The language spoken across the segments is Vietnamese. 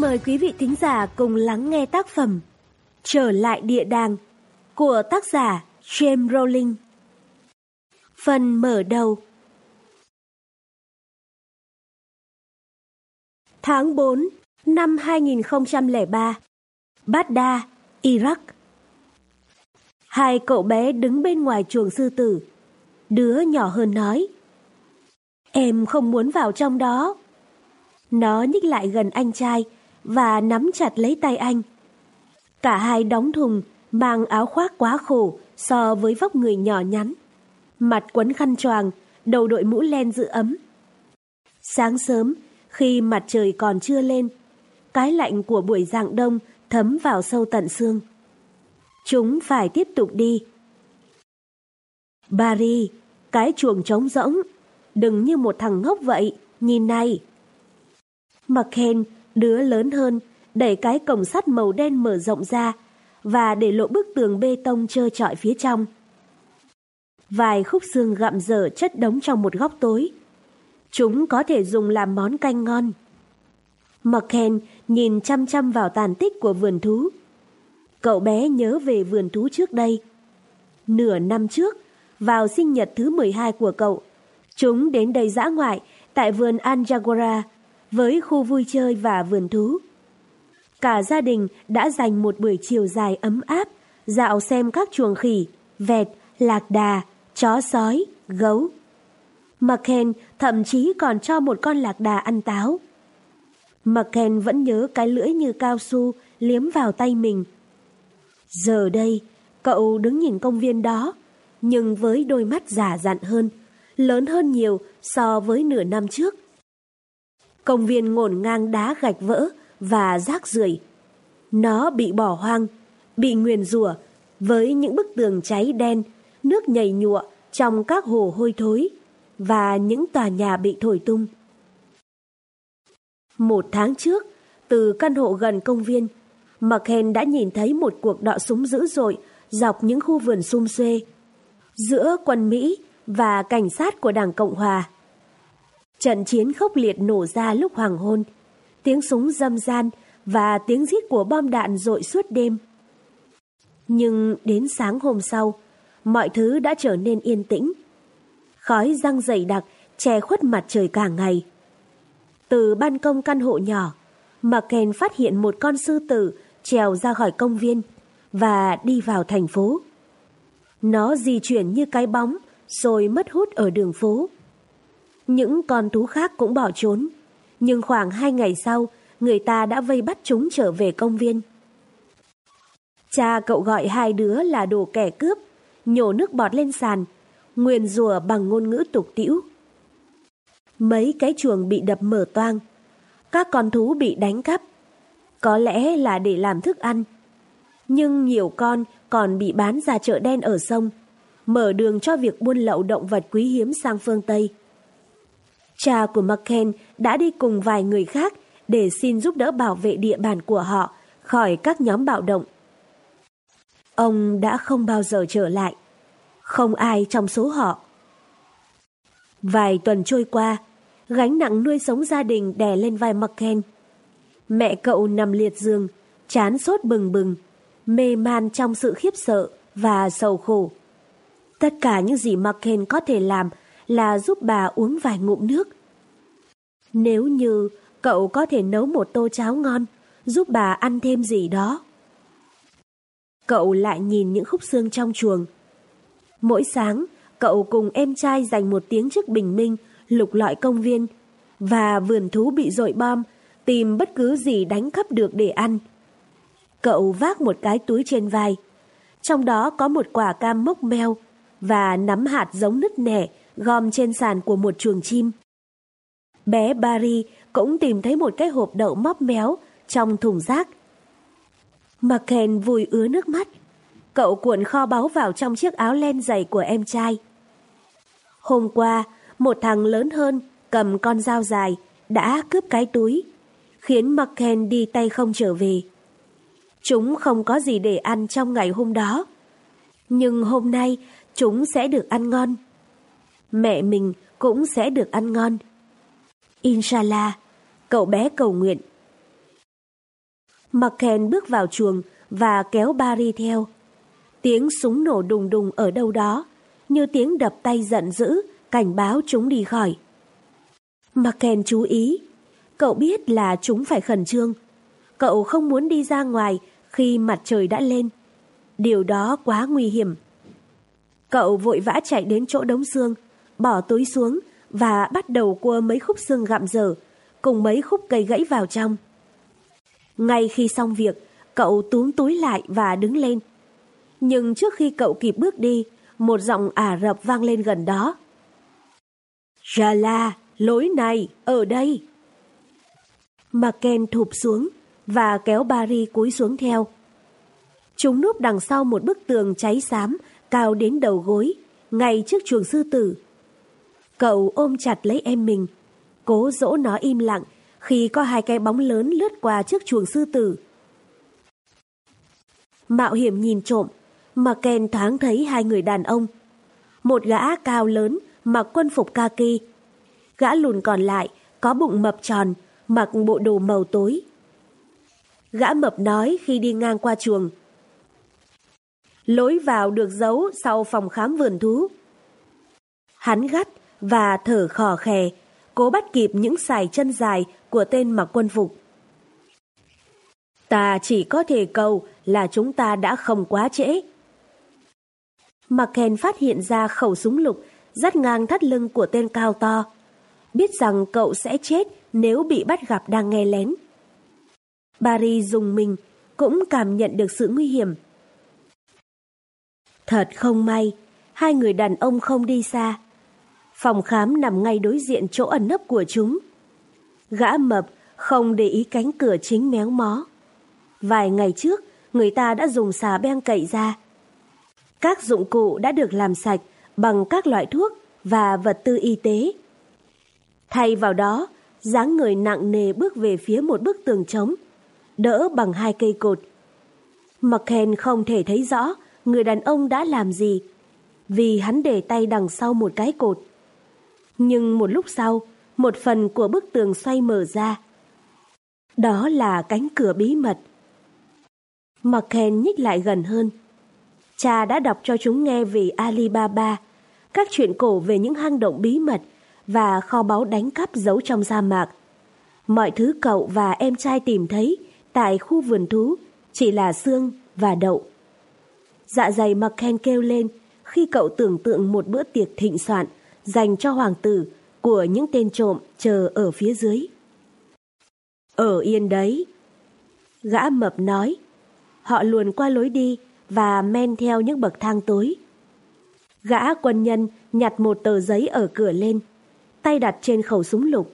mời quý vị thính giả cùng lắng nghe tác phẩm Trở lại địa đàng của tác giả James Rowling. Phần mở đầu Tháng 4 năm 2003 Baghdad, Iraq Hai cậu bé đứng bên ngoài chuồng sư tử. Đứa nhỏ hơn nói Em không muốn vào trong đó. Nó nhích lại gần anh trai và nắm chặt lấy tay anh. Cả hai đóng thùng, mang áo khoác quá khổ so với vóc người nhỏ nhắn. Mặt quấn khăn choàng, đầu đội mũ len giữ ấm. Sáng sớm, khi mặt trời còn chưa lên, cái lạnh của buổi dạng đông thấm vào sâu tận xương. Chúng phải tiếp tục đi. Barry, cái chuồng trống rỗng, đừng như một thằng ngốc vậy, nhìn này. McCain, đứa lớn hơn, đẩy cái cổng sắt màu đen mở rộng ra và để lộ bức tường bê tông trơ trọi phía trong. Vài khúc xương gặm dở chất đống trong một góc tối. Chúng có thể dùng làm món canh ngon. McKen nhìn chăm chăm vào tàn tích của vườn thú. Cậu bé nhớ về vườn thú trước đây. Nửa năm trước, vào sinh nhật thứ 12 của cậu, chúng đến đây dã ngoại tại vườn Anjagora với khu vui chơi và vườn thú. Cả gia đình đã dành một buổi chiều dài ấm áp, dạo xem các chuồng khỉ, vẹt, lạc đà, chó sói, gấu. McKen thậm chí còn cho một con lạc đà ăn táo. McKen vẫn nhớ cái lưỡi như cao su liếm vào tay mình. Giờ đây, cậu đứng nhìn công viên đó, nhưng với đôi mắt giả dặn hơn, lớn hơn nhiều so với nửa năm trước. Công viên ngổn ngang đá gạch vỡ và rác rưởi. Nó bị bỏ hoang, bị nguyền rủa với những bức tường cháy đen, nước nhầy nhụa trong các hồ hôi thối và những tòa nhà bị thổi tung. Một tháng trước, từ căn hộ gần công viên, McKen đã nhìn thấy một cuộc đọ súng dữ dội dọc những khu vườn xung xuê giữa quân Mỹ và cảnh sát của Đảng Cộng Hòa. Trận chiến khốc liệt nổ ra lúc hoàng hôn, tiếng súng dâm gian và tiếng rít của bom đạn rội suốt đêm. Nhưng đến sáng hôm sau, mọi thứ đã trở nên yên tĩnh. Khói răng dày đặc che khuất mặt trời cả ngày. Từ ban công căn hộ nhỏ, McKen phát hiện một con sư tử trèo ra khỏi công viên và đi vào thành phố. Nó di chuyển như cái bóng rồi mất hút ở đường phố. Những con thú khác cũng bỏ trốn, nhưng khoảng hai ngày sau, người ta đã vây bắt chúng trở về công viên. Cha cậu gọi hai đứa là đồ kẻ cướp, nhổ nước bọt lên sàn, nguyền rủa bằng ngôn ngữ tục tĩu. Mấy cái chuồng bị đập mở toang, các con thú bị đánh cắp, có lẽ là để làm thức ăn. Nhưng nhiều con còn bị bán ra chợ đen ở sông, mở đường cho việc buôn lậu động vật quý hiếm sang phương Tây. Cha của McCain đã đi cùng vài người khác để xin giúp đỡ bảo vệ địa bàn của họ khỏi các nhóm bạo động. Ông đã không bao giờ trở lại, không ai trong số họ. Vài tuần trôi qua, gánh nặng nuôi sống gia đình đè lên vai McCain. Mẹ cậu nằm liệt giường, chán sốt bừng bừng, mê man trong sự khiếp sợ và sầu khổ. Tất cả những gì McCain có thể làm là giúp bà uống vài ngụm nước. Nếu như cậu có thể nấu một tô cháo ngon, giúp bà ăn thêm gì đó. Cậu lại nhìn những khúc xương trong chuồng. Mỗi sáng, cậu cùng em trai dành một tiếng trước bình minh lục lọi công viên và vườn thú bị dội bom tìm bất cứ gì đánh cắp được để ăn. Cậu vác một cái túi trên vai. Trong đó có một quả cam mốc meo và nắm hạt giống nứt nẻ gom trên sàn của một chuồng chim. Bé Barry cũng tìm thấy một cái hộp đậu móc méo trong thùng rác. McKen vùi ứa nước mắt. Cậu cuộn kho báu vào trong chiếc áo len dày của em trai. Hôm qua, một thằng lớn hơn cầm con dao dài đã cướp cái túi, khiến McKen đi tay không trở về. Chúng không có gì để ăn trong ngày hôm đó. Nhưng hôm nay chúng sẽ được ăn ngon. Mẹ mình cũng sẽ được ăn ngon. Inshallah, cậu bé cầu nguyện Maken bước vào chuồng và kéo Barry theo. Tiếng súng nổ đùng đùng ở đâu đó, như tiếng đập tay giận dữ, cảnh báo chúng đi khỏi. Maken chú ý, cậu biết là chúng phải khẩn trương. Cậu không muốn đi ra ngoài khi mặt trời đã lên. Điều đó quá nguy hiểm. Cậu vội vã chạy đến chỗ đống xương, bỏ túi xuống và bắt đầu cua mấy khúc xương gặm dở cùng mấy khúc cây gãy vào trong. Ngay khi xong việc, cậu túm túi lại và đứng lên. Nhưng trước khi cậu kịp bước đi, một giọng Ả Rập vang lên gần đó. Jala, lối này, ở đây. Maken thụp xuống và kéo Barry cúi xuống theo. Chúng núp đằng sau một bức tường cháy xám cao đến đầu gối, ngay trước chuồng sư tử. Cậu ôm chặt lấy em mình, cố dỗ nó im lặng khi có hai cái bóng lớn lướt qua trước chuồng sư tử. Mạo hiểm nhìn trộm, mà Ken thoáng thấy hai người đàn ông. Một gã cao lớn, mặc quân phục kaki. Gã lùn còn lại, có bụng mập tròn, mặc bộ đồ màu tối. Gã mập nói khi đi ngang qua chuồng. Lối vào được giấu sau phòng khám vườn thú. Hắn gắt và thở khò khè, cố bắt kịp những sải chân dài của tên mặc quân phục. Ta chỉ có thể cầu là chúng ta đã không quá trễ. Mặc Maken phát hiện ra khẩu súng lục dắt ngang thắt lưng của tên cao to. Biết rằng cậu sẽ chết nếu bị bắt gặp đang nghe lén. Barry dùng mình cũng cảm nhận được sự nguy hiểm. Thật không may, hai người đàn ông không đi xa. Phòng khám nằm ngay đối diện chỗ ẩn nấp của chúng. Gã mập không để ý cánh cửa chính méo mó. Vài ngày trước, người ta đã dùng xà beng cậy ra. Các dụng cụ đã được làm sạch bằng các loại thuốc và vật tư y tế. Thay vào đó, dáng người nặng nề bước về phía một bức tường trống, đỡ bằng hai cây cột. McKen không thể thấy rõ người đàn ông đã làm gì, vì hắn để tay đằng sau một cái cột. Nhưng một lúc sau, một phần của bức tường xoay mở ra. Đó là cánh cửa bí mật. McKen nhích lại gần hơn. Cha đã đọc cho chúng nghe về Alibaba, các chuyện cổ về những hang động bí mật và kho báu đánh cắp giấu trong sa mạc. Mọi thứ cậu và em trai tìm thấy tại khu vườn thú chỉ là xương và đậu. Dạ dày McKen kêu lên khi cậu tưởng tượng một bữa tiệc thịnh soạn dành cho hoàng tử của những tên trộm chờ ở phía dưới. Ở yên đấy. Gã mập nói. Họ luồn qua lối đi và men theo những bậc thang tối. Gã quân nhân nhặt một tờ giấy ở cửa lên, tay đặt trên khẩu súng lục.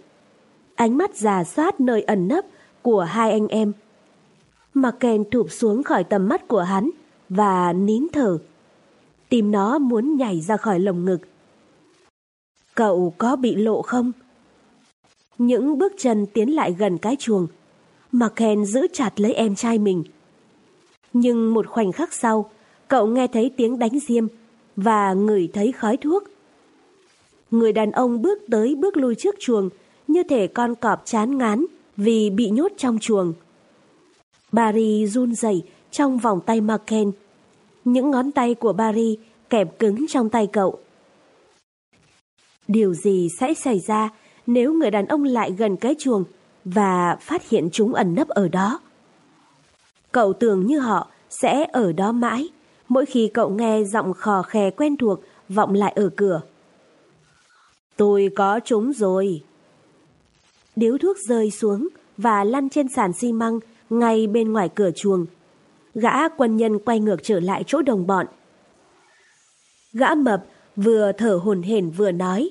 Ánh mắt giả soát nơi ẩn nấp của hai anh em. Mặc kèn thụp xuống khỏi tầm mắt của hắn và nín thở. Tim nó muốn nhảy ra khỏi lồng ngực. Cậu có bị lộ không? Những bước chân tiến lại gần cái chuồng. Mà giữ chặt lấy em trai mình. Nhưng một khoảnh khắc sau, cậu nghe thấy tiếng đánh diêm và ngửi thấy khói thuốc. Người đàn ông bước tới bước lui trước chuồng như thể con cọp chán ngán vì bị nhốt trong chuồng. Barry run rẩy trong vòng tay Marken. Những ngón tay của Barry kẹp cứng trong tay cậu. Điều gì sẽ xảy ra nếu người đàn ông lại gần cái chuồng và phát hiện chúng ẩn nấp ở đó? Cậu tưởng như họ sẽ ở đó mãi, mỗi khi cậu nghe giọng khò khè quen thuộc vọng lại ở cửa. Tôi có chúng rồi. Điếu thuốc rơi xuống và lăn trên sàn xi măng ngay bên ngoài cửa chuồng. Gã quân nhân quay ngược trở lại chỗ đồng bọn. Gã mập vừa thở hổn hển vừa nói.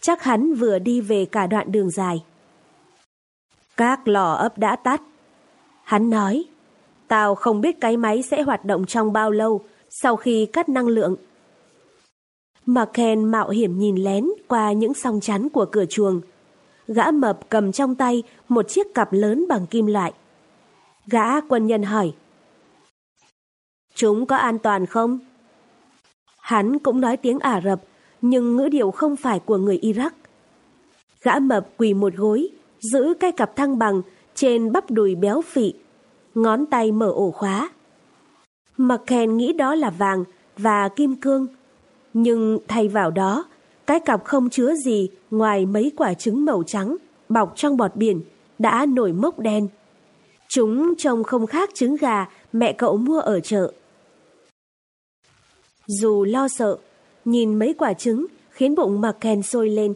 Chắc hắn vừa đi về cả đoạn đường dài. Các lò ấp đã tắt. Hắn nói, tao không biết cái máy sẽ hoạt động trong bao lâu sau khi cắt năng lượng. Mà Ken mạo hiểm nhìn lén qua những song chắn của cửa chuồng. Gã mập cầm trong tay một chiếc cặp lớn bằng kim loại. Gã quân nhân hỏi. Chúng có an toàn không? Hắn cũng nói tiếng Ả Rập, nhưng ngữ điệu không phải của người Iraq. Gã mập quỳ một gối, giữ cái cặp thăng bằng trên bắp đùi béo phị, ngón tay mở ổ khóa. Mặc khen nghĩ đó là vàng và kim cương, nhưng thay vào đó, cái cặp không chứa gì ngoài mấy quả trứng màu trắng bọc trong bọt biển đã nổi mốc đen. Chúng trông không khác trứng gà mẹ cậu mua ở chợ. Dù lo sợ, nhìn mấy quả trứng khiến bụng McKen sôi lên.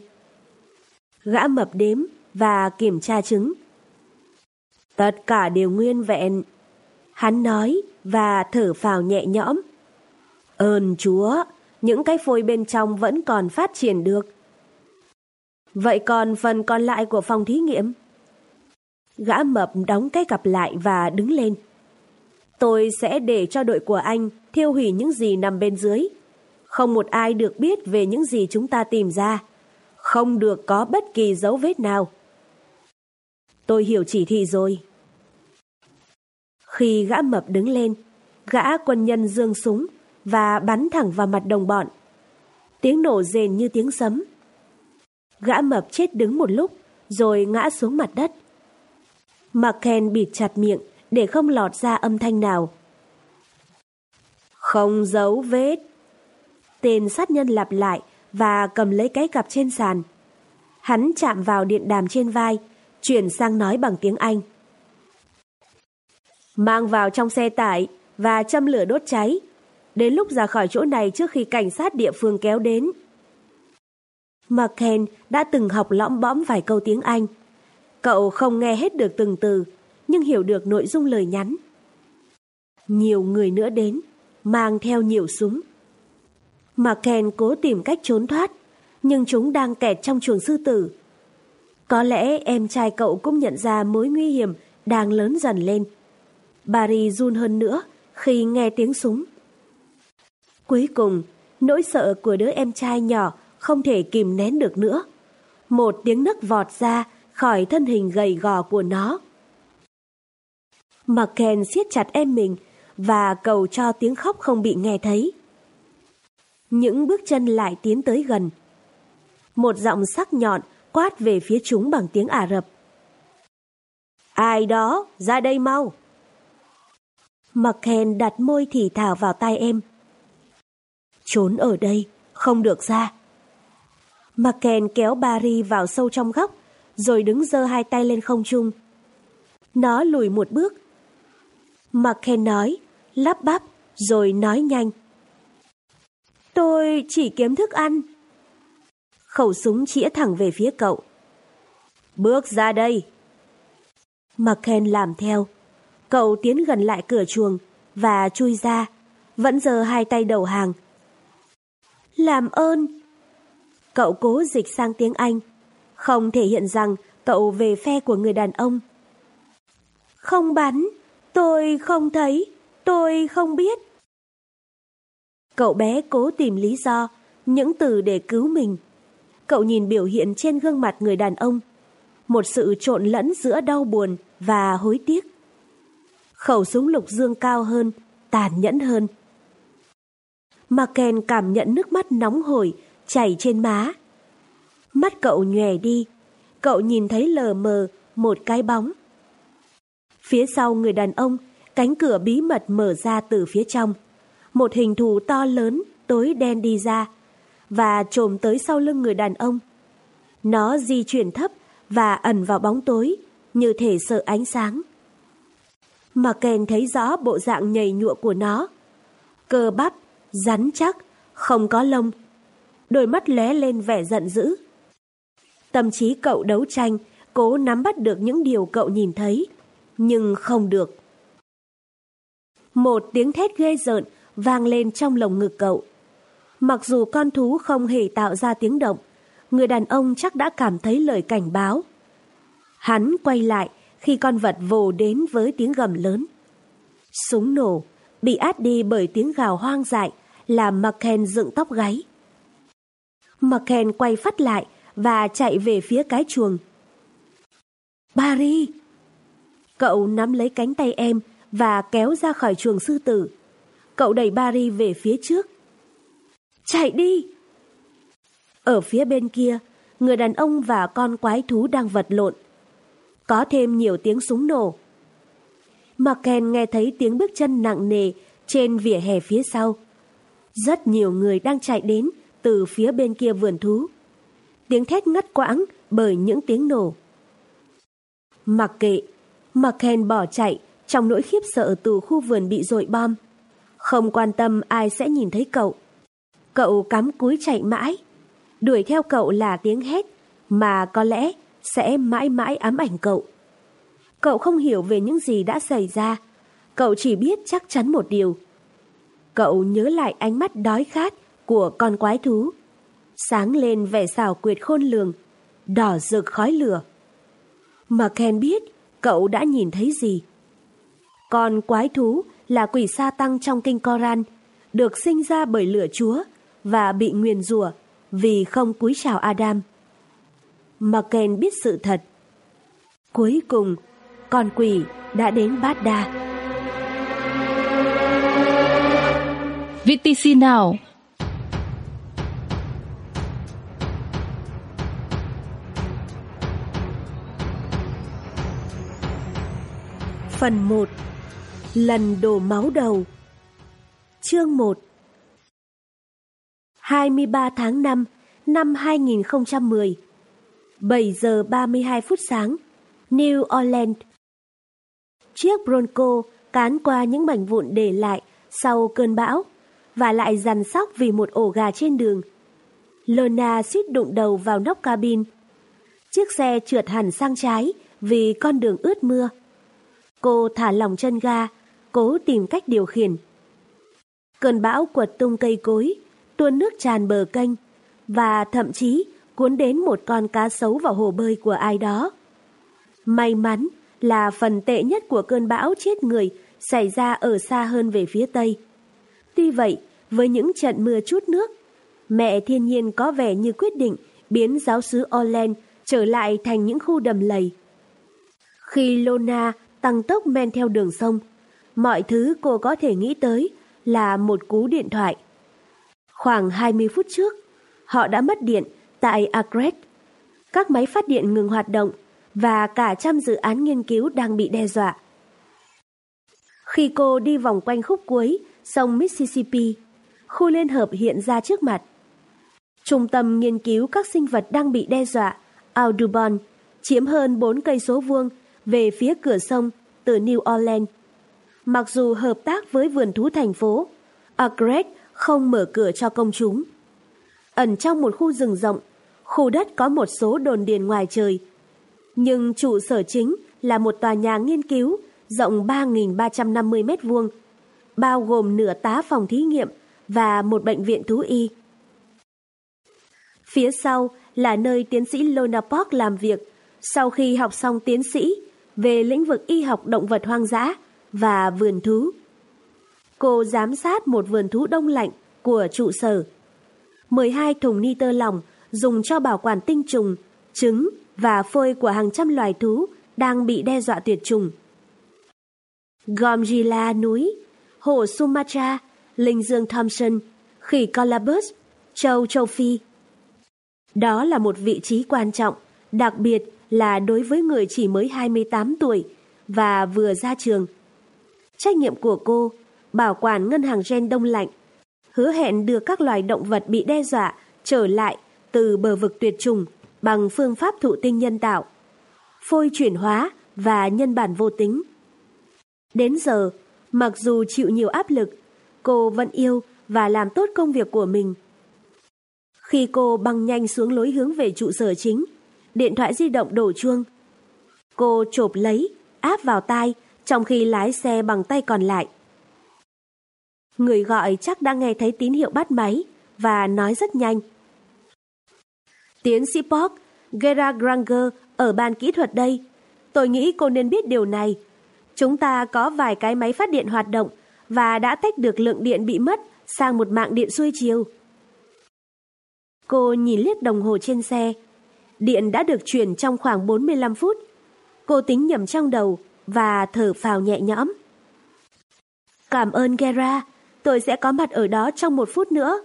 Gã mập đếm và kiểm tra trứng. Tất cả đều nguyên vẹn. Hắn nói và thở phào nhẹ nhõm. Ơn Chúa, những cái phôi bên trong vẫn còn phát triển được. Vậy còn phần còn lại của phòng thí nghiệm? Gã mập đóng cái cặp lại và đứng lên. Tôi sẽ để cho đội của anh thiêu hủy những gì nằm bên dưới. Không một ai được biết về những gì chúng ta tìm ra. Không được có bất kỳ dấu vết nào. Tôi hiểu chỉ thị rồi. Khi gã mập đứng lên, gã quân nhân dương súng và bắn thẳng vào mặt đồng bọn. Tiếng nổ rền như tiếng sấm. Gã mập chết đứng một lúc, rồi ngã xuống mặt đất. McKen bịt chặt miệng để không lọt ra âm thanh nào. Không giấu vết. Tên sát nhân lặp lại và cầm lấy cái cặp trên sàn. Hắn chạm vào điện đàm trên vai, chuyển sang nói bằng tiếng Anh. Mang vào trong xe tải và châm lửa đốt cháy. Đến lúc ra khỏi chỗ này trước khi cảnh sát địa phương kéo đến. McKen đã từng học lõm bõm vài câu tiếng Anh. Cậu không nghe hết được từng từ, nhưng hiểu được nội dung lời nhắn. Nhiều người nữa đến, mang theo nhiều súng. McKen cố tìm cách trốn thoát, nhưng chúng đang kẹt trong chuồng sư tử. Có lẽ em trai cậu cũng nhận ra mối nguy hiểm đang lớn dần lên. Barry run hơn nữa khi nghe tiếng súng. Cuối cùng, nỗi sợ của đứa em trai nhỏ không thể kìm nén được nữa. Một tiếng nấc vọt ra khỏi thân hình gầy gò của nó. McKen siết chặt em mình và cầu cho tiếng khóc không bị nghe thấy. Những bước chân lại tiến tới gần. Một giọng sắc nhọn quát về phía chúng bằng tiếng Ả Rập. Ai đó, ra đây mau. Mặc hèn đặt môi thì thào vào tai em. Trốn ở đây, không được ra. Mặc McKen kéo Barry vào sâu trong góc, rồi đứng giơ hai tay lên không trung. Nó lùi một bước. Mặc McKen nói, lắp bắp, rồi nói nhanh. Tôi chỉ kiếm thức ăn. Khẩu súng chĩa thẳng về phía cậu. Bước ra đây. McKen làm theo. Cậu tiến gần lại cửa chuồng và chui ra, vẫn giơ hai tay đầu hàng. Làm ơn, Cậu cố dịch sang tiếng Anh, không thể hiện rằng cậu về phe của người đàn ông. Không bắn, tôi không thấy, tôi không biết. Cậu bé cố tìm lý do, những từ để cứu mình. Cậu nhìn biểu hiện trên gương mặt người đàn ông, một sự trộn lẫn giữa đau buồn và hối tiếc. Khẩu súng lục dương cao hơn, tàn nhẫn hơn. Maken cảm nhận nước mắt nóng hổi chảy trên má. Mắt cậu nhòe đi, cậu nhìn thấy lờ mờ một cái bóng. Phía sau người đàn ông, cánh cửa bí mật mở ra từ phía trong. Một hình thù to lớn, tối đen đi ra, và trồm tới sau lưng người đàn ông. Nó di chuyển thấp và ẩn vào bóng tối, như thể sợ ánh sáng. Mà kèn thấy rõ bộ dạng nhầy nhụa của nó. Cơ bắp, rắn chắc, không có lông, đôi mắt lóe lên vẻ giận dữ. Tâm trí cậu đấu tranh, cố nắm bắt được những điều cậu nhìn thấy, nhưng không được. Một tiếng thét ghê rợn vang lên trong lồng ngực cậu. Mặc dù con thú không hề tạo ra tiếng động, người đàn ông chắc đã cảm thấy lời cảnh báo. Hắn quay lại khi con vật vồ đến với tiếng gầm lớn. Súng nổ, bị át đi bởi tiếng gào hoang dại, làm McKen dựng tóc gáy. McKen quay phát lại và chạy về phía cái chuồng. Barry! Cậu nắm lấy cánh tay em và kéo ra khỏi chuồng sư tử. Cậu đẩy Barry về phía trước. Chạy đi! Ở phía bên kia, người đàn ông và con quái thú đang vật lộn. có thêm nhiều tiếng súng nổ. Maken nghe thấy tiếng bước chân nặng nề trên vỉa hè phía sau. Rất nhiều người đang chạy đến từ phía bên kia vườn thú. Tiếng thét ngắt quãng bởi những tiếng nổ. Mặc kệ, Maken bỏ chạy trong nỗi khiếp sợ từ khu vườn bị dội bom. Không quan tâm ai sẽ nhìn thấy cậu. Cậu cắm cúi chạy mãi. Đuổi theo cậu là tiếng hét mà có lẽ sẽ mãi mãi ám ảnh cậu. Cậu không hiểu về những gì đã xảy ra. Cậu chỉ biết chắc chắn một điều. Cậu nhớ lại ánh mắt đói khát của con quái thú. Sáng lên vẻ xảo quyệt khôn lường, đỏ rực khói lửa. Mà Ken biết cậu đã nhìn thấy gì. Con quái thú là quỷ sa tăng trong kinh Koran, được sinh ra bởi lửa chúa và bị nguyền rủa vì không cúi chào Adam. Mà Ken biết sự thật. Cuối cùng, con quỷ đã đến Bát Đa. VTC nào? Phần 1 Lần đổ máu đầu Chương 1 23 tháng 5 năm 2010 7 giờ 32 phút sáng New Orleans Chiếc Bronco cán qua những mảnh vụn để lại sau cơn bão và lại dằn sóc vì một ổ gà trên đường. Lona suýt đụng đầu vào nóc cabin. Chiếc xe trượt hẳn sang trái vì con đường ướt mưa. Cô thả lỏng chân ga, cố tìm cách điều khiển. Cơn bão quật tung cây cối, tuôn nước tràn bờ kênh và thậm chí cuốn đến một con cá sấu vào hồ bơi của ai đó. May mắn là phần tệ nhất của cơn bão chết người xảy ra ở xa hơn về phía tây. Tuy vậy, với những trận mưa chút nước, mẹ thiên nhiên có vẻ như quyết định biến giáo sứ Orland trở lại thành những khu đầm lầy. Khi Lona tăng tốc men theo đường sông, mọi thứ cô có thể nghĩ tới là một cú điện thoại. Khoảng 20 phút trước, họ đã mất điện tại Agret. Các máy phát điện ngừng hoạt động và cả trăm dự án nghiên cứu đang bị đe dọa. Khi cô đi vòng quanh khúc cuối sông Mississippi, khu liên hợp hiện ra trước mặt. Trung tâm nghiên cứu các sinh vật đang bị đe dọa, Audubon, chiếm hơn 4 cây số vuông về phía cửa sông từ New Orleans. Mặc dù hợp tác với vườn thú thành phố, Agret không mở cửa cho công chúng. Ẩn trong một khu rừng rộng, khu đất có một số đồn điền ngoài trời. Nhưng trụ sở chính là một tòa nhà nghiên cứu rộng 3.350 mét vuông, bao gồm nửa tá phòng thí nghiệm và một bệnh viện thú y. Phía sau là nơi tiến sĩ Lona Park làm việc sau khi học xong tiến sĩ về lĩnh vực y học động vật hoang dã và vườn thú. Cô giám sát một vườn thú đông lạnh của trụ sở. 12 thùng ni tơ lỏng dùng cho bảo quản tinh trùng, trứng và phôi của hàng trăm loài thú đang bị đe dọa tuyệt chủng. Gomjila núi, hồ Sumatra, linh dương Thompson, khỉ Colobus, châu châu Phi. Đó là một vị trí quan trọng, đặc biệt là đối với người chỉ mới 28 tuổi và vừa ra trường. Trách nhiệm của cô, bảo quản ngân hàng gen đông lạnh, hứa hẹn đưa các loài động vật bị đe dọa trở lại từ bờ vực tuyệt chủng bằng phương pháp thụ tinh nhân tạo, phôi chuyển hóa và nhân bản vô tính. Đến giờ, mặc dù chịu nhiều áp lực, cô vẫn yêu và làm tốt công việc của mình. Khi cô băng nhanh xuống lối hướng về trụ sở chính, điện thoại di động đổ chuông. Cô chộp lấy, áp vào tai, trong khi lái xe bằng tay còn lại. Người gọi chắc đã nghe thấy tín hiệu bắt máy và nói rất nhanh. Tiến sĩ Park, Gera Granger ở ban kỹ thuật đây. Tôi nghĩ cô nên biết điều này. Chúng ta có vài cái máy phát điện hoạt động và đã tách được lượng điện bị mất sang một mạng điện xuôi chiều. Cô nhìn liếc đồng hồ trên xe. Điện đã được chuyển trong khoảng 45 phút. Cô tính nhầm trong đầu và thở phào nhẹ nhõm. Cảm ơn Gera, tôi sẽ có mặt ở đó trong một phút nữa.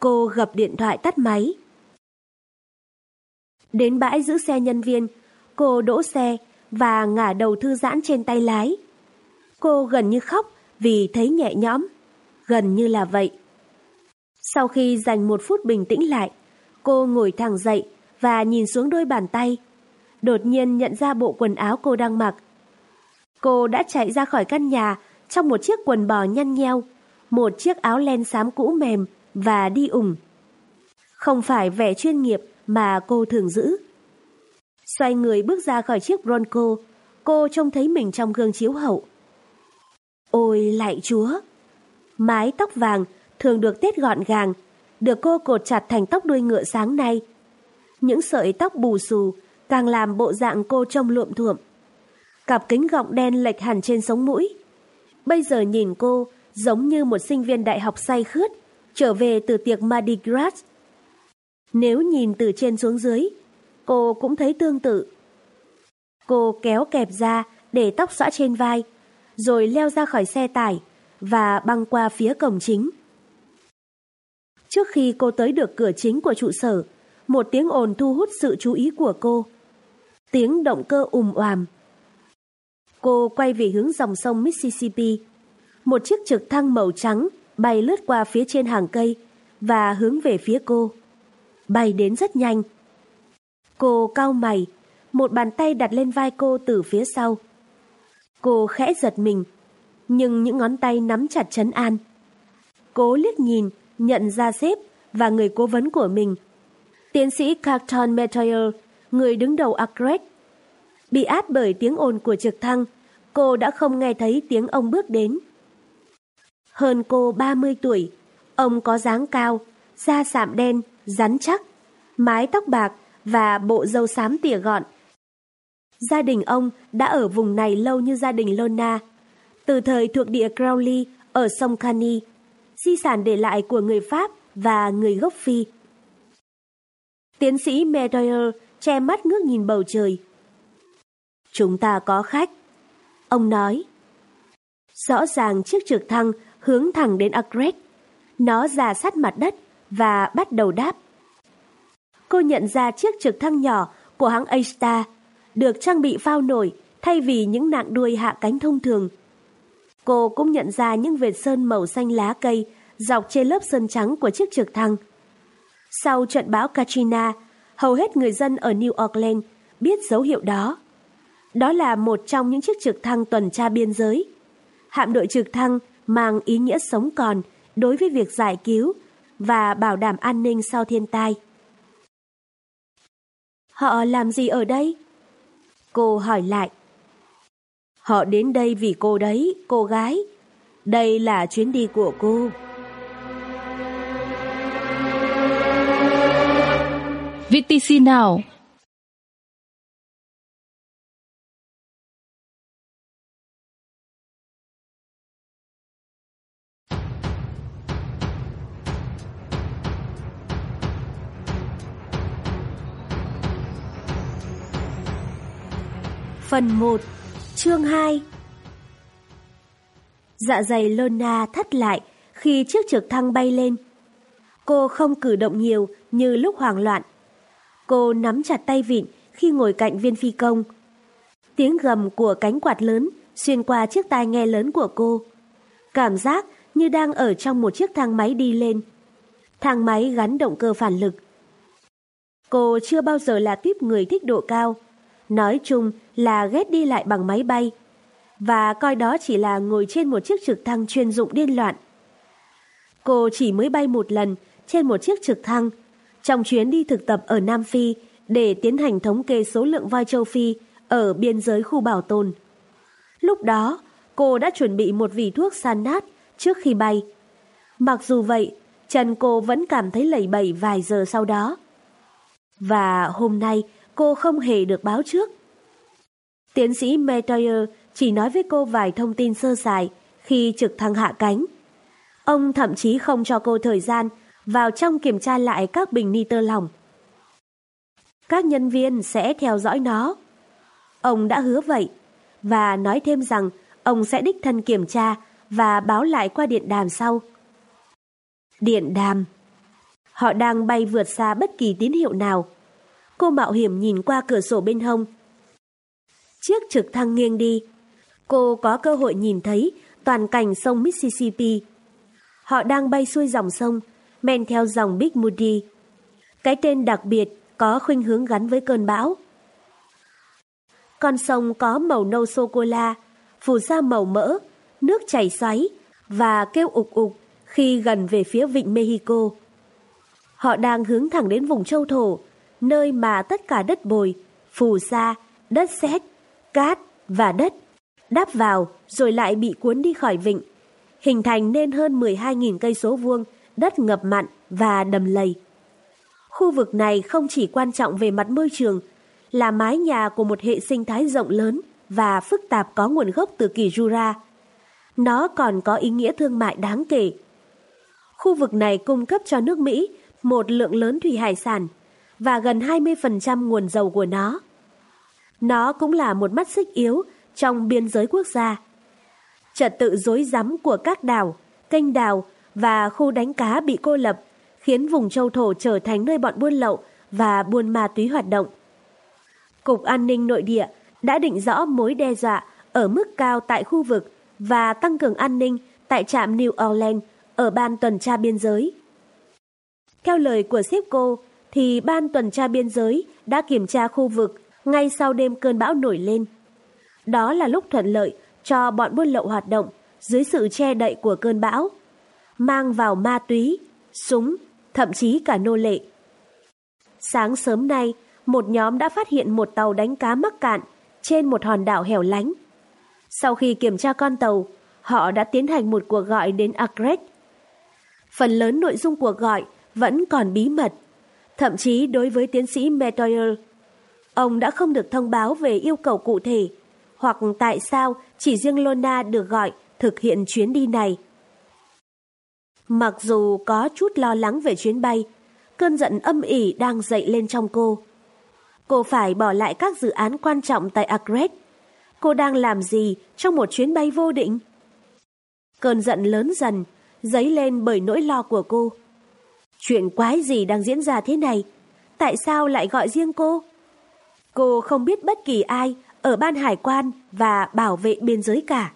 Cô gập điện thoại tắt máy. Đến bãi giữ xe nhân viên, Cô đỗ xe và ngả đầu thư giãn trên tay lái. Cô gần như khóc vì thấy nhẹ nhõm. Gần như là vậy. Sau khi dành một phút bình tĩnh lại, cô ngồi thẳng dậy và nhìn xuống đôi bàn tay. Đột nhiên nhận ra bộ quần áo cô đang mặc. Cô đã chạy ra khỏi căn nhà trong một chiếc quần bò nhăn nheo, một chiếc áo len xám cũ mềm và đi ủng. Không phải vẻ chuyên nghiệp mà cô thường giữ. Xoay người bước ra khỏi chiếc Bronco, cô trông thấy mình trong gương chiếu hậu. Ôi lạy chúa! Mái tóc vàng thường được tết gọn gàng, được cô cột chặt thành tóc đuôi ngựa sáng nay. Những sợi tóc bù xù càng làm bộ dạng cô trông luộm thuộm. Cặp kính gọng đen lệch hẳn trên sống mũi. Bây giờ nhìn cô giống như một sinh viên đại học say khướt, trở về từ tiệc Mardi Gras. Nếu nhìn từ trên xuống dưới, cô cũng thấy tương tự. Cô kéo kẹp ra để tóc xõa trên vai, rồi leo ra khỏi xe tải và băng qua phía cổng chính. Trước khi cô tới được cửa chính của trụ sở, một tiếng ồn thu hút sự chú ý của cô. Tiếng động cơ ùm oàm. Cô quay về hướng dòng sông Mississippi. Một chiếc trực thăng màu trắng bay lướt qua phía trên hàng cây và hướng về phía cô. Bay đến rất nhanh. Cô cau mày, một bàn tay đặt lên vai cô từ phía sau. Cô khẽ giật mình, nhưng những ngón tay nắm chặt chấn an. Cố liếc nhìn, nhận ra sếp và người cố vấn của mình. Tiến sĩ Carlton Meteor, người đứng đầu Acret. Bị át bởi tiếng ồn của trực thăng, cô đã không nghe thấy tiếng ông bước đến. Hơn cô 30 tuổi, ông có dáng cao, da sạm đen, rắn chắc, mái tóc bạc và bộ râu xám tỉa gọn. Gia đình ông đã ở vùng này lâu như gia đình Lona, từ thời thuộc địa Crowley ở sông Cani, di sản để lại của người Pháp và người gốc Phi. Tiến sĩ Medoyer che mắt ngước nhìn bầu trời. Chúng ta có khách. Ông nói. Rõ ràng chiếc trực thăng hướng thẳng đến Agret. Nó già sát mặt đất và bắt đầu đáp. Cô nhận ra chiếc trực thăng nhỏ của hãng A-Star được trang bị phao nổi thay vì những nạng đuôi hạ cánh thông thường. Cô cũng nhận ra những vệt sơn màu xanh lá cây dọc trên lớp sơn trắng của chiếc trực thăng. Sau trận bão Katrina, hầu hết người dân ở New Orleans biết dấu hiệu đó. Đó là một trong những chiếc trực thăng tuần tra biên giới. Hạm đội trực thăng mang ý nghĩa sống còn đối với việc giải cứu và bảo đảm an ninh sau thiên tai. Họ làm gì ở đây? Cô hỏi lại. Họ đến đây vì cô đấy, cô gái. Đây là chuyến đi của cô. VTC nào? Phần 1 Chương 2 Dạ dày Lona thắt lại khi chiếc trực thăng bay lên. Cô không cử động nhiều như lúc hoảng loạn. Cô nắm chặt tay vịn khi ngồi cạnh viên phi công. Tiếng gầm của cánh quạt lớn xuyên qua chiếc tai nghe lớn của cô. Cảm giác như đang ở trong một chiếc thang máy đi lên. Thang máy gắn động cơ phản lực. Cô chưa bao giờ là tiếp người thích độ cao. Nói chung là ghét đi lại bằng máy bay và coi đó chỉ là ngồi trên một chiếc trực thăng chuyên dụng điên loạn. Cô chỉ mới bay một lần trên một chiếc trực thăng trong chuyến đi thực tập ở Nam Phi để tiến hành thống kê số lượng voi châu Phi ở biên giới khu bảo tồn. Lúc đó, cô đã chuẩn bị một vỉ thuốc san nát trước khi bay. Mặc dù vậy, chân cô vẫn cảm thấy lẩy bẩy vài giờ sau đó. Và hôm nay cô không hề được báo trước. Tiến sĩ Metoyer chỉ nói với cô vài thông tin sơ sài khi trực thăng hạ cánh. Ông thậm chí không cho cô thời gian vào trong kiểm tra lại các bình nitơ lỏng. Các nhân viên sẽ theo dõi nó. Ông đã hứa vậy và nói thêm rằng ông sẽ đích thân kiểm tra và báo lại qua điện đàm sau. Điện đàm Họ đang bay vượt xa bất kỳ tín hiệu nào. Cô mạo hiểm nhìn qua cửa sổ bên hông. Chiếc trực thăng nghiêng đi. Cô có cơ hội nhìn thấy toàn cảnh sông Mississippi. Họ đang bay xuôi dòng sông, men theo dòng Big Muddy. Cái tên đặc biệt có khuynh hướng gắn với cơn bão. Con sông có màu nâu sô-cô-la, phù sa màu mỡ, nước chảy xoáy và kêu ục ục khi gần về phía vịnh Mexico. Họ đang hướng thẳng đến vùng châu thổ, nơi mà tất cả đất bồi, phù sa, đất sét, cát và đất đáp vào rồi lại bị cuốn đi khỏi vịnh, hình thành nên hơn 12.000 cây số vuông đất ngập mặn và đầm lầy. Khu vực này không chỉ quan trọng về mặt môi trường, là mái nhà của một hệ sinh thái rộng lớn và phức tạp có nguồn gốc từ kỳ Jura. Nó còn có ý nghĩa thương mại đáng kể. Khu vực này cung cấp cho nước Mỹ một lượng lớn thủy hải sản và gần 20% nguồn dầu của nó. Nó cũng là một mắt xích yếu trong biên giới quốc gia. Trật tự rối rắm của các đảo, kênh đào và khu đánh cá bị cô lập khiến vùng châu thổ trở thành nơi bọn buôn lậu và buôn ma túy hoạt động. Cục An ninh Nội địa đã định rõ mối đe dọa ở mức cao tại khu vực và tăng cường an ninh tại trạm New Orleans ở ban tuần tra biên giới. Theo lời của sếp cô, thì ban tuần tra biên giới đã kiểm tra khu vực ngay sau đêm cơn bão nổi lên. Đó là lúc thuận lợi cho bọn buôn lậu hoạt động dưới sự che đậy của cơn bão, mang vào ma túy, súng, thậm chí cả nô lệ. Sáng sớm nay, một nhóm đã phát hiện một tàu đánh cá mắc cạn trên một hòn đảo hẻo lánh. Sau khi kiểm tra con tàu, họ đã tiến hành một cuộc gọi đến Agret. Phần lớn nội dung cuộc gọi vẫn còn bí mật, thậm chí đối với tiến sĩ Metoyer. Ông đã không được thông báo về yêu cầu cụ thể hoặc tại sao chỉ riêng Lona được gọi thực hiện chuyến đi này. Mặc dù có chút lo lắng về chuyến bay, cơn giận âm ỉ đang dậy lên trong cô. Cô phải bỏ lại các dự án quan trọng tại Agret. Cô đang làm gì trong một chuyến bay vô định? Cơn giận lớn dần, dấy lên bởi nỗi lo của cô. Chuyện quái gì đang diễn ra thế này? Tại sao lại gọi riêng cô? Cô không biết bất kỳ ai ở ban hải quan và bảo vệ biên giới cả.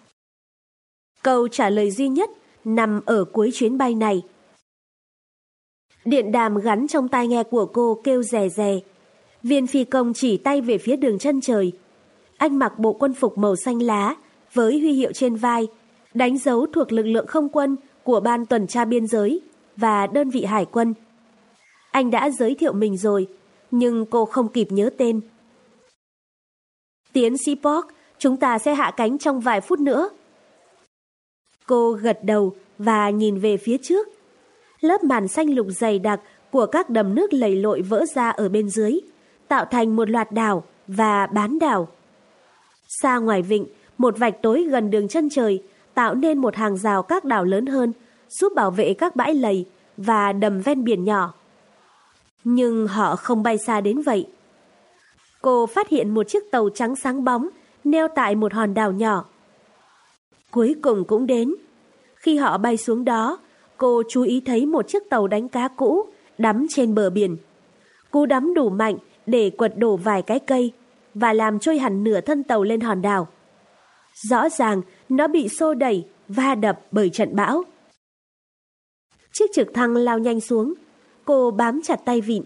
Câu trả lời duy nhất nằm ở cuối chuyến bay này. Điện đàm gắn trong tai nghe của cô kêu rè rè. Viên phi công chỉ tay về phía đường chân trời. Anh mặc bộ quân phục màu xanh lá với huy hiệu trên vai, đánh dấu thuộc lực lượng không quân của ban tuần tra biên giới và đơn vị hải quân. Anh đã giới thiệu mình rồi, nhưng cô không kịp nhớ tên. Tiến sĩ Park, chúng ta sẽ hạ cánh trong vài phút nữa. Cô gật đầu và nhìn về phía trước. Lớp màn xanh lục dày đặc của các đầm nước lầy lội vỡ ra ở bên dưới, tạo thành một loạt đảo và bán đảo. Xa ngoài vịnh, một vạch tối gần đường chân trời tạo nên một hàng rào các đảo lớn hơn, giúp bảo vệ các bãi lầy và đầm ven biển nhỏ. Nhưng họ không bay xa đến vậy. Cô phát hiện một chiếc tàu trắng sáng bóng neo tại một hòn đảo nhỏ. Cuối cùng cũng đến. Khi họ bay xuống đó, cô chú ý thấy một chiếc tàu đánh cá cũ đắm trên bờ biển. Cú đắm đủ mạnh để quật đổ vài cái cây và làm trôi hẳn nửa thân tàu lên hòn đảo. Rõ ràng nó bị xô đẩy, va đập bởi trận bão. Chiếc trực thăng lao nhanh xuống, cô bám chặt tay vịn.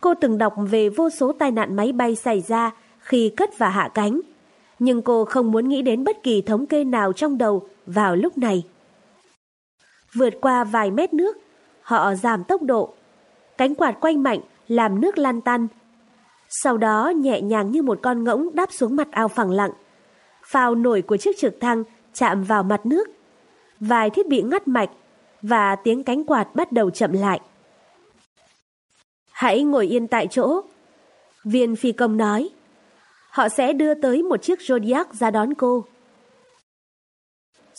Cô từng đọc về vô số tai nạn máy bay xảy ra khi cất và hạ cánh, nhưng cô không muốn nghĩ đến bất kỳ thống kê nào trong đầu vào lúc này. Vượt qua vài mét nước, họ giảm tốc độ. Cánh quạt quanh mạnh làm nước lan tan. Sau đó nhẹ nhàng như một con ngỗng đáp xuống mặt ao phẳng lặng. Phao nổi của chiếc trực thăng chạm vào mặt nước. Vài thiết bị ngắt mạch và tiếng cánh quạt bắt đầu chậm lại. Hãy ngồi yên tại chỗ. Viên phi công nói. Họ sẽ đưa tới một chiếc Zodiac ra đón cô.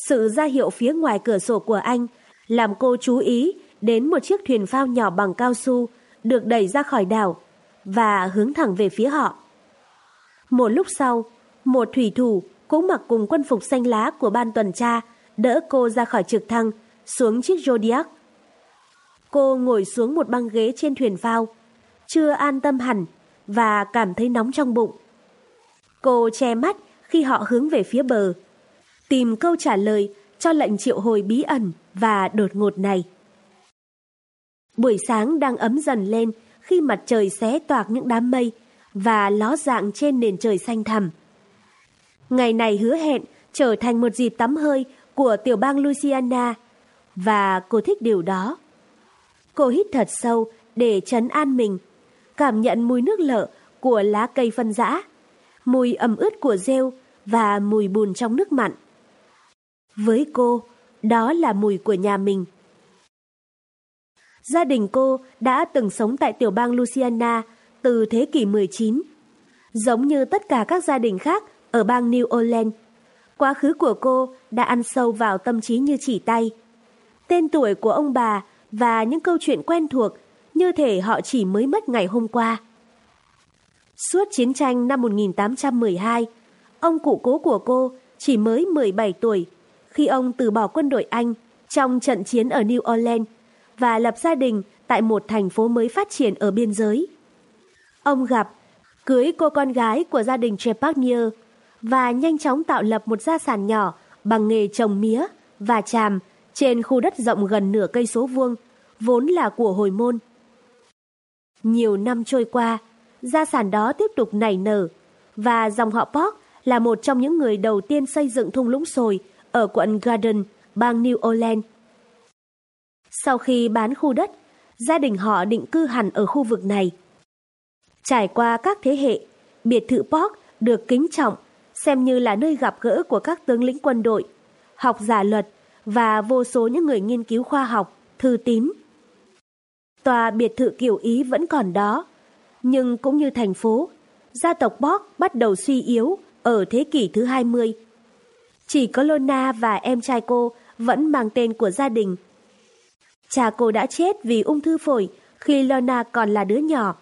Sự ra hiệu phía ngoài cửa sổ của anh làm cô chú ý đến một chiếc thuyền phao nhỏ bằng cao su được đẩy ra khỏi đảo và hướng thẳng về phía họ. Một lúc sau, một thủy thủ cũng mặc cùng quân phục xanh lá của ban tuần tra đỡ cô ra khỏi trực thăng xuống chiếc Zodiac. Cô ngồi xuống một băng ghế trên thuyền phao, chưa an tâm hẳn và cảm thấy nóng trong bụng. Cô che mắt khi họ hướng về phía bờ. Tìm câu trả lời cho lệnh triệu hồi bí ẩn và đột ngột này. Buổi sáng đang ấm dần lên khi mặt trời xé toạc những đám mây và ló dạng trên nền trời xanh thẳm. Ngày này hứa hẹn trở thành một dịp tắm hơi của tiểu bang Louisiana và cô thích điều đó. Cô hít thật sâu để trấn an mình, cảm nhận mùi nước lợ của lá cây phân rã, mùi ẩm ướt của rêu và mùi bùn trong nước mặn. Với cô, đó là mùi của nhà mình. Gia đình cô đã từng sống tại tiểu bang Louisiana từ thế kỷ 19. Giống như tất cả các gia đình khác ở bang New Orleans, quá khứ của cô đã ăn sâu vào tâm trí như chỉ tay. Tên tuổi của ông bà và những câu chuyện quen thuộc như thể họ chỉ mới mất ngày hôm qua. Suốt chiến tranh năm 1812, ông cụ cố của cô chỉ mới 17 tuổi khi ông từ bỏ quân đội Anh trong trận chiến ở New Orleans và lập gia đình tại một thành phố mới phát triển ở biên giới. Ông gặp, cưới cô con gái của gia đình Trepagnier và nhanh chóng tạo lập một gia sản nhỏ bằng nghề trồng mía và tràm trên khu đất rộng gần nửa cây số vuông, vốn là của hồi môn. Nhiều năm trôi qua, gia sản đó tiếp tục nảy nở và dòng họ Park là một trong những người đầu tiên xây dựng thung lũng sồi ở quận Garden, bang New Orleans. Sau khi bán khu đất, gia đình họ định cư hẳn ở khu vực này. Trải qua các thế hệ, biệt thự Park được kính trọng, xem như là nơi gặp gỡ của các tướng lĩnh quân đội, học giả luật và vô số những người nghiên cứu khoa học, thư tín. Tòa biệt thự kiểu Ý vẫn còn đó, nhưng cũng như thành phố, gia tộc Park bắt đầu suy yếu ở thế kỷ thứ 20. Chỉ có Lona và em trai cô vẫn mang tên của gia đình. Cha cô đã chết vì ung thư phổi khi Lona còn là đứa nhỏ.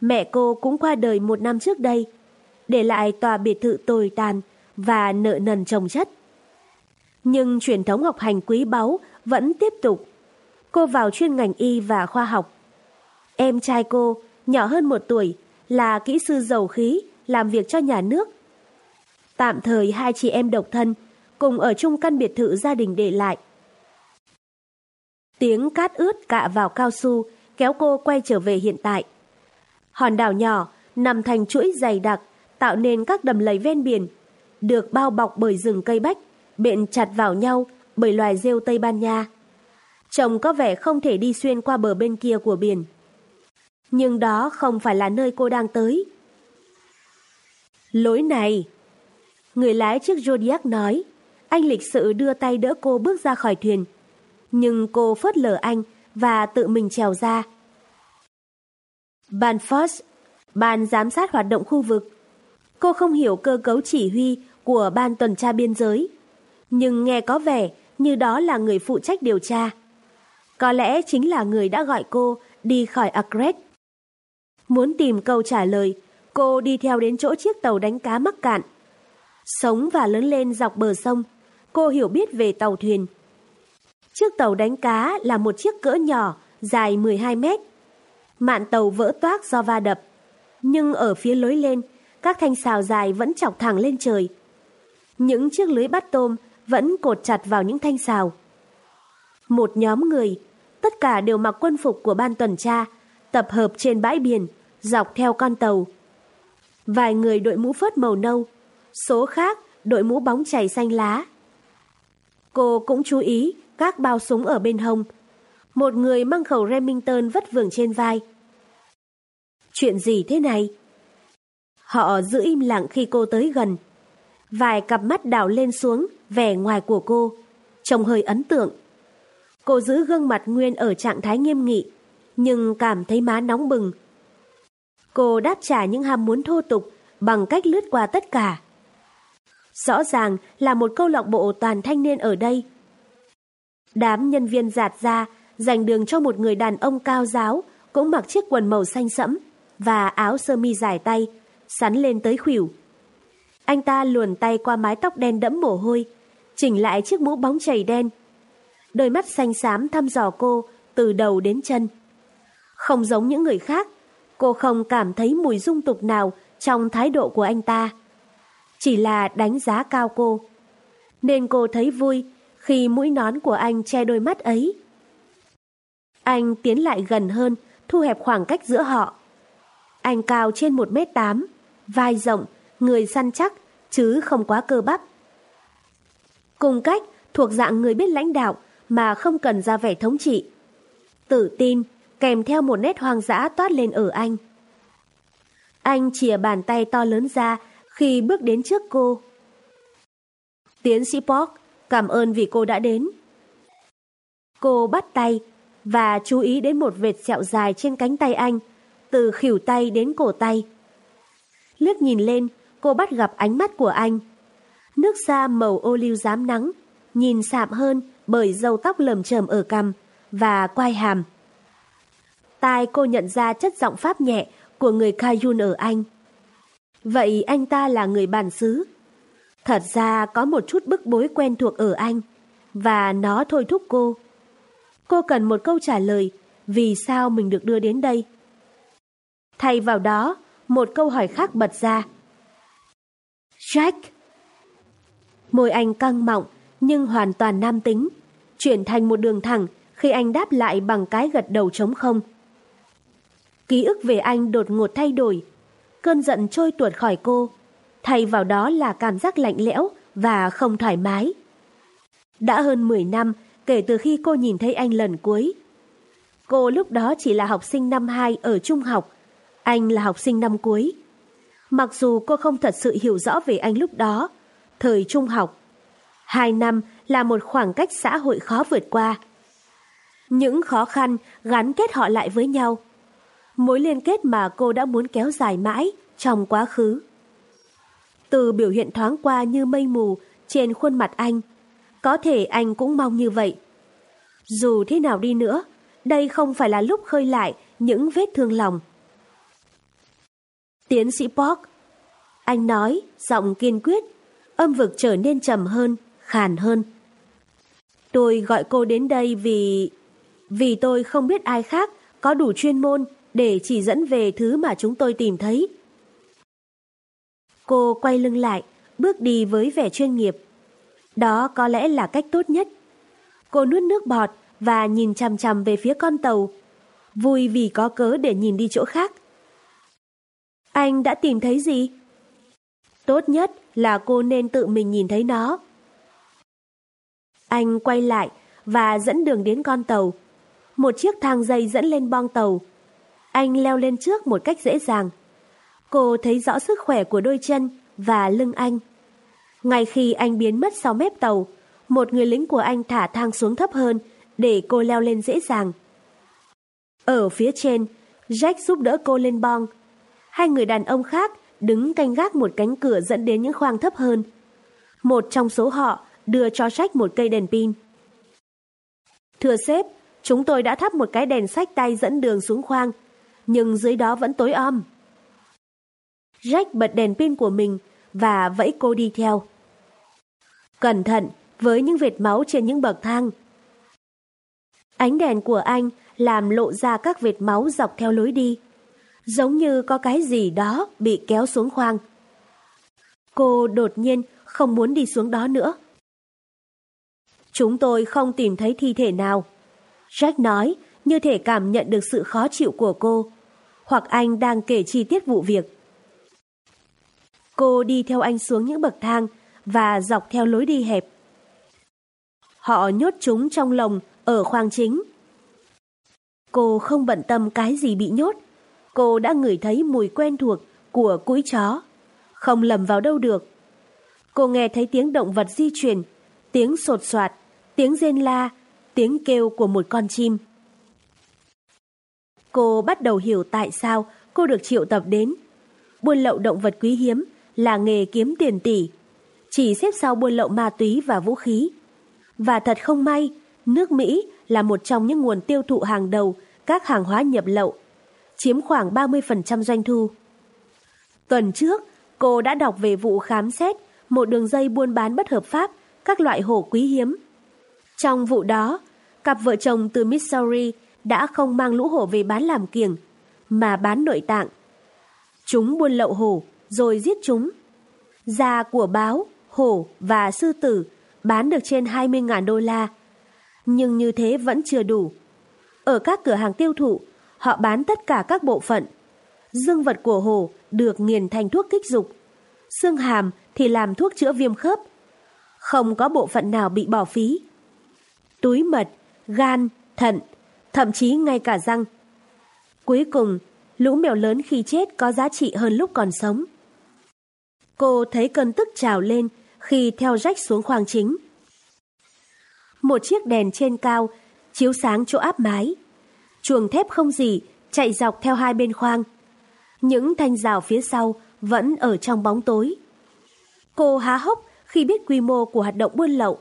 Mẹ cô cũng qua đời một năm trước đây, để lại tòa biệt thự tồi tàn và nợ nần chồng chất. Nhưng truyền thống học hành quý báu vẫn tiếp tục. Cô vào chuyên ngành y và khoa học. Em trai cô, nhỏ hơn một tuổi, là kỹ sư dầu khí, làm việc cho nhà nước. Tạm thời hai chị em độc thân, cùng ở chung căn biệt thự gia đình để lại. Tiếng cát ướt cạ vào cao su, kéo cô quay trở về hiện tại. Hòn đảo nhỏ nằm thành chuỗi dày đặc, tạo nên các đầm lầy ven biển, được bao bọc bởi rừng cây bách, bện chặt vào nhau bởi loài rêu Tây Ban Nha. chồng có vẻ không thể đi xuyên qua bờ bên kia của biển. Nhưng đó không phải là nơi cô đang tới. Lối này! Người lái chiếc Zodiac nói, anh lịch sự đưa tay đỡ cô bước ra khỏi thuyền. Nhưng cô phớt lờ anh và tự mình trèo ra. Ban Foss, ban giám sát hoạt động khu vực. Cô không hiểu cơ cấu chỉ huy của ban tuần tra biên giới, nhưng nghe có vẻ như đó là người phụ trách điều tra. Có lẽ chính là người đã gọi cô đi khỏi Agret. Muốn tìm câu trả lời, cô đi theo đến chỗ chiếc tàu đánh cá mắc cạn. Sống và lớn lên dọc bờ sông, cô hiểu biết về tàu thuyền. Chiếc tàu đánh cá là một chiếc cỡ nhỏ, dài 12 mét. Mạn tàu vỡ toác do va đập. Nhưng ở phía lối lên, các thanh xào dài vẫn chọc thẳng lên trời. Những chiếc lưới bắt tôm vẫn cột chặt vào những thanh xào. Một nhóm người, tất cả đều mặc quân phục của ban tuần tra, tập hợp trên bãi biển, dọc theo con tàu. Vài người đội mũ phớt màu nâu, số khác đội mũ bóng chảy xanh lá. Cô cũng chú ý các bao súng ở bên hông. Một người mang khẩu Remington vất vưởng trên vai. Chuyện gì thế này? Họ giữ im lặng khi cô tới gần. Vài cặp mắt đảo lên xuống, vẻ ngoài của cô, trông hơi ấn tượng. Cô giữ gương mặt nguyên ở trạng thái nghiêm nghị, nhưng cảm thấy má nóng bừng. Cô đáp trả những ham muốn thô tục bằng cách lướt qua tất cả. Rõ ràng là một câu lạc bộ toàn thanh niên ở đây. Đám nhân viên giạt ra, dành đường cho một người đàn ông cao giáo, cũng mặc chiếc quần màu xanh sẫm và áo sơ mi dài tay, sắn lên tới khuỷu. Anh ta luồn tay qua mái tóc đen đẫm mồ hôi, chỉnh lại chiếc mũ bóng chảy đen. Đôi mắt xanh xám thăm dò cô từ đầu đến chân. Không giống những người khác, cô không cảm thấy mùi dung tục nào trong thái độ của anh ta. chỉ là đánh giá cao cô. Nên cô thấy vui khi mũi nón của anh che đôi mắt ấy. Anh tiến lại gần hơn, thu hẹp khoảng cách giữa họ. Anh cao trên 1m8, vai rộng, người săn chắc, chứ không quá cơ bắp. Cùng cách, thuộc dạng người biết lãnh đạo mà không cần ra vẻ thống trị. Tự tin, kèm theo một nét hoang dã toát lên ở anh. Anh chìa bàn tay to lớn ra khi bước đến trước cô. Tiến sĩ Park, cảm ơn vì cô đã đến. Cô bắt tay và chú ý đến một vệt sẹo dài trên cánh tay anh, từ khỉu tay đến cổ tay. Liếc nhìn lên, cô bắt gặp ánh mắt của anh. Nước da màu ô liu rám nắng, nhìn sạm hơn bởi râu tóc lầm chởm ở cằm và quai hàm. Tai cô nhận ra chất giọng pháp nhẹ của người Kayun ở Anh. Vậy anh ta là người bản xứ. Thật ra có một chút bức bối quen thuộc ở anh, và nó thôi thúc cô. Cô cần một câu trả lời vì sao mình được đưa đến đây. Thay vào đó, một câu hỏi khác bật ra. Jack! Môi anh căng mọng nhưng hoàn toàn nam tính, chuyển thành một đường thẳng khi anh đáp lại bằng cái gật đầu trống không. Ký ức về anh đột ngột thay đổi, cơn giận trôi tuột khỏi cô, thay vào đó là cảm giác lạnh lẽo và không thoải mái. Đã hơn 10 năm kể từ khi cô nhìn thấy anh lần cuối. Cô lúc đó chỉ là học sinh năm 2 ở trung học, anh là học sinh năm cuối. Mặc dù cô không thật sự hiểu rõ về anh lúc đó, thời trung học, hai năm là một khoảng cách xã hội khó vượt qua. Những khó khăn gắn kết họ lại với nhau. Mối liên kết mà cô đã muốn kéo dài mãi trong quá khứ. Từ biểu hiện thoáng qua như mây mù trên khuôn mặt anh, có thể anh cũng mong như vậy. Dù thế nào đi nữa, đây không phải là lúc khơi lại những vết thương lòng. Tiến sĩ Park, anh nói, giọng kiên quyết, âm vực trở nên trầm hơn, khàn hơn. Tôi gọi cô đến đây vì... Vì tôi không biết ai khác có đủ chuyên môn để chỉ dẫn về thứ mà chúng tôi tìm thấy. Cô quay lưng lại, bước đi với vẻ chuyên nghiệp. Đó có lẽ là cách tốt nhất. Cô nuốt nước bọt và nhìn chằm chằm về phía con tàu. Vui vì có cớ để nhìn đi chỗ khác. Anh đã tìm thấy gì? Tốt nhất là cô nên tự mình nhìn thấy nó. Anh quay lại và dẫn đường đến con tàu. Một chiếc thang dây dẫn lên bong tàu. Anh leo lên trước một cách dễ dàng. Cô thấy rõ sức khỏe của đôi chân và lưng anh. Ngay khi anh biến mất sau mép tàu, một người lính của anh thả thang xuống thấp hơn để cô leo lên dễ dàng. Ở phía trên, Jack giúp đỡ cô lên bong. Hai người đàn ông khác đứng canh gác một cánh cửa dẫn đến những khoang thấp hơn. Một trong số họ đưa cho Jack một cây đèn pin. Thưa sếp, chúng tôi đã thắp một cái đèn sách tay dẫn đường xuống khoang, nhưng dưới đó vẫn tối om. Jack bật đèn pin của mình và vẫy cô đi theo. Cẩn thận với những vệt máu trên những bậc thang. Ánh đèn của anh làm lộ ra các vệt máu dọc theo lối đi, giống như có cái gì đó bị kéo xuống khoang. Cô đột nhiên không muốn đi xuống đó nữa. Chúng tôi không tìm thấy thi thể nào. Jack nói như thể cảm nhận được sự khó chịu của cô, hoặc anh đang kể chi tiết vụ việc. Cô đi theo anh xuống những bậc thang và dọc theo lối đi hẹp. Họ nhốt chúng trong lồng ở khoang chính. Cô không bận tâm cái gì bị nhốt. Cô đã ngửi thấy mùi quen thuộc của cũi chó. Không lầm vào đâu được. Cô nghe thấy tiếng động vật di chuyển, tiếng sột soạt, tiếng rên la, tiếng kêu của một con chim. Cô bắt đầu hiểu tại sao cô được triệu tập đến. Buôn lậu động vật quý hiếm là nghề kiếm tiền tỷ, chỉ xếp sau buôn lậu ma túy và vũ khí. Và thật không may, nước Mỹ là một trong những nguồn tiêu thụ hàng đầu các hàng hóa nhập lậu, chiếm khoảng 30% doanh thu. Tuần trước, cô đã đọc về vụ khám xét một đường dây buôn bán bất hợp pháp các loại hổ quý hiếm. Trong vụ đó, cặp vợ chồng từ Missouri đã không mang lũ hổ về bán làm kiềng mà bán nội tạng. Chúng buôn lậu hổ rồi giết chúng. Da của báo, hổ và sư tử bán được trên 20.000 đô la. Nhưng như thế vẫn chưa đủ. Ở các cửa hàng tiêu thụ, họ bán tất cả các bộ phận. Dương vật của hổ được nghiền thành thuốc kích dục. Xương hàm thì làm thuốc chữa viêm khớp. Không có bộ phận nào bị bỏ phí. Túi mật, gan, thận, thậm chí ngay cả răng. Cuối cùng, lũ mèo lớn khi chết có giá trị hơn lúc còn sống. Cô thấy cơn tức trào lên khi theo rách xuống khoang chính. Một chiếc đèn trên cao chiếu sáng chỗ áp mái. Chuồng thép không gì chạy dọc theo hai bên khoang. Những thanh rào phía sau vẫn ở trong bóng tối. Cô há hốc khi biết quy mô của hoạt động buôn lậu.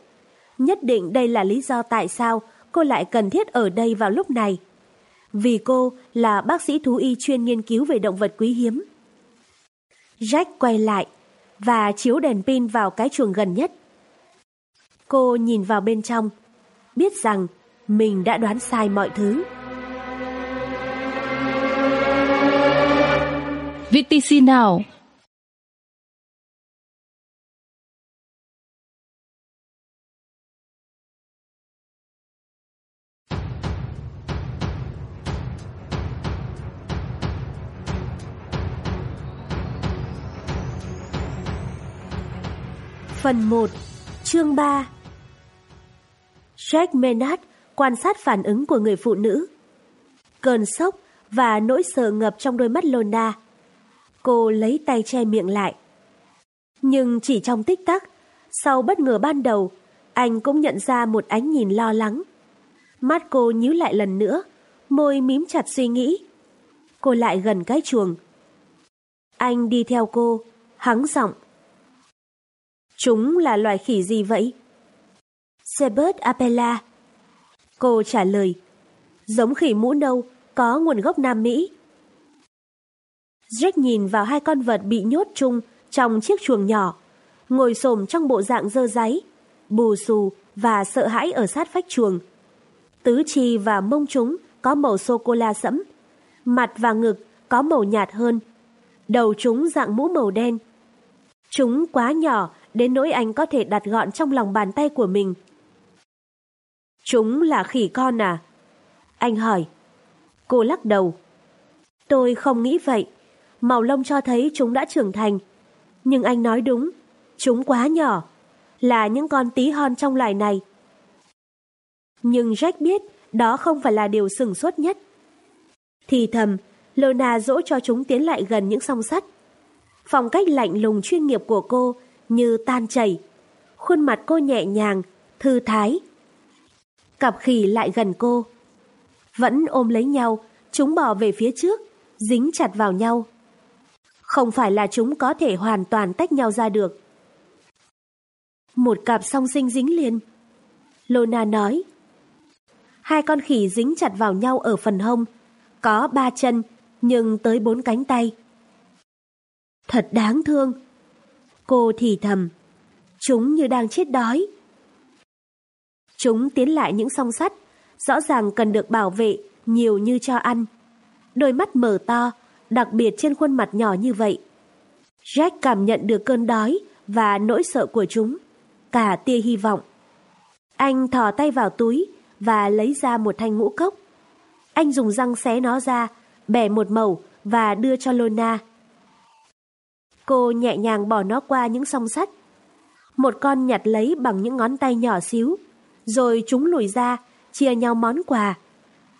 Nhất định đây là lý do tại sao cô lại cần thiết ở đây vào lúc này. Vì cô là bác sĩ thú y chuyên nghiên cứu về động vật quý hiếm. Jack quay lại và chiếu đèn pin vào cái chuồng gần nhất. Cô nhìn vào bên trong, biết rằng mình đã đoán sai mọi thứ. VTC nào? Phần 1 Chương 3 Jack Maynard quan sát phản ứng của người phụ nữ. Cơn sốc và nỗi sợ ngập trong đôi mắt Lona. Cô lấy tay che miệng lại. Nhưng chỉ trong tích tắc, sau bất ngờ ban đầu, anh cũng nhận ra một ánh nhìn lo lắng. Mắt cô nhíu lại lần nữa, môi mím chặt suy nghĩ. Cô lại gần cái chuồng. Anh đi theo cô, hắng giọng. Chúng là loài khỉ gì vậy? Sebert apella. Cô trả lời, giống khỉ mũ nâu, có nguồn gốc Nam Mỹ. Jack nhìn vào hai con vật bị nhốt chung trong chiếc chuồng nhỏ, ngồi xổm trong bộ dạng dơ giấy, bù xù và sợ hãi ở sát vách chuồng. Tứ chi và mông chúng có màu sô-cô-la sẫm, mặt và ngực có màu nhạt hơn, đầu chúng dạng mũ màu đen. Chúng quá nhỏ đến nỗi anh có thể đặt gọn trong lòng bàn tay của mình. Chúng là khỉ con à? Anh hỏi. Cô lắc đầu. Tôi không nghĩ vậy. Màu lông cho thấy chúng đã trưởng thành. Nhưng anh nói đúng, chúng quá nhỏ. Là những con tí hon trong loài này. Nhưng Jack biết đó không phải là điều sừng sốt nhất. Thì thầm, Lona dỗ cho chúng tiến lại gần những song sắt. Phong cách lạnh lùng chuyên nghiệp của cô như tan chảy. Khuôn mặt cô nhẹ nhàng, thư thái. Cặp khỉ lại gần cô. Vẫn ôm lấy nhau, chúng bò về phía trước, dính chặt vào nhau. Không phải là chúng có thể hoàn toàn tách nhau ra được. Một cặp song sinh dính liền. Lona nói. Hai con khỉ dính chặt vào nhau ở phần hông, có ba chân nhưng tới bốn cánh tay. Thật đáng thương. Cô thì thầm. Chúng như đang chết đói. Chúng tiến lại những song sắt, rõ ràng cần được bảo vệ nhiều như cho ăn. Đôi mắt mở to, đặc biệt trên khuôn mặt nhỏ như vậy. Jack cảm nhận được cơn đói và nỗi sợ của chúng, cả tia hy vọng. Anh thò tay vào túi và lấy ra một thanh ngũ cốc. Anh dùng răng xé nó ra, bẻ một mẩu và đưa cho Lona. Cô nhẹ nhàng bỏ nó qua những song sắt. Một con nhặt lấy bằng những ngón tay nhỏ xíu, rồi chúng lùi ra, chia nhau món quà.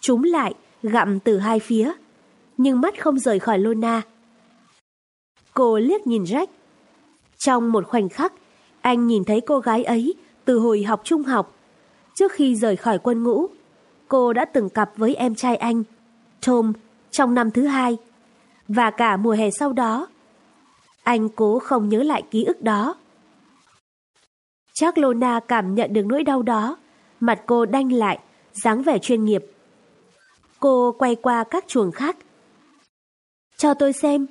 Chúng lại, gặm từ hai phía, nhưng mắt không rời khỏi Lona. Cô liếc nhìn Jack. Trong một khoảnh khắc, anh nhìn thấy cô gái ấy từ hồi học trung học. Trước khi rời khỏi quân ngũ, cô đã từng cặp với em trai anh, Tom, trong năm thứ hai. Và cả mùa hè sau đó, anh cố không nhớ lại ký ức đó. Chắc Lona cảm nhận được nỗi đau đó, mặt cô đanh lại, dáng vẻ chuyên nghiệp. Cô quay qua các chuồng khác. Cho tôi xem.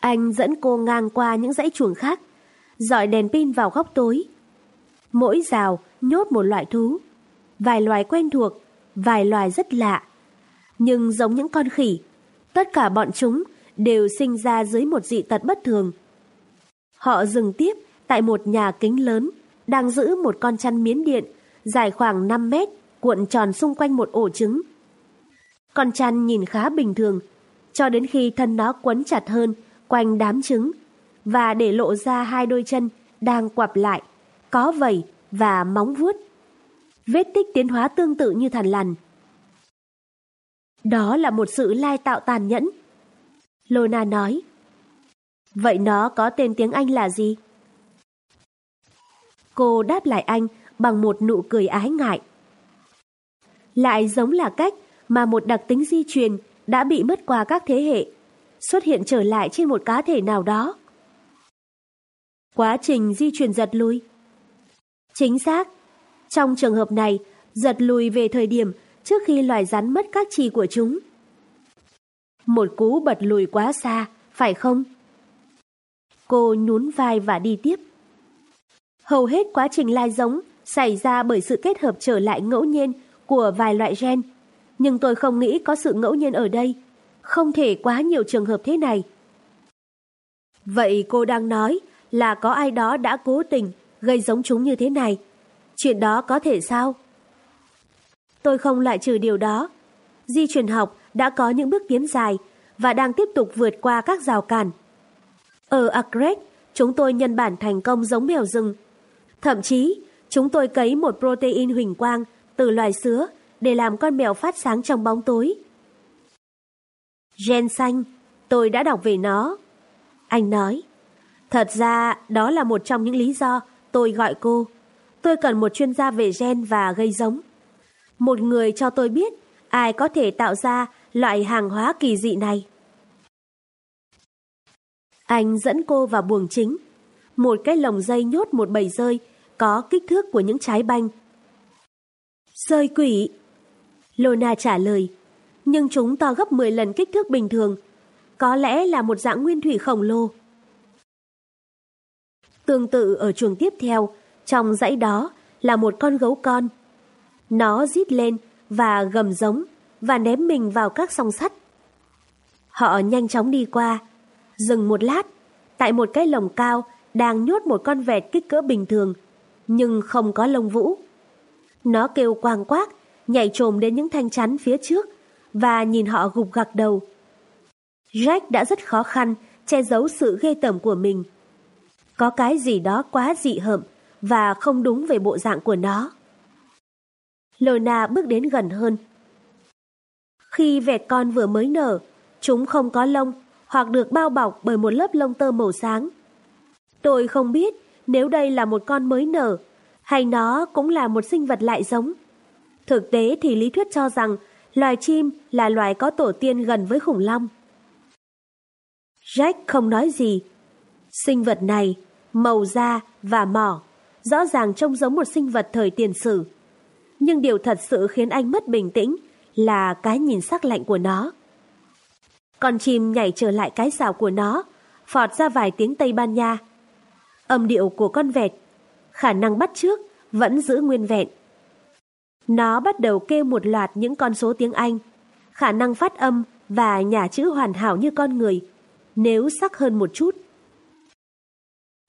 Anh dẫn cô ngang qua những dãy chuồng khác, dọi đèn pin vào góc tối. Mỗi rào nhốt một loại thú, vài loài quen thuộc, vài loài rất lạ. Nhưng giống những con khỉ, tất cả bọn chúng đều sinh ra dưới một dị tật bất thường, Họ dừng tiếp tại một nhà kính lớn, đang giữ một con chăn miến điện, dài khoảng 5 mét, cuộn tròn xung quanh một ổ trứng. Con chăn nhìn khá bình thường, cho đến khi thân nó quấn chặt hơn quanh đám trứng và để lộ ra hai đôi chân đang quặp lại, có vẩy và móng vuốt. Vết tích tiến hóa tương tự như thằn lằn. Đó là một sự lai tạo tàn nhẫn. Lona nói. Vậy nó có tên tiếng Anh là gì? Cô đáp lại anh bằng một nụ cười ái ngại. Lại giống là cách mà một đặc tính di truyền đã bị mất qua các thế hệ, xuất hiện trở lại trên một cá thể nào đó. Quá trình di truyền giật lùi. Chính xác. Trong trường hợp này, giật lùi về thời điểm trước khi loài rắn mất các chi của chúng. Một cú bật lùi quá xa, phải không? Cô nhún vai và đi tiếp. Hầu hết quá trình lai giống xảy ra bởi sự kết hợp trở lại ngẫu nhiên của vài loại gen. Nhưng tôi không nghĩ có sự ngẫu nhiên ở đây. Không thể quá nhiều trường hợp thế này. Vậy cô đang nói là có ai đó đã cố tình gây giống chúng như thế này. Chuyện đó có thể sao? Tôi không loại trừ điều đó. Di truyền học đã có những bước tiến dài và đang tiếp tục vượt qua các rào cản. Ở Agret, chúng tôi nhân bản thành công giống mèo rừng. Thậm chí, chúng tôi cấy một protein huỳnh quang từ loài sứa để làm con mèo phát sáng trong bóng tối. Gen xanh, tôi đã đọc về nó. Anh nói, thật ra đó là một trong những lý do tôi gọi cô. Tôi cần một chuyên gia về gen và gây giống. Một người cho tôi biết ai có thể tạo ra loại hàng hóa kỳ dị này. Anh dẫn cô vào buồng chính. Một cái lồng dây nhốt một bầy rơi có kích thước của những trái banh. Rơi quỷ! Lona trả lời. Nhưng chúng to gấp 10 lần kích thước bình thường. Có lẽ là một dạng nguyên thủy khổng lồ. Tương tự ở chuồng tiếp theo, trong dãy đó là một con gấu con. Nó rít lên và gầm giống và ném mình vào các song sắt. Họ nhanh chóng đi qua, dừng một lát, tại một cái lồng cao đang nhốt một con vẹt kích cỡ bình thường, nhưng không có lông vũ. Nó kêu quang quác, nhảy trồm đến những thanh chắn phía trước và nhìn họ gục gặc đầu. Jack đã rất khó khăn che giấu sự ghê tởm của mình. Có cái gì đó quá dị hợm và không đúng về bộ dạng của nó. Lona bước đến gần hơn. Khi vẹt con vừa mới nở, chúng không có lông hoặc được bao bọc bởi một lớp lông tơ màu sáng. Tôi không biết nếu đây là một con mới nở hay nó cũng là một sinh vật lại giống. Thực tế thì lý thuyết cho rằng loài chim là loài có tổ tiên gần với khủng long. Jack không nói gì. Sinh vật này, màu da và mỏ, rõ ràng trông giống một sinh vật thời tiền sử. Nhưng điều thật sự khiến anh mất bình tĩnh là cái nhìn sắc lạnh của nó. Con chim nhảy trở lại cái xào của nó, phọt ra vài tiếng Tây Ban Nha. Âm điệu của con vẹt, khả năng bắt trước vẫn giữ nguyên vẹn. Nó bắt đầu kêu một loạt những con số tiếng Anh, khả năng phát âm và nhả chữ hoàn hảo như con người, nếu sắc hơn một chút.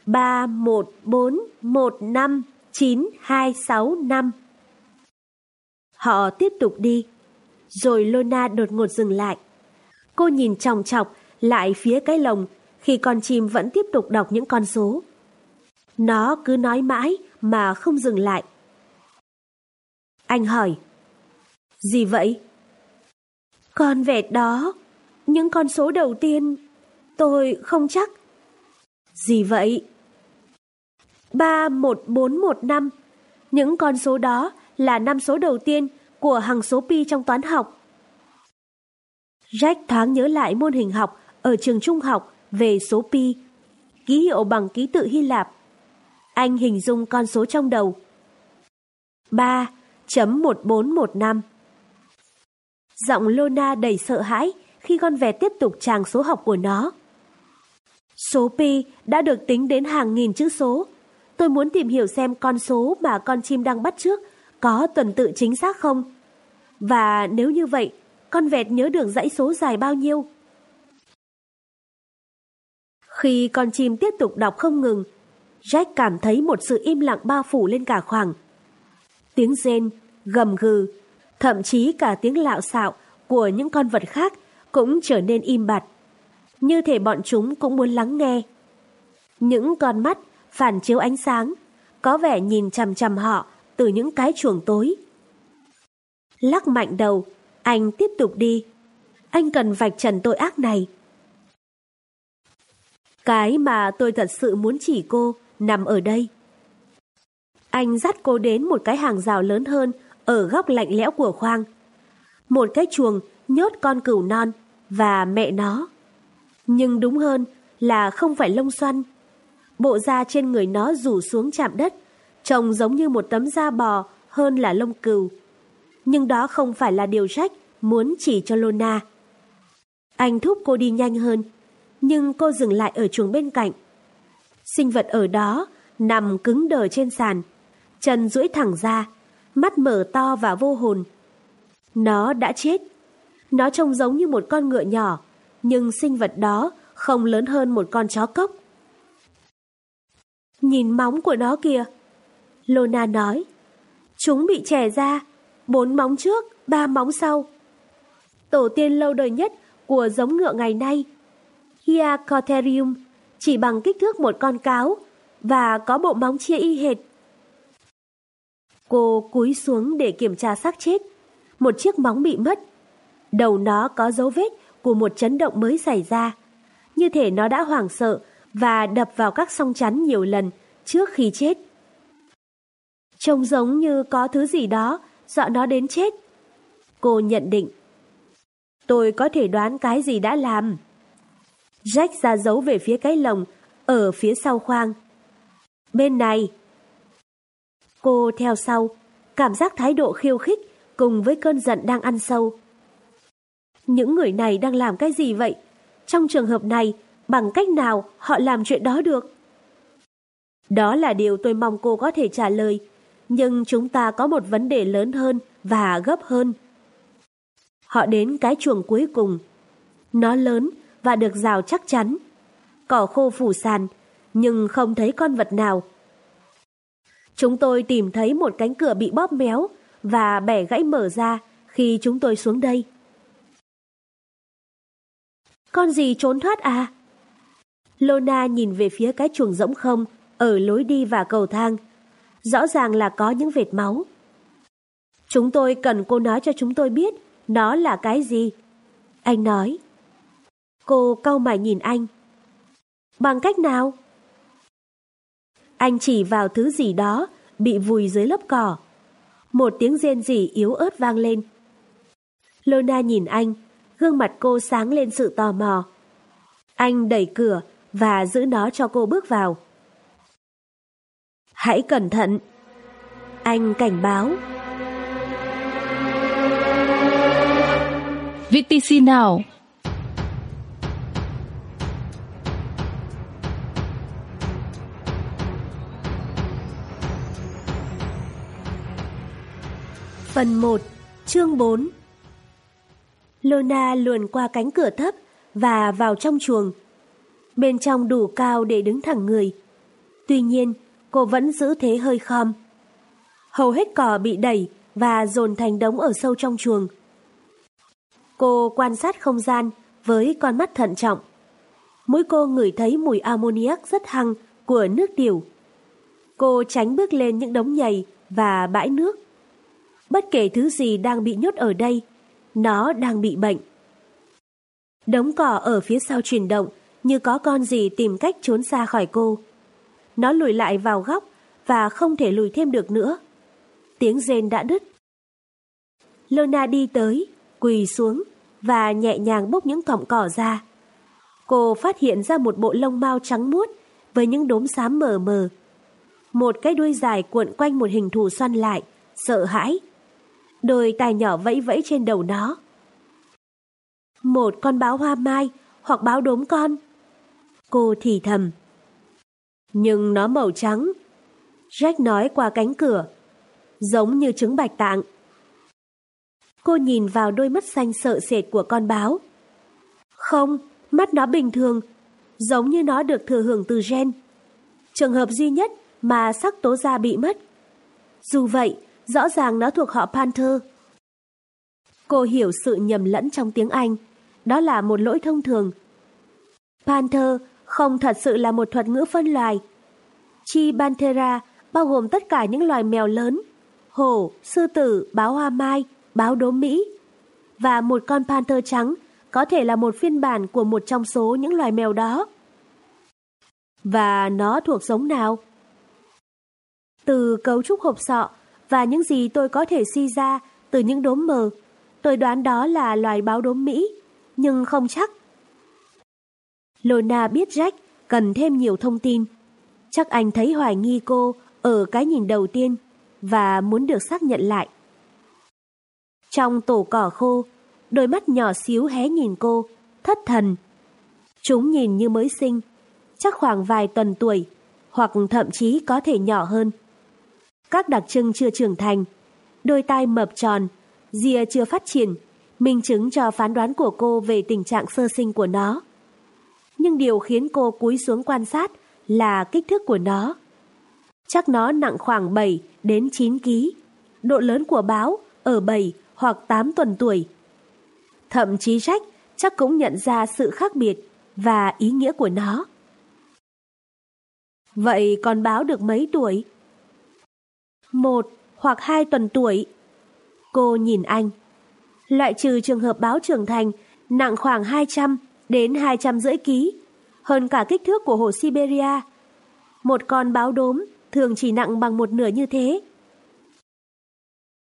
3, 1, 4, 1, 5, 9, 2, 6, 5 Họ tiếp tục đi, rồi Lona đột ngột dừng lại. Cô nhìn chòng chọc lại phía cái lồng khi con chim vẫn tiếp tục đọc những con số. Nó cứ nói mãi mà không dừng lại. Anh hỏi. Gì vậy? Con vẹt đó, những con số đầu tiên, tôi không chắc. Gì vậy? 31415, những con số đó là năm số đầu tiên của hằng số pi trong toán học. Jack thoáng nhớ lại môn hình học ở trường trung học về số pi, ký hiệu bằng ký tự Hy Lạp. Anh hình dung con số trong đầu. 3.1415 Giọng Lona đầy sợ hãi khi con vẹt tiếp tục tràng số học của nó. Số pi đã được tính đến hàng nghìn chữ số. Tôi muốn tìm hiểu xem con số mà con chim đang bắt trước có tuần tự chính xác không? Và nếu như vậy, con vẹt nhớ được dãy số dài bao nhiêu? Khi con chim tiếp tục đọc không ngừng, Jack cảm thấy một sự im lặng bao phủ lên cả khoảng. Tiếng rên, gầm gừ, thậm chí cả tiếng lạo xạo của những con vật khác cũng trở nên im bặt. Như thể bọn chúng cũng muốn lắng nghe. Những con mắt phản chiếu ánh sáng, có vẻ nhìn chằm chằm họ từ những cái chuồng tối. Lắc mạnh đầu, anh tiếp tục đi. Anh cần vạch trần tội ác này. Cái mà tôi thật sự muốn chỉ cô nằm ở đây. Anh dắt cô đến một cái hàng rào lớn hơn ở góc lạnh lẽo của khoang. Một cái chuồng nhốt con cừu non và mẹ nó. Nhưng đúng hơn là không phải lông xoăn. Bộ da trên người nó rủ xuống chạm đất, trông giống như một tấm da bò hơn là lông cừu. Nhưng đó không phải là điều Jack muốn chỉ cho Lona. Anh thúc cô đi nhanh hơn, nhưng cô dừng lại ở chuồng bên cạnh. Sinh vật ở đó nằm cứng đờ trên sàn, chân duỗi thẳng ra, mắt mở to và vô hồn. Nó đã chết. Nó trông giống như một con ngựa nhỏ, nhưng sinh vật đó không lớn hơn một con chó cốc. Nhìn móng của nó kìa. Lona nói. Chúng bị trẻ ra, bốn móng trước, ba móng sau. Tổ tiên lâu đời nhất của giống ngựa ngày nay, Hiacotherium, chỉ bằng kích thước một con cáo và có bộ móng chia y hệt. Cô cúi xuống để kiểm tra xác chết. Một chiếc móng bị mất. Đầu nó có dấu vết của một chấn động mới xảy ra. Như thể nó đã hoảng sợ và đập vào các song chắn nhiều lần trước khi chết. Trông giống như có thứ gì đó dọa nó đến chết. Cô nhận định. Tôi có thể đoán cái gì đã làm. Jack ra dấu về phía cái lồng ở phía sau khoang. Bên này. Cô theo sau, cảm giác thái độ khiêu khích cùng với cơn giận đang ăn sâu. Những người này đang làm cái gì vậy? Trong trường hợp này, bằng cách nào họ làm chuyện đó được? Đó là điều tôi mong cô có thể trả lời, nhưng chúng ta có một vấn đề lớn hơn và gấp hơn. Họ đến cái chuồng cuối cùng. Nó lớn và được rào chắc chắn. Cỏ khô phủ sàn, nhưng không thấy con vật nào. Chúng tôi tìm thấy một cánh cửa bị bóp méo và bẻ gãy mở ra khi chúng tôi xuống đây. Con gì trốn thoát à? Lona nhìn về phía cái chuồng rỗng không ở lối đi và cầu thang. Rõ ràng là có những vệt máu. Chúng tôi cần cô nói cho chúng tôi biết nó là cái gì. Anh nói. Cô cau mày nhìn anh. Bằng cách nào? Anh chỉ vào thứ gì đó bị vùi dưới lớp cỏ. Một tiếng rên rỉ yếu ớt vang lên. Lona nhìn anh, gương mặt cô sáng lên sự tò mò. Anh đẩy cửa và giữ nó cho cô bước vào. Hãy cẩn thận. Anh cảnh báo. VTC nào? Phần 1, chương 4 Lona luồn qua cánh cửa thấp và vào trong chuồng. Bên trong đủ cao để đứng thẳng người. Tuy nhiên, cô vẫn giữ thế hơi khom. Hầu hết cỏ bị đẩy và dồn thành đống ở sâu trong chuồng. Cô quan sát không gian với con mắt thận trọng. mũi cô ngửi thấy mùi ammoniac rất hăng của nước tiểu. Cô tránh bước lên những đống nhầy và bãi nước. Bất kể thứ gì đang bị nhốt ở đây, nó đang bị bệnh. Đống cỏ ở phía sau chuyển động như có con gì tìm cách trốn xa khỏi cô. Nó lùi lại vào góc và không thể lùi thêm được nữa. Tiếng rên đã đứt. Lona đi tới, quỳ xuống và nhẹ nhàng bốc những cọng cỏ ra. Cô phát hiện ra một bộ lông mao trắng muốt với những đốm xám mờ mờ. Một cái đuôi dài cuộn quanh một hình thù xoăn lại, sợ hãi đôi tai nhỏ vẫy vẫy trên đầu nó. Một con báo hoa mai hoặc báo đốm con. Cô thì thầm. Nhưng nó màu trắng. Jack nói qua cánh cửa. Giống như trứng bạch tạng. Cô nhìn vào đôi mắt xanh sợ sệt của con báo. Không, mắt nó bình thường. giống như nó được thừa hưởng từ gen. Trường hợp duy nhất mà sắc tố da bị mất. Dù vậy, rõ ràng nó thuộc họ Panther. Cô hiểu sự nhầm lẫn trong tiếng Anh. Đó là một lỗi thông thường. Panther không thật sự là một thuật ngữ phân loài. Chi Panthera bao gồm tất cả những loài mèo lớn, hổ, sư tử, báo hoa mai, báo đốm Mỹ. Và một con panther trắng có thể là một phiên bản của một trong số những loài mèo đó. Và nó thuộc giống nào? Từ cấu trúc hộp sọ và những gì tôi có thể suy ra từ những đốm mờ, tôi đoán đó là loài báo đốm Mỹ, nhưng không chắc. Lona biết Jack cần thêm nhiều thông tin. Chắc anh thấy hoài nghi cô ở cái nhìn đầu tiên và muốn được xác nhận lại. Trong tổ cỏ khô, đôi mắt nhỏ xíu hé nhìn cô, thất thần. Chúng nhìn như mới sinh, chắc khoảng vài tuần tuổi, hoặc thậm chí có thể nhỏ hơn. Các đặc trưng chưa trưởng thành, đôi tai mập tròn, rìa chưa phát triển, minh chứng cho phán đoán của cô về tình trạng sơ sinh của nó. Nhưng điều khiến cô cúi xuống quan sát là kích thước của nó. Chắc nó nặng khoảng 7 đến 9 kg. Độ lớn của báo ở 7 hoặc 8 tuần tuổi. Thậm chí Jack chắc cũng nhận ra sự khác biệt và ý nghĩa của nó. Vậy con báo được mấy tuổi? Một hoặc hai tuần tuổi. Cô nhìn anh. Loại trừ trường hợp báo trưởng thành, nặng khoảng 200 đến 200 rưỡi ký, hơn cả kích thước của hồ Siberia. Một con báo đốm thường chỉ nặng bằng một nửa như thế.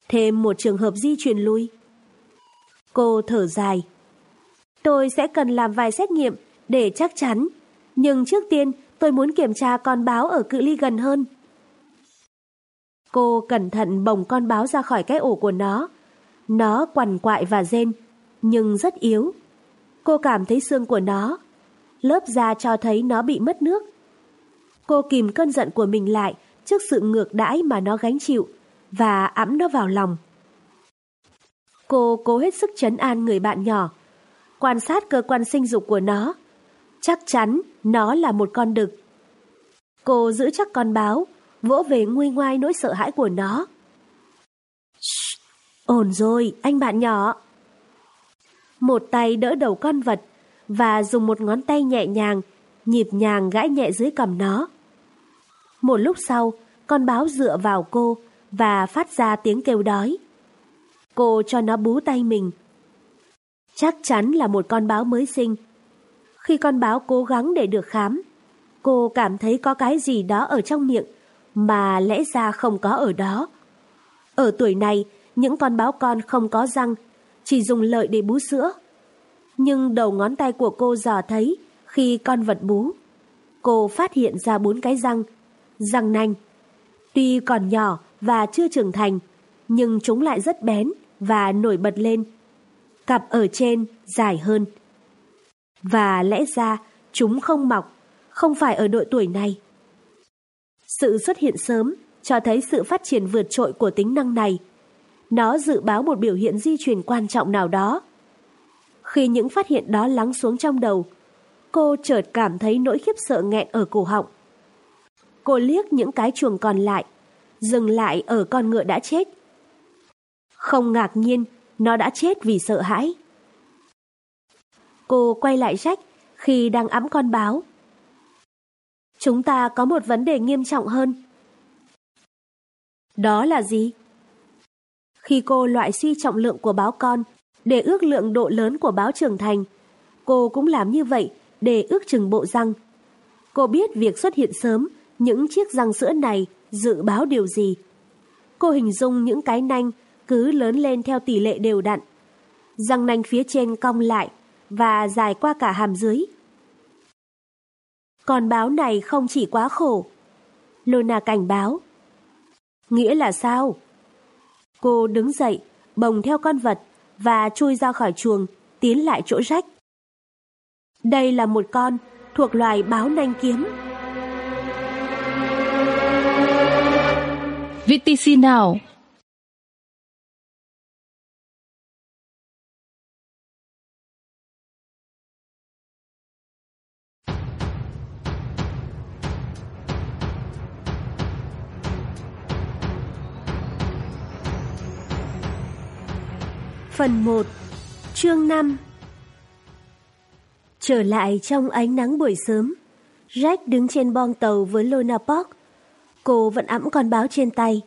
Thêm một trường hợp di truyền lui. Cô thở dài. Tôi sẽ cần làm vài xét nghiệm để chắc chắn, nhưng trước tiên tôi muốn kiểm tra con báo ở cự ly gần hơn. Cô cẩn thận bồng con báo ra khỏi cái ổ của nó. Nó quằn quại và rên, nhưng rất yếu. Cô cảm thấy xương của nó. Lớp da cho thấy nó bị mất nước. Cô kìm cơn giận của mình lại trước sự ngược đãi mà nó gánh chịu và ẵm nó vào lòng. Cô cố hết sức chấn an người bạn nhỏ, quan sát cơ quan sinh dục của nó. Chắc chắn nó là một con đực. Cô giữ chắc con báo, vỗ về nguôi ngoai nỗi sợ hãi của nó. Ổn rồi, anh bạn nhỏ. Một tay đỡ đầu con vật và dùng một ngón tay nhẹ nhàng, nhịp nhàng gãi nhẹ dưới cầm nó. Một lúc sau, con báo dựa vào cô và phát ra tiếng kêu đói. Cô cho nó bú tay mình. Chắc chắn là một con báo mới sinh. Khi con báo cố gắng để được khám, cô cảm thấy có cái gì đó ở trong miệng mà lẽ ra không có ở đó. Ở tuổi này, những con báo con không có răng, chỉ dùng lợi để bú sữa. Nhưng đầu ngón tay của cô dò thấy khi con vật bú. Cô phát hiện ra bốn cái răng, răng nanh. Tuy còn nhỏ và chưa trưởng thành, nhưng chúng lại rất bén và nổi bật lên. Cặp ở trên dài hơn. Và lẽ ra chúng không mọc, không phải ở độ tuổi này. Sự xuất hiện sớm cho thấy sự phát triển vượt trội của tính năng này. Nó dự báo một biểu hiện di truyền quan trọng nào đó. Khi những phát hiện đó lắng xuống trong đầu, cô chợt cảm thấy nỗi khiếp sợ nghẹn ở cổ họng. Cô liếc những cái chuồng còn lại, dừng lại ở con ngựa đã chết. Không ngạc nhiên, nó đã chết vì sợ hãi. Cô quay lại Jack khi đang ẵm con báo. Chúng ta có một vấn đề nghiêm trọng hơn. Đó là gì? Khi cô loại suy trọng lượng của báo con để ước lượng độ lớn của báo trưởng thành, cô cũng làm như vậy để ước chừng bộ răng. Cô biết việc xuất hiện sớm những chiếc răng sữa này dự báo điều gì. Cô hình dung những cái nanh cứ lớn lên theo tỷ lệ đều đặn. Răng nanh phía trên cong lại và dài qua cả hàm dưới. Còn báo này không chỉ quá khổ. Luna cảnh báo. Nghĩa là sao? Cô đứng dậy, bồng theo con vật và chui ra khỏi chuồng, tiến lại chỗ rách. Đây là một con thuộc loài báo nanh kiếm. VTC nào? Phần 1 Chương 5 Trở lại trong ánh nắng buổi sớm, Jack đứng trên bong tàu với Lona Park. Cô vẫn ẵm con báo trên tay.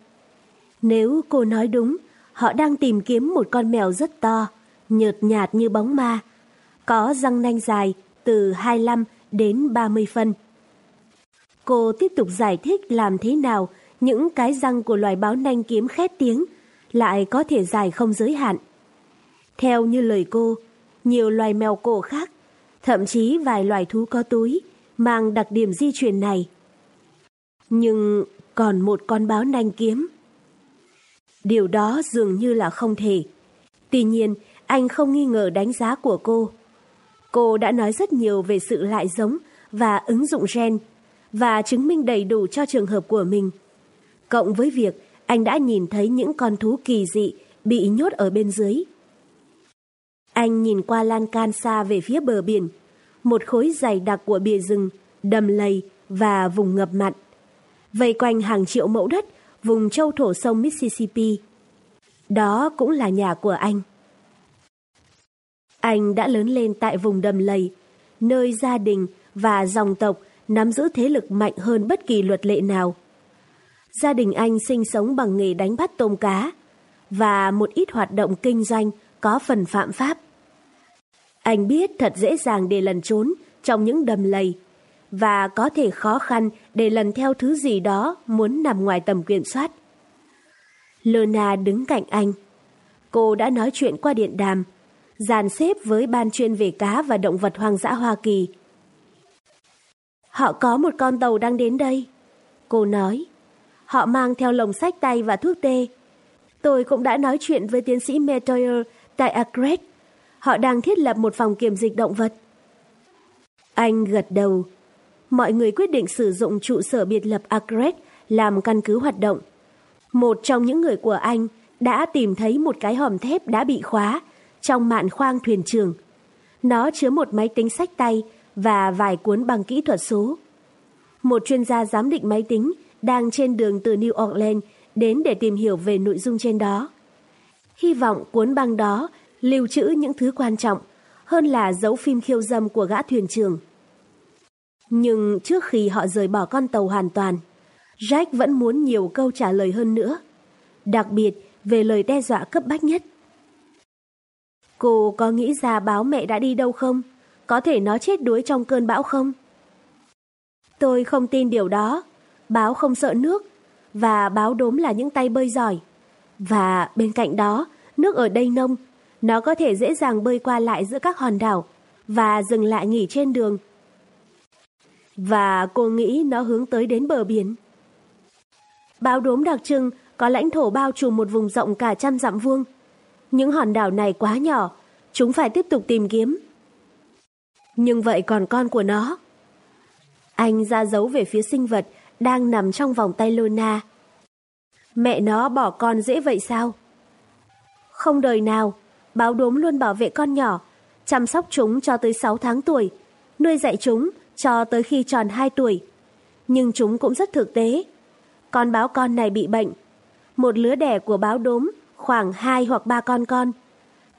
Nếu cô nói đúng, họ đang tìm kiếm một con mèo rất to, nhợt nhạt như bóng ma, có răng nanh dài từ 25 đến 30 phân. Cô tiếp tục giải thích làm thế nào những cái răng của loài báo nanh kiếm khét tiếng lại có thể dài không giới hạn. Theo như lời cô, nhiều loài mèo cổ khác, thậm chí vài loài thú có túi, mang đặc điểm di truyền này. Nhưng còn một con báo nanh kiếm. Điều đó dường như là không thể. Tuy nhiên, anh không nghi ngờ đánh giá của cô. Cô đã nói rất nhiều về sự lại giống và ứng dụng gen và chứng minh đầy đủ cho trường hợp của mình. Cộng với việc anh đã nhìn thấy những con thú kỳ dị bị nhốt ở bên dưới. Anh nhìn qua lan can xa về phía bờ biển, một khối dày đặc của bìa rừng, đầm lầy và vùng ngập mặn. Vây quanh hàng triệu mẫu đất, vùng châu thổ sông Mississippi. Đó cũng là nhà của anh. Anh đã lớn lên tại vùng đầm lầy, nơi gia đình và dòng tộc nắm giữ thế lực mạnh hơn bất kỳ luật lệ nào. Gia đình anh sinh sống bằng nghề đánh bắt tôm cá và một ít hoạt động kinh doanh có phần phạm pháp. Anh biết thật dễ dàng để lần trốn trong những đầm lầy và có thể khó khăn để lần theo thứ gì đó muốn nằm ngoài tầm kiểm soát. Lena đứng cạnh anh. Cô đã nói chuyện qua điện đàm, dàn xếp với ban chuyên về cá và động vật hoang dã Hoa Kỳ. Họ có một con tàu đang đến đây. Cô nói. Họ mang theo lồng sách tay và thuốc tê. Tôi cũng đã nói chuyện với tiến sĩ Metoyer tại Agret. Họ đang thiết lập một phòng kiểm dịch động vật. Anh gật đầu. Mọi người quyết định sử dụng trụ sở biệt lập Agret làm căn cứ hoạt động. Một trong những người của anh đã tìm thấy một cái hòm thép đã bị khóa trong mạn khoang thuyền trường. Nó chứa một máy tính sách tay và vài cuốn bằng kỹ thuật số. Một chuyên gia giám định máy tính đang trên đường từ New Orleans đến để tìm hiểu về nội dung trên đó. Hy vọng cuốn băng đó lưu trữ những thứ quan trọng hơn là dấu phim khiêu dâm của gã thuyền trưởng. Nhưng trước khi họ rời bỏ con tàu hoàn toàn, Jack vẫn muốn nhiều câu trả lời hơn nữa, đặc biệt về lời đe dọa cấp bách nhất. Cô có nghĩ ra báo mẹ đã đi đâu không? Có thể nó chết đuối trong cơn bão không? Tôi không tin điều đó. Báo không sợ nước, và báo đốm là những tay bơi giỏi. Và bên cạnh đó, nước ở đây nông, nó có thể dễ dàng bơi qua lại giữa các hòn đảo và dừng lại nghỉ trên đường. Và cô nghĩ nó hướng tới đến bờ biển. Báo đốm đặc trưng có lãnh thổ bao trùm một vùng rộng cả trăm dặm vuông. Những hòn đảo này quá nhỏ, chúng phải tiếp tục tìm kiếm. Nhưng vậy còn con của nó? Anh ra dấu về phía sinh vật đang nằm trong vòng tay Lona. Mẹ nó bỏ con dễ vậy sao? Không đời nào, báo đốm luôn bảo vệ con nhỏ, chăm sóc chúng cho tới 6 tháng tuổi, nuôi dạy chúng cho tới khi tròn 2 tuổi. Nhưng chúng cũng rất thực tế. Con báo con này bị bệnh. Một lứa đẻ của báo đốm khoảng 2 hoặc 3 con con.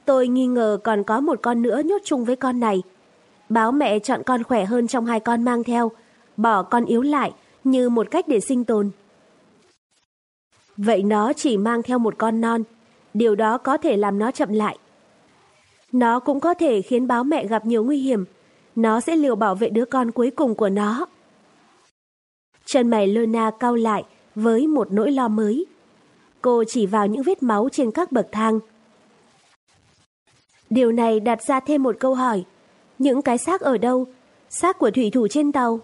Tôi nghi ngờ còn có một con nữa nhốt chung với con này. Báo mẹ chọn con khỏe hơn trong hai con mang theo, bỏ con yếu lại như một cách để sinh tồn. Vậy nó chỉ mang theo một con non, điều đó có thể làm nó chậm lại. Nó cũng có thể khiến báo mẹ gặp nhiều nguy hiểm, nó sẽ liều bảo vệ đứa con cuối cùng của nó. Chân mày Luna cau lại với một nỗi lo mới. Cô chỉ vào những vết máu trên các bậc thang. Điều này đặt ra thêm một câu hỏi. Những cái xác ở đâu? Xác của thủy thủ trên tàu?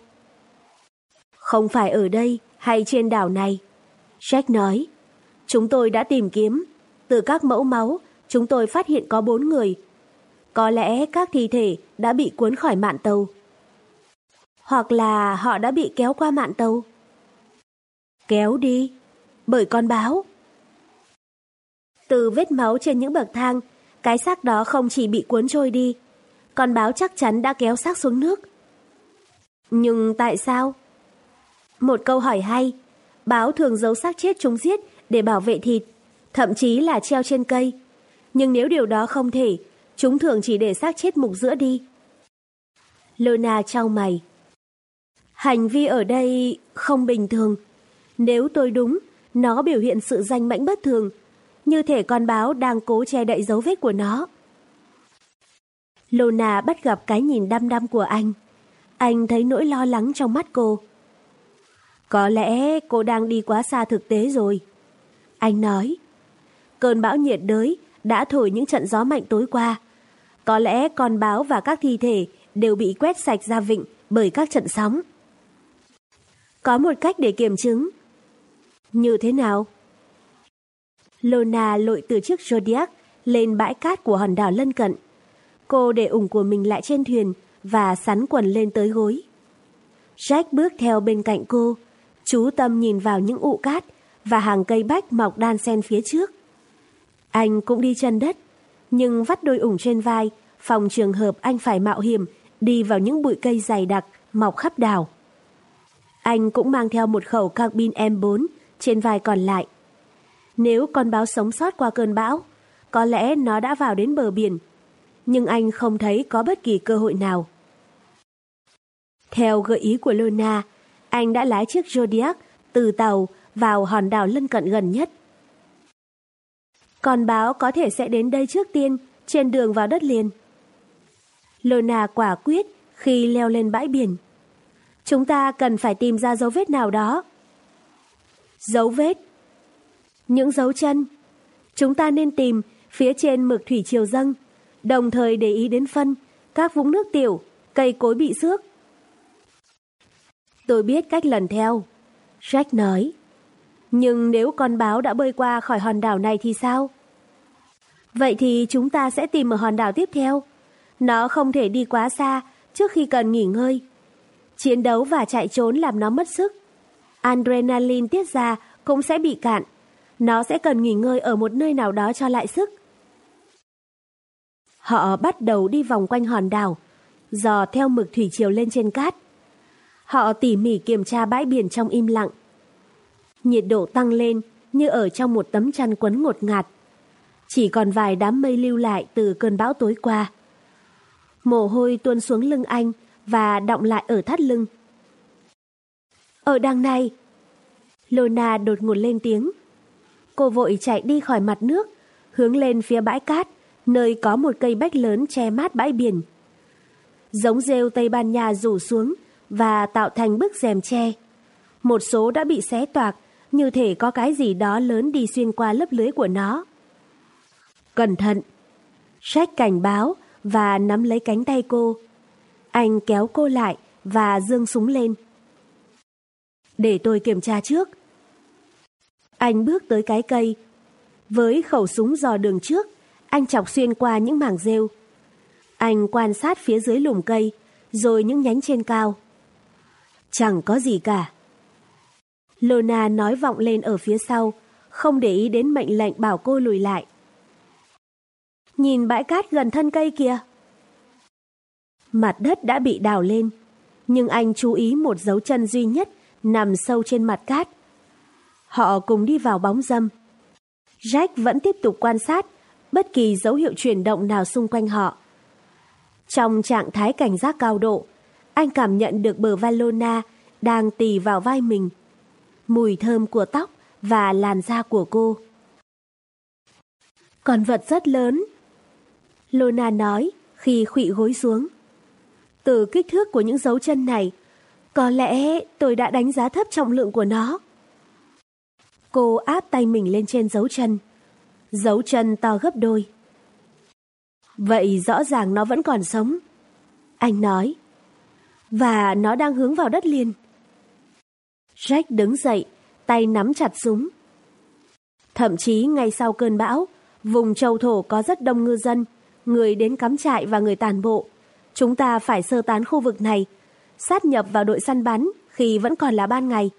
Không phải ở đây hay trên đảo này. Jack nói. Chúng tôi đã tìm kiếm. Từ các mẫu máu, chúng tôi phát hiện có bốn người. Có lẽ các thi thể đã bị cuốn khỏi mạn tàu. Hoặc là họ đã bị kéo qua mạn tàu. Kéo đi. Bởi con báo. Từ vết máu trên những bậc thang, cái xác đó không chỉ bị cuốn trôi đi, con báo chắc chắn đã kéo xác xuống nước. Nhưng tại sao? Một câu hỏi hay. Báo thường giấu xác chết chúng giết để bảo vệ thịt, thậm chí là treo trên cây. Nhưng nếu điều đó không thể, chúng thường chỉ để xác chết mục giữa đi. Lona trao mày. Hành vi ở đây không bình thường. Nếu tôi đúng, nó biểu hiện sự danh mãnh bất thường, như thể con báo đang cố che đậy dấu vết của nó. Lona bắt gặp cái nhìn đăm đăm của anh. Anh thấy nỗi lo lắng trong mắt cô. Có lẽ cô đang đi quá xa thực tế rồi. Anh nói, cơn bão nhiệt đới đã thổi những trận gió mạnh tối qua. Có lẽ con báo và các thi thể đều bị quét sạch ra vịnh bởi các trận sóng. Có một cách để kiểm chứng. Như thế nào? Lona lội từ chiếc Zodiac lên bãi cát của hòn đảo lân cận. Cô để ủng của mình lại trên thuyền và sắn quần lên tới gối. Jack bước theo bên cạnh cô, chú tâm nhìn vào những ụ cát và hàng cây bách mọc đan xen phía trước. Anh cũng đi chân đất, nhưng vắt đôi ủng trên vai, phòng trường hợp anh phải mạo hiểm đi vào những bụi cây dày đặc mọc khắp đảo. Anh cũng mang theo một khẩu carbine M4 trên vai còn lại. Nếu con báo sống sót qua cơn bão, có lẽ nó đã vào đến bờ biển, nhưng anh không thấy có bất kỳ cơ hội nào. Theo gợi ý của Lona, anh đã lái chiếc Zodiac từ tàu vào hòn đảo lân cận gần nhất còn báo có thể sẽ đến đây trước tiên trên đường vào đất liền. Lona quả quyết khi leo lên bãi biển. Chúng ta cần phải tìm ra dấu vết nào đó. Dấu vết. Những dấu chân. Chúng ta nên tìm phía trên mực thủy triều dâng, đồng thời để ý đến phân, các vũng nước tiểu, cây cối bị xước. Tôi biết cách lần theo. Jack nói. Nhưng nếu con báo đã bơi qua khỏi hòn đảo này thì sao? Vậy thì chúng ta sẽ tìm ở hòn đảo tiếp theo. Nó không thể đi quá xa trước khi cần nghỉ ngơi. Chiến đấu và chạy trốn làm nó mất sức. Adrenaline tiết ra cũng sẽ bị cạn. Nó sẽ cần nghỉ ngơi ở một nơi nào đó cho lại sức. Họ bắt đầu đi vòng quanh hòn đảo, dò theo mực thủy triều lên trên cát. Họ tỉ mỉ kiểm tra bãi biển trong im lặng. Nhiệt độ tăng lên như ở trong một tấm chăn quấn ngột ngạt. Chỉ còn vài đám mây lưu lại từ cơn bão tối qua. Mồ hôi tuôn xuống lưng anh và động lại ở thắt lưng. Ở đằng này, Lona đột ngột lên tiếng. Cô vội chạy đi khỏi mặt nước, hướng lên phía bãi cát, nơi có một cây bách lớn che mát bãi biển. Giống rêu Tây Ban Nha rủ xuống và tạo thành bức rèm tre. Một số đã bị xé toạc, như thể có cái gì đó lớn đi xuyên qua lớp lưới của nó. Cẩn thận! Sách cảnh báo và nắm lấy cánh tay cô. Anh kéo cô lại và dương súng lên. Để tôi kiểm tra trước. Anh bước tới cái cây. Với khẩu súng dò đường trước, anh chọc xuyên qua những mảng rêu. Anh quan sát phía dưới lùm cây, rồi những nhánh trên cao. Chẳng có gì cả. Lona nói vọng lên ở phía sau, không để ý đến mệnh lệnh bảo cô lùi lại. Nhìn bãi cát gần thân cây kìa. Mặt đất đã bị đào lên, nhưng anh chú ý một dấu chân duy nhất nằm sâu trên mặt cát. Họ cùng đi vào bóng dâm. Jack vẫn tiếp tục quan sát bất kỳ dấu hiệu chuyển động nào xung quanh họ. Trong trạng thái cảnh giác cao độ, anh cảm nhận được bờ vai Lona đang tì vào vai mình. Mùi thơm của tóc và làn da của cô. Con vật rất lớn. Lona nói khi khụy gối xuống. Từ kích thước của những dấu chân này, có lẽ tôi đã đánh giá thấp trọng lượng của nó. Cô áp tay mình lên trên dấu chân. Dấu chân to gấp đôi. Vậy rõ ràng nó vẫn còn sống. Anh nói. Và nó đang hướng vào đất liền. Jack đứng dậy, tay nắm chặt súng. Thậm chí ngay sau cơn bão, vùng châu thổ có rất đông ngư dân, người đến cắm trại và người tàn bộ. Chúng ta phải sơ tán khu vực này, sát nhập vào đội săn bắn khi vẫn còn là ban ngày.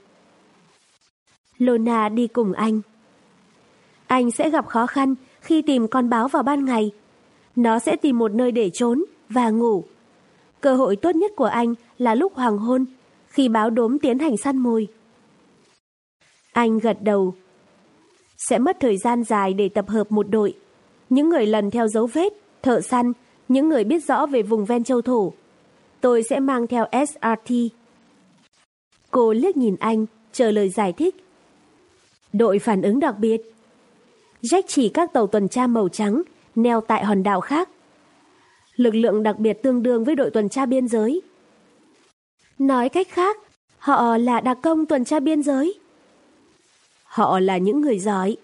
Lona đi cùng anh. Anh sẽ gặp khó khăn khi tìm con báo vào ban ngày. Nó sẽ tìm một nơi để trốn và ngủ. Cơ hội tốt nhất của anh là lúc hoàng hôn, khi báo đốm tiến hành săn mồi. Anh gật đầu. Sẽ mất thời gian dài để tập hợp một đội. những người lần theo dấu vết, thợ săn, những người biết rõ về vùng ven châu thổ. Tôi sẽ mang theo SRT. Cô liếc nhìn anh, chờ lời giải thích. Đội phản ứng đặc biệt. Jack chỉ các tàu tuần tra màu trắng neo tại hòn đảo khác. Lực lượng đặc biệt tương đương với đội tuần tra biên giới. Nói cách khác, họ là đặc công tuần tra biên giới. Họ là những người giỏi.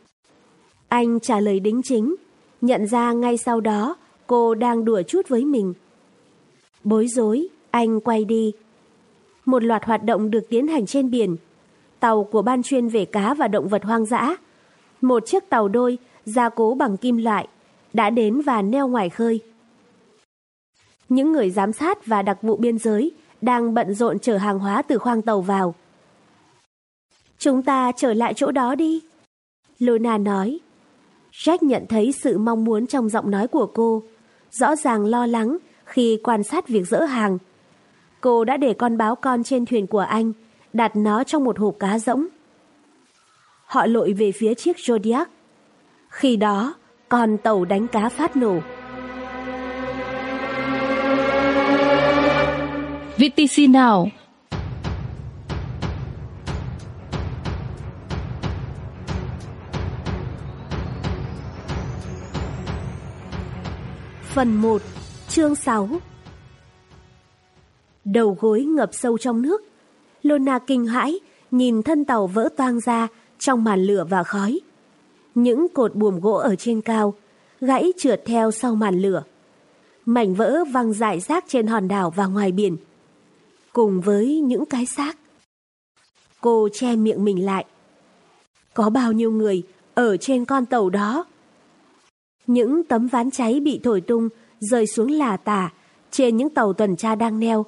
Anh trả lời đính chính, nhận ra ngay sau đó cô đang đùa chút với mình. Bối rối, anh quay đi. Một loạt hoạt động được tiến hành trên biển. Tàu của ban chuyên về cá và động vật hoang dã. Một chiếc tàu đôi gia cố bằng kim loại đã đến và neo ngoài khơi. Những người giám sát và đặc vụ biên giới đang bận rộn chở hàng hóa từ khoang tàu vào. Chúng ta trở lại chỗ đó đi. Luna nói. Jack nhận thấy sự mong muốn trong giọng nói của cô, rõ ràng lo lắng khi quan sát việc dỡ hàng. Cô đã để con báo con trên thuyền của anh, đặt nó trong một hộp cá rỗng. Họ lội về phía chiếc Zodiac. Khi đó, con tàu đánh cá phát nổ. VTC nào? Phần 1, chương 6 Đầu gối ngập sâu trong nước. Lona kinh hãi, nhìn thân tàu vỡ toang ra trong màn lửa và khói. Những cột buồm gỗ ở trên cao, gãy trượt theo sau màn lửa. Mảnh vỡ văng rải rác trên hòn đảo và ngoài biển. Cùng với những cái xác. Cô che miệng mình lại. Có bao nhiêu người ở trên con tàu đó? Những tấm ván cháy bị thổi tung rơi xuống là tả trên những tàu tuần tra đang neo.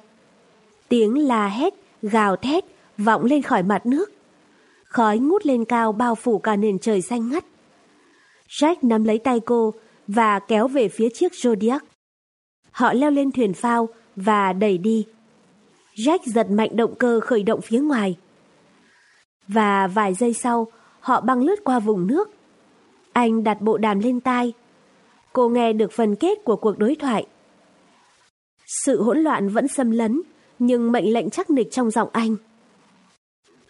Tiếng la hét, gào thét vọng lên khỏi mặt nước. Khói ngút lên cao bao phủ cả nền trời xanh ngắt. Jack nắm lấy tay cô và kéo về phía chiếc Zodiac. Họ leo lên thuyền phao và đẩy đi. Jack giật mạnh động cơ khởi động phía ngoài. Và vài giây sau, họ băng lướt qua vùng nước. Anh đặt bộ đàm lên tai. Cô nghe được phần kết của cuộc đối thoại. Sự hỗn loạn vẫn xâm lấn, nhưng mệnh lệnh chắc nịch trong giọng anh.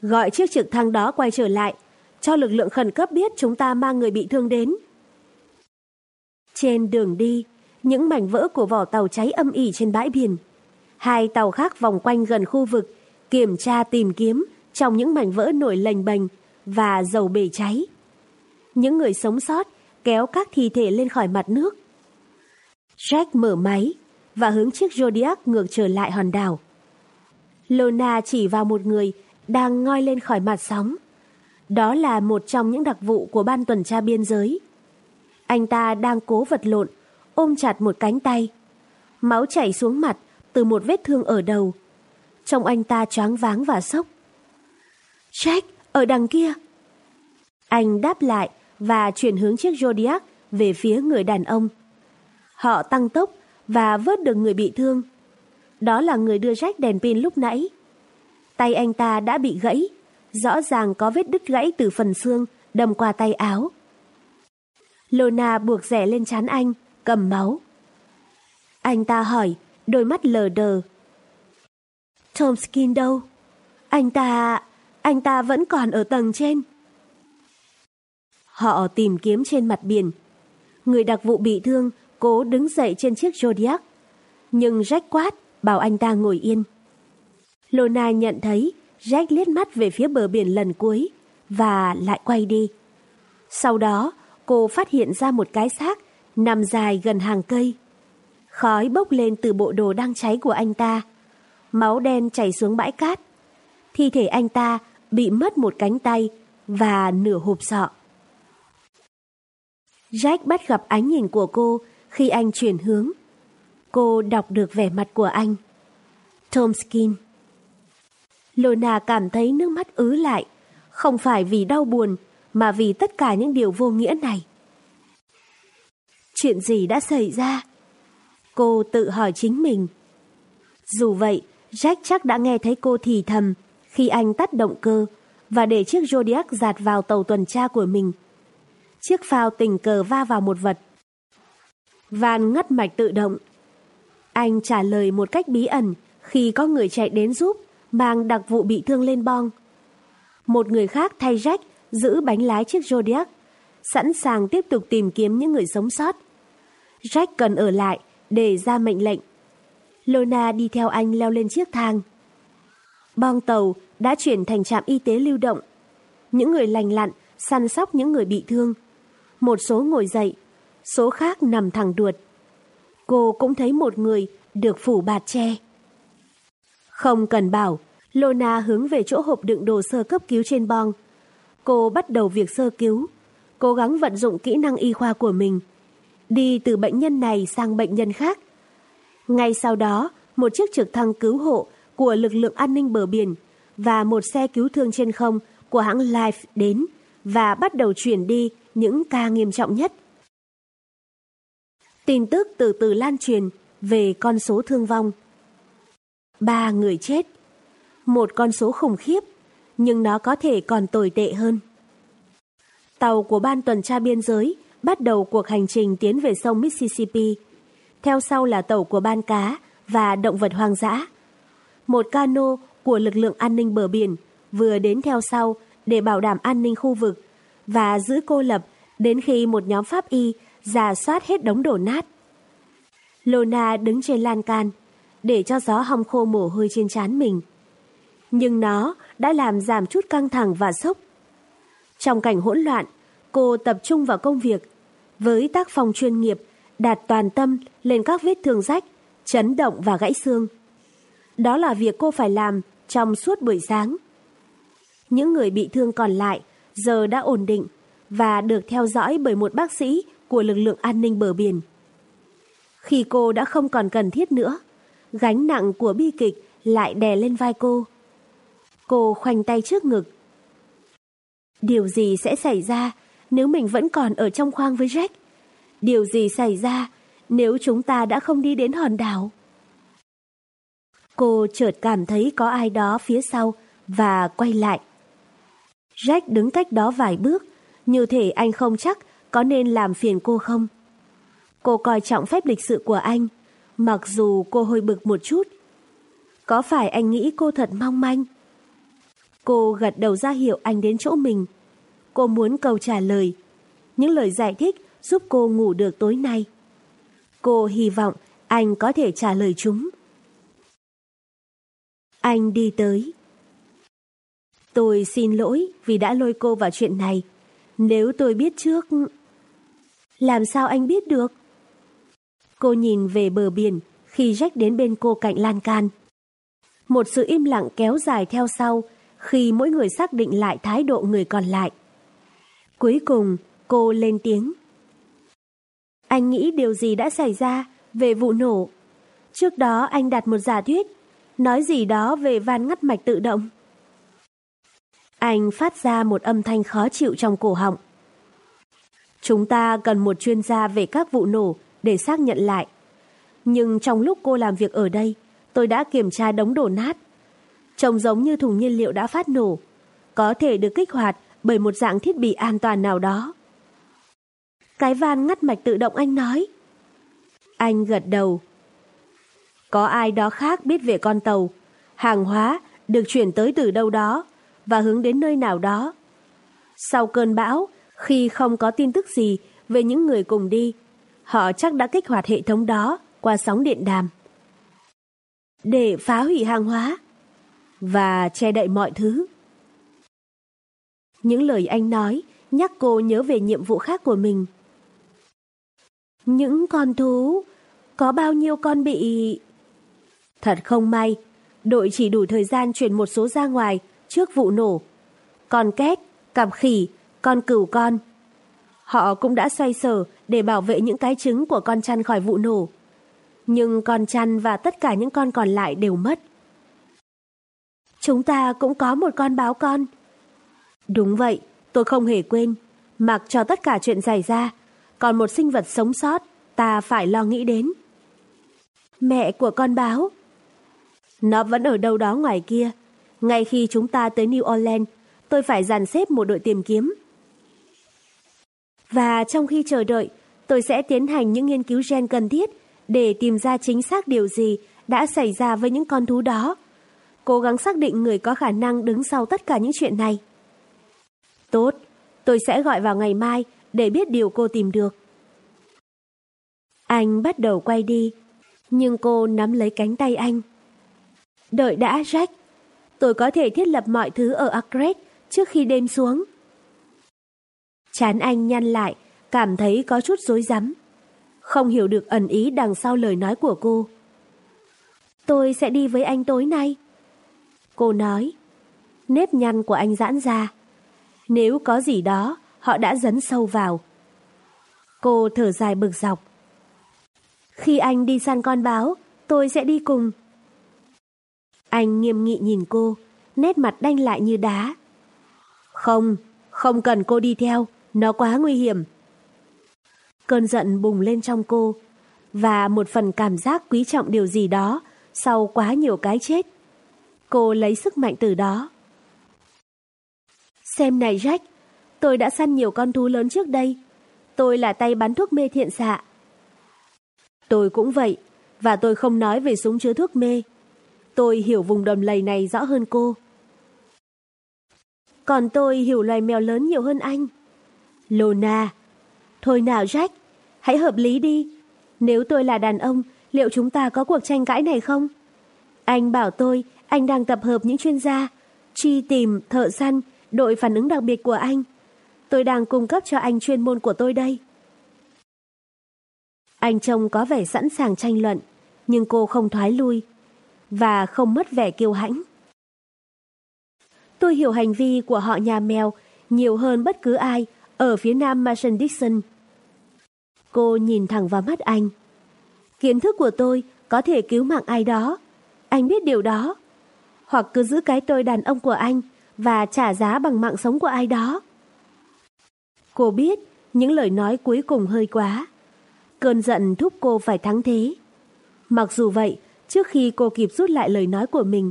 Gọi chiếc trực thăng đó quay trở lại, cho lực lượng khẩn cấp biết chúng ta mang người bị thương đến. Trên đường đi, những mảnh vỡ của vỏ tàu cháy âm ỉ trên bãi biển. Hai tàu khác vòng quanh gần khu vực, kiểm tra tìm kiếm trong những mảnh vỡ nổi lềnh bềnh và dầu bể cháy. Những người sống sót kéo các thi thể lên khỏi mặt nước. Jack mở máy và hướng chiếc Zodiac ngược trở lại hòn đảo. Lona chỉ vào một người đang ngoi lên khỏi mặt sóng. Đó là một trong những đặc vụ của ban tuần tra biên giới. Anh ta đang cố vật lộn, ôm chặt một cánh tay. Máu chảy xuống mặt từ một vết thương ở đầu. Trông anh ta choáng váng và sốc. Jack, ở đằng kia. Anh đáp lại và chuyển hướng chiếc Zodiac về phía người đàn ông. Họ tăng tốc và vớt được người bị thương. Đó là người đưa Jack đèn pin lúc nãy. Tay anh ta đã bị gãy, rõ ràng có vết đứt gãy từ phần xương đâm qua tay áo. Lona buộc rẻ lên chán anh, cầm máu. Anh ta hỏi, đôi mắt lờ đờ. Tomskin đâu? Anh ta... anh ta vẫn còn ở tầng trên. Họ tìm kiếm trên mặt biển. Người đặc vụ bị thương cố đứng dậy trên chiếc Zodiac. Nhưng Jack quát bảo anh ta ngồi yên. Lona nhận thấy Jack liếc mắt về phía bờ biển lần cuối và lại quay đi. Sau đó, cô phát hiện ra một cái xác nằm dài gần hàng cây. Khói bốc lên từ bộ đồ đang cháy của anh ta. Máu đen chảy xuống bãi cát. Thi thể anh ta bị mất một cánh tay và nửa hộp sọ. Jack bắt gặp ánh nhìn của cô khi anh chuyển hướng. Cô đọc được vẻ mặt của anh. Tom Skin. Lona cảm thấy nước mắt ứ lại, không phải vì đau buồn, mà vì tất cả những điều vô nghĩa này. Chuyện gì đã xảy ra? Cô tự hỏi chính mình. Dù vậy, Jack chắc đã nghe thấy cô thì thầm khi anh tắt động cơ và để chiếc Zodiac giạt vào tàu tuần tra của mình. Chiếc phao tình cờ va vào một vật van ngắt mạch tự động. Anh trả lời một cách bí ẩn khi có người chạy đến giúp, mang đặc vụ bị thương lên bong. Một người khác thay Jack giữ bánh lái chiếc Zodiac, sẵn sàng tiếp tục tìm kiếm những người sống sót. Jack cần ở lại để ra mệnh lệnh. Lona đi theo anh leo lên chiếc thang. Bong tàu đã chuyển thành trạm y tế lưu động. Những người lành lặn săn sóc những người bị thương. Một số ngồi dậy, số khác nằm thẳng đuột. Cô cũng thấy một người được phủ bạt che. Không cần bảo, Lona hướng về chỗ hộp đựng đồ sơ cấp cứu trên bong. Cô bắt đầu việc sơ cứu, cố gắng vận dụng kỹ năng y khoa của mình, đi từ bệnh nhân này sang bệnh nhân khác. Ngay sau đó, một chiếc trực thăng cứu hộ của lực lượng an ninh bờ biển và một xe cứu thương trên không của hãng Life đến và bắt đầu chuyển đi những ca nghiêm trọng nhất. Tin tức từ từ lan truyền về con số thương vong. Ba người chết. Một con số khủng khiếp, nhưng nó có thể còn tồi tệ hơn. Tàu của ban tuần tra biên giới bắt đầu cuộc hành trình tiến về sông Mississippi. Theo sau là tàu của ban cá và động vật hoang dã. Một cano của lực lượng an ninh bờ biển vừa đến theo sau để bảo đảm an ninh khu vực và giữ cô lập đến khi một nhóm pháp y giả soát hết đống đổ nát. Lona đứng trên lan can để cho gió hong khô mồ hôi trên trán mình. Nhưng nó đã làm giảm chút căng thẳng và sốc. Trong cảnh hỗn loạn, cô tập trung vào công việc với tác phong chuyên nghiệp đạt toàn tâm lên các vết thương rách, chấn động và gãy xương. Đó là việc cô phải làm trong suốt buổi sáng. Những người bị thương còn lại giờ đã ổn định và được theo dõi bởi một bác sĩ của lực lượng an ninh bờ biển. Khi cô đã không còn cần thiết nữa, gánh nặng của bi kịch lại đè lên vai cô. Cô khoanh tay trước ngực. Điều gì sẽ xảy ra nếu mình vẫn còn ở trong khoang với Jack? Điều gì xảy ra nếu chúng ta đã không đi đến hòn đảo? Cô chợt cảm thấy có ai đó phía sau và quay lại. Jack đứng cách đó vài bước, như thể anh không chắc có nên làm phiền cô không. Cô coi trọng phép lịch sự của anh, mặc dù cô hơi bực một chút. Có phải anh nghĩ cô thật mong manh? Cô gật đầu ra hiệu anh đến chỗ mình. Cô muốn câu trả lời. Những lời giải thích giúp cô ngủ được tối nay. Cô hy vọng anh có thể trả lời chúng. Anh đi tới. Tôi xin lỗi vì đã lôi cô vào chuyện này. Nếu tôi biết trước... Làm sao anh biết được? Cô nhìn về bờ biển khi Jack đến bên cô cạnh lan can. Một sự im lặng kéo dài theo sau khi mỗi người xác định lại thái độ người còn lại. Cuối cùng, cô lên tiếng. Anh nghĩ điều gì đã xảy ra về vụ nổ? Trước đó anh đặt một giả thuyết, nói gì đó về van ngắt mạch tự động. Anh phát ra một âm thanh khó chịu trong cổ họng. Chúng ta cần một chuyên gia về các vụ nổ để xác nhận lại. Nhưng trong lúc cô làm việc ở đây, tôi đã kiểm tra đống đổ nát. Trông giống như thùng nhiên liệu đã phát nổ, có thể được kích hoạt bởi một dạng thiết bị an toàn nào đó. Cái van ngắt mạch tự động anh nói. Anh gật đầu. Có ai đó khác biết về con tàu, hàng hóa được chuyển tới từ đâu đó và hướng đến nơi nào đó. Sau cơn bão, khi không có tin tức gì về những người cùng đi, họ chắc đã kích hoạt hệ thống đó qua sóng điện đàm. Để phá hủy hàng hóa và che đậy mọi thứ. Những lời anh nói nhắc cô nhớ về nhiệm vụ khác của mình. Những con thú, có bao nhiêu con bị... Thật không may, đội chỉ đủ thời gian chuyển một số ra ngoài trước vụ nổ. Con két, cặp khỉ, con cừu con. Họ cũng đã xoay sở để bảo vệ những cái trứng của con chăn khỏi vụ nổ. Nhưng con chăn và tất cả những con còn lại đều mất. Chúng ta cũng có một con báo con. Đúng vậy, tôi không hề quên. Mặc cho tất cả chuyện xảy ra, còn một sinh vật sống sót, ta phải lo nghĩ đến. Mẹ của con báo. Nó vẫn ở đâu đó ngoài kia. Ngay khi chúng ta tới New Orleans, tôi phải dàn xếp một đội tìm kiếm. Và trong khi chờ đợi, Tôi sẽ tiến hành những nghiên cứu gen cần thiết để tìm ra chính xác điều gì đã xảy ra với những con thú đó. Cố gắng xác định người có khả năng đứng sau tất cả những chuyện này. Tốt, tôi sẽ gọi vào ngày mai để biết điều cô tìm được. Anh bắt đầu quay đi, nhưng cô nắm lấy cánh tay anh. Đợi đã Jack, tôi có thể thiết lập mọi thứ ở Acret trước khi đêm xuống. Chán anh nhăn lại, cảm thấy có chút rối rắm. Không hiểu được ẩn ý đằng sau lời nói của cô. Tôi sẽ đi với anh tối nay. Cô nói, nếp nhăn của anh giãn ra. Nếu có gì đó, họ đã dấn sâu vào. Cô thở dài bực dọc. Khi anh đi săn con báo, tôi sẽ đi cùng. Anh nghiêm nghị nhìn cô, nét mặt đanh lại như đá. Không, không cần cô đi theo, nó quá nguy hiểm. Cơn giận bùng lên trong cô, và một phần cảm giác quý trọng điều gì đó sau quá nhiều cái chết. Cô lấy sức mạnh từ đó. Xem này Jack, tôi đã săn nhiều con thú lớn trước đây. Tôi là tay bắn thuốc mê thiện xạ. Tôi cũng vậy, và tôi không nói về súng chứa thuốc mê. Tôi hiểu vùng đầm lầy này rõ hơn cô. Còn tôi hiểu loài mèo lớn nhiều hơn anh. Lona. Thôi nào Jack, hãy hợp lý đi. Nếu tôi là đàn ông, liệu chúng ta có cuộc tranh cãi này không? Anh bảo tôi, anh đang tập hợp những chuyên gia, truy tìm, thợ săn, đội phản ứng đặc biệt của anh. Tôi đang cung cấp cho anh chuyên môn của tôi đây. Anh trông có vẻ sẵn sàng tranh luận, nhưng cô không thoái lui và không mất vẻ kiêu hãnh. Tôi hiểu hành vi của họ nhà mèo nhiều hơn bất cứ ai ở phía nam Mason Dixon. Cô nhìn thẳng vào mắt anh. Kiến thức của tôi có thể cứu mạng ai đó. Anh biết điều đó. Hoặc cứ giữ cái tôi đàn ông của anh và trả giá bằng mạng sống của ai đó. Cô biết những lời nói cuối cùng hơi quá. Cơn giận thúc cô phải thắng thế. Mặc dù vậy, trước khi cô kịp rút lại lời nói của mình,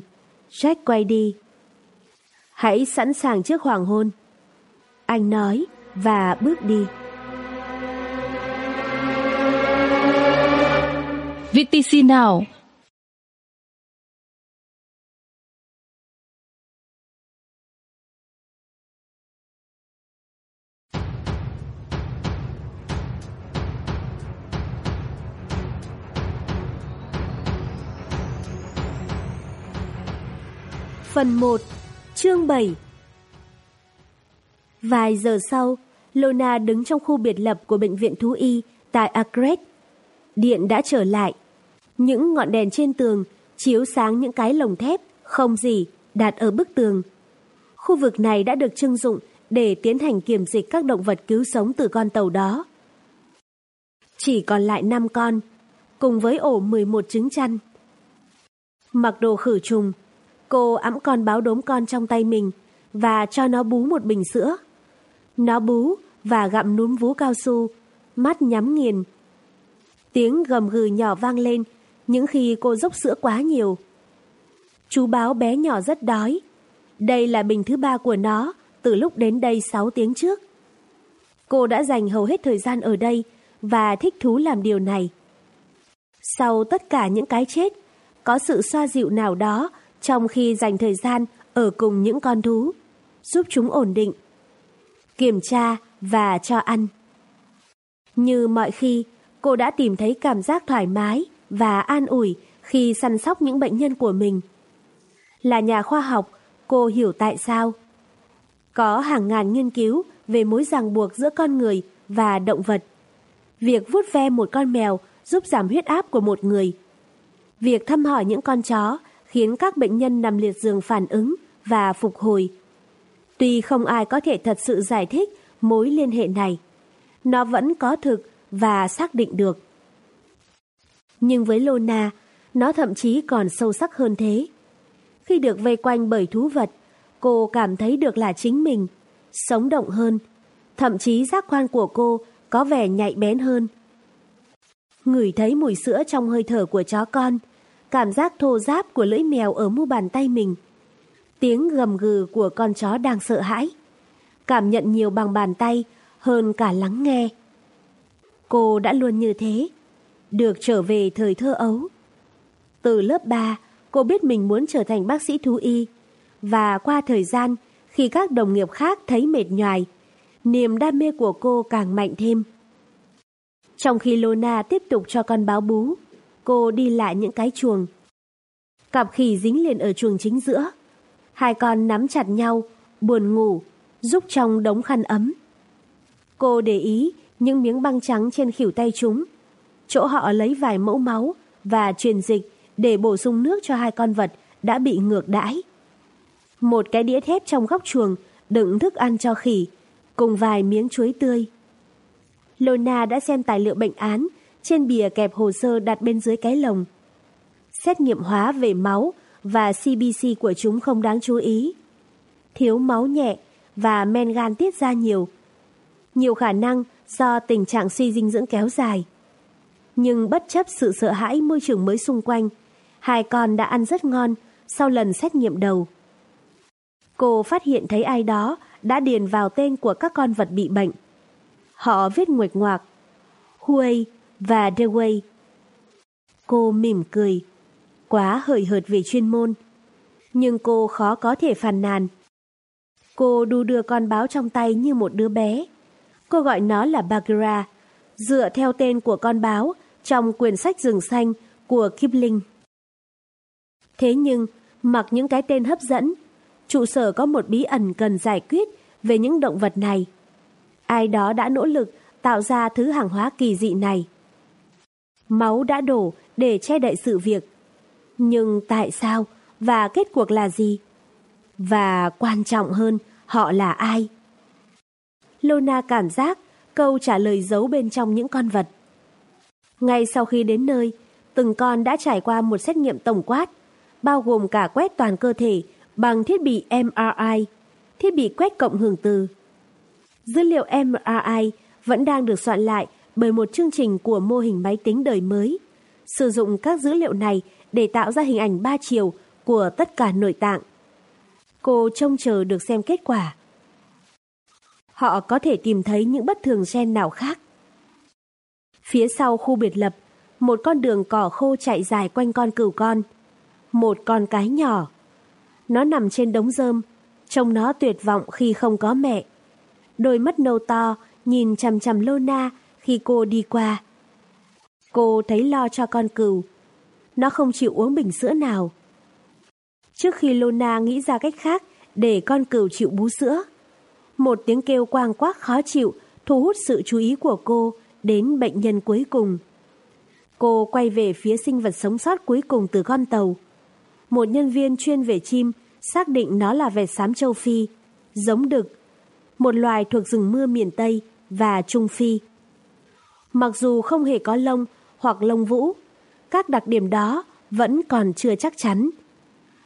Jack quay đi. Hãy sẵn sàng trước hoàng hôn. Anh nói và bước đi. VTC nào? Phần 1 Chương 7 Vài giờ sau, Lona đứng trong khu biệt lập của bệnh viện thú y tại Agret. Điện đã trở lại. Những ngọn đèn trên tường chiếu sáng những cái lồng thép không gì đặt ở bức tường. Khu vực này đã được trưng dụng để tiến hành kiểm dịch các động vật cứu sống từ con tàu đó. Chỉ còn lại 5 con, cùng với ổ 11 trứng chăn. Mặc đồ khử trùng, cô ẵm con báo đốm con trong tay mình và cho nó bú một bình sữa. Nó bú và gặm núm vú cao su, mắt nhắm nghiền. Tiếng gầm gừ nhỏ vang lên những khi cô dốc sữa quá nhiều. Chú báo bé nhỏ rất đói. Đây là bình thứ ba của nó từ lúc đến đây 6 tiếng trước. Cô đã dành hầu hết thời gian ở đây và thích thú làm điều này. Sau tất cả những cái chết, có sự xoa dịu nào đó trong khi dành thời gian ở cùng những con thú, giúp chúng ổn định, kiểm tra và cho ăn. Như mọi khi, cô đã tìm thấy cảm giác thoải mái và an ủi khi săn sóc những bệnh nhân của mình. Là nhà khoa học, cô hiểu tại sao. Có hàng ngàn nghiên cứu về mối ràng buộc giữa con người và động vật. Việc vuốt ve một con mèo giúp giảm huyết áp của một người. Việc thăm hỏi những con chó khiến các bệnh nhân nằm liệt giường phản ứng và phục hồi. Tuy không ai có thể thật sự giải thích mối liên hệ này, nó vẫn có thực và xác định được. Nhưng với Lona, nó thậm chí còn sâu sắc hơn thế. Khi được vây quanh bởi thú vật, cô cảm thấy được là chính mình, sống động hơn, thậm chí giác quan của cô có vẻ nhạy bén hơn. Ngửi thấy mùi sữa trong hơi thở của chó con, cảm giác thô giáp của lưỡi mèo ở mu bàn tay mình, tiếng gầm gừ của con chó đang sợ hãi, cảm nhận nhiều bằng bàn tay hơn cả lắng nghe. Cô đã luôn như thế, được trở về thời thơ ấu. Từ lớp 3, cô biết mình muốn trở thành bác sĩ thú y. Và qua thời gian, khi các đồng nghiệp khác thấy mệt nhoài, niềm đam mê của cô càng mạnh thêm. Trong khi Lona tiếp tục cho con báo bú, cô đi lại những cái chuồng. Cặp khỉ dính liền ở chuồng chính giữa. Hai con nắm chặt nhau, buồn ngủ, giúp trong đống khăn ấm. Cô để ý những miếng băng trắng trên khỉu tay chúng. Chỗ họ lấy vài mẫu máu và truyền dịch để bổ sung nước cho hai con vật đã bị ngược đãi. Một cái đĩa thép trong góc chuồng đựng thức ăn cho khỉ, cùng vài miếng chuối tươi. Lona đã xem tài liệu bệnh án trên bìa kẹp hồ sơ đặt bên dưới cái lồng. Xét nghiệm hóa về máu và CBC của chúng không đáng chú ý. Thiếu máu nhẹ và men gan tiết ra nhiều. Nhiều khả năng do tình trạng suy dinh dưỡng kéo dài. Nhưng bất chấp sự sợ hãi môi trường mới xung quanh, hai con đã ăn rất ngon sau lần xét nghiệm đầu. Cô phát hiện thấy ai đó đã điền vào tên của các con vật bị bệnh. Họ viết nguệch ngoạc Huey và Dewey. Cô mỉm cười, quá hời hợt về chuyên môn. Nhưng cô khó có thể phàn nàn. Cô đu đưa con báo trong tay như một đứa bé. Cô gọi nó là Bagheera, dựa theo tên của con báo trong quyển sách rừng xanh của Kipling. Thế nhưng, mặc những cái tên hấp dẫn, trụ sở có một bí ẩn cần giải quyết về những động vật này. Ai đó đã nỗ lực tạo ra thứ hàng hóa kỳ dị này. Máu đã đổ để che đậy sự việc. Nhưng tại sao và kết cuộc là gì? Và quan trọng hơn, họ là ai? Lona cảm giác câu trả lời giấu bên trong những con vật. Ngay sau khi đến nơi, từng con đã trải qua một xét nghiệm tổng quát, bao gồm cả quét toàn cơ thể bằng thiết bị MRI, thiết bị quét cộng hưởng từ. Dữ liệu MRI vẫn đang được soạn lại bởi một chương trình của mô hình máy tính đời mới, sử dụng các dữ liệu này để tạo ra hình ảnh ba chiều của tất cả nội tạng. Cô trông chờ được xem kết quả. Họ có thể tìm thấy những bất thường gen nào khác. Phía sau khu biệt lập, một con đường cỏ khô chạy dài quanh con cừu con. Một con cái nhỏ. Nó nằm trên đống rơm, trông nó tuyệt vọng khi không có mẹ. Đôi mắt nâu to nhìn chằm chằm Lona khi cô đi qua. Cô thấy lo cho con cừu. Nó không chịu uống bình sữa nào. Trước khi Lona nghĩ ra cách khác để con cừu chịu bú sữa, một tiếng kêu quang quác khó chịu thu hút sự chú ý của cô đến bệnh nhân cuối cùng. Cô quay về phía sinh vật sống sót cuối cùng từ con tàu. Một nhân viên chuyên về chim xác định nó là vẹt xám châu Phi, giống đực, một loài thuộc rừng mưa miền Tây và Trung Phi. Mặc dù không hề có lông hoặc lông vũ, các đặc điểm đó vẫn còn chưa chắc chắn.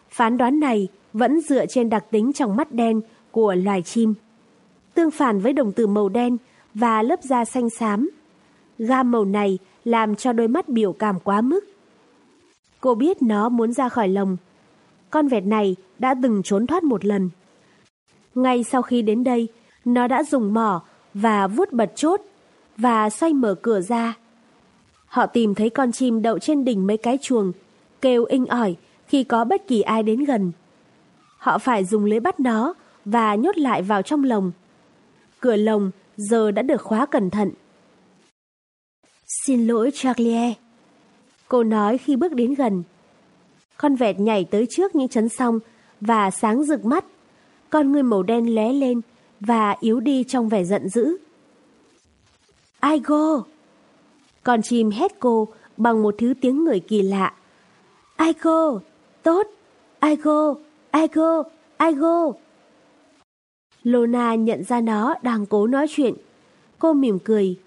Phán đoán này vẫn dựa trên đặc tính trong mắt đen của loài chim. Tương phản với đồng tử màu đen và lớp da xanh xám. Gam màu này làm cho đôi mắt biểu cảm quá mức. Cô biết nó muốn ra khỏi lồng. Con vẹt này đã từng trốn thoát một lần. Ngay sau khi đến đây, nó đã dùng mỏ và vuốt bật chốt và xoay mở cửa ra. Họ tìm thấy con chim đậu trên đỉnh mấy cái chuồng, kêu inh ỏi khi có bất kỳ ai đến gần. Họ phải dùng lưới bắt nó và nhốt lại vào trong lồng. Cửa lồng giờ đã được khóa cẩn thận. Xin lỗi Charlie. Cô nói khi bước đến gần. Con vẹt nhảy tới trước những chấn song và sáng rực mắt. Con người màu đen lé lên và yếu đi trong vẻ giận dữ. Aigo! Con chim hét cô bằng một thứ tiếng người kỳ lạ. Aigo! Tốt! Aigo! Ai go? Lona nhận ra nó đang cố nói chuyện. Cô mỉm cười.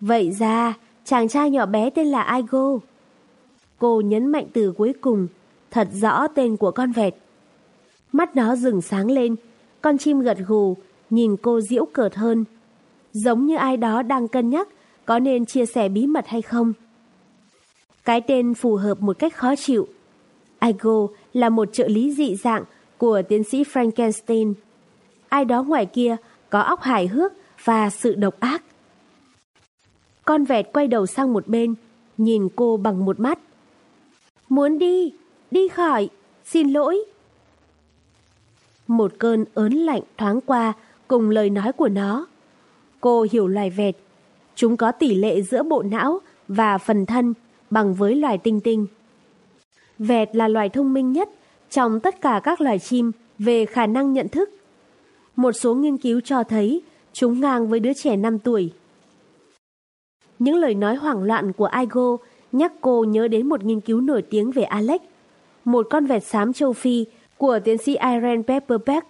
Vậy ra, chàng trai nhỏ bé tên là Aigo. Cô nhấn mạnh từ cuối cùng, thật rõ tên của con vẹt. Mắt nó rừng sáng lên, con chim gật gù, nhìn cô diễu cợt hơn. Giống như ai đó đang cân nhắc có nên chia sẻ bí mật hay không. Cái tên phù hợp một cách khó chịu. Igo là một trợ lý dị dạng của tiến sĩ Frankenstein. Ai đó ngoài kia có óc hài hước và sự độc ác. Con vẹt quay đầu sang một bên, nhìn cô bằng một mắt. Muốn đi, đi khỏi, xin lỗi. Một cơn ớn lạnh thoáng qua cùng lời nói của nó. Cô hiểu loài vẹt. Chúng có tỷ lệ giữa bộ não và phần thân bằng với loài tinh tinh. Vẹt là loài thông minh nhất trong tất cả các loài chim về khả năng nhận thức. Một số nghiên cứu cho thấy chúng ngang với đứa trẻ 5 tuổi. Những lời nói hoảng loạn của Igo nhắc cô nhớ đến một nghiên cứu nổi tiếng về Alex, một con vẹt xám châu Phi của tiến sĩ Irene Pepperbeck,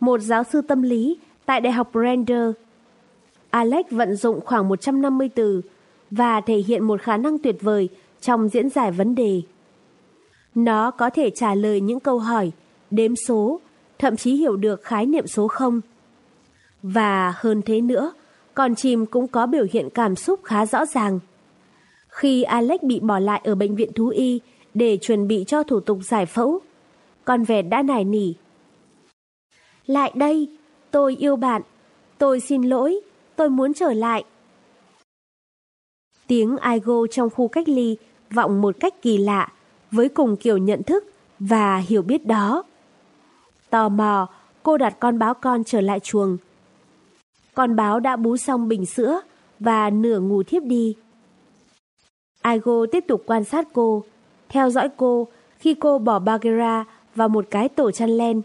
một giáo sư tâm lý tại Đại học Brander. Alex vận dụng khoảng 150 từ và thể hiện một khả năng tuyệt vời trong diễn giải vấn đề. Nó có thể trả lời những câu hỏi, đếm số, thậm chí hiểu được khái niệm số không. Và hơn thế nữa, con chim cũng có biểu hiện cảm xúc khá rõ ràng. Khi Alex bị bỏ lại ở bệnh viện thú y để chuẩn bị cho thủ tục giải phẫu, con vẹt đã nài nỉ. Lại đây, tôi yêu bạn, tôi xin lỗi, tôi muốn trở lại. Tiếng Aigo trong khu cách ly vọng một cách kỳ lạ, với cùng kiểu nhận thức và hiểu biết đó. Tò mò, cô đặt con báo con trở lại chuồng. Con báo đã bú xong bình sữa và nửa ngủ thiếp đi. Aigo tiếp tục quan sát cô, theo dõi cô khi cô bỏ Bagheera vào một cái tổ chăn len.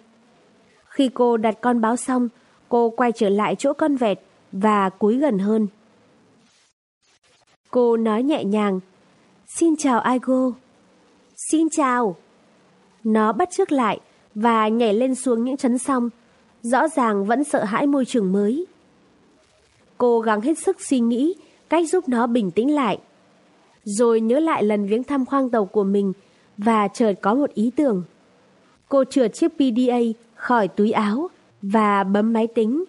Khi cô đặt con báo xong, cô quay trở lại chỗ con vẹt và cúi gần hơn. Cô nói nhẹ nhàng, Xin chào Aigo. Xin chào. Nó bắt trước lại và nhảy lên xuống những chấn song, rõ ràng vẫn sợ hãi môi trường mới. Cô gắng hết sức suy nghĩ cách giúp nó bình tĩnh lại. Rồi nhớ lại lần viếng thăm khoang tàu của mình và chợt có một ý tưởng. Cô trượt chiếc PDA khỏi túi áo và bấm máy tính.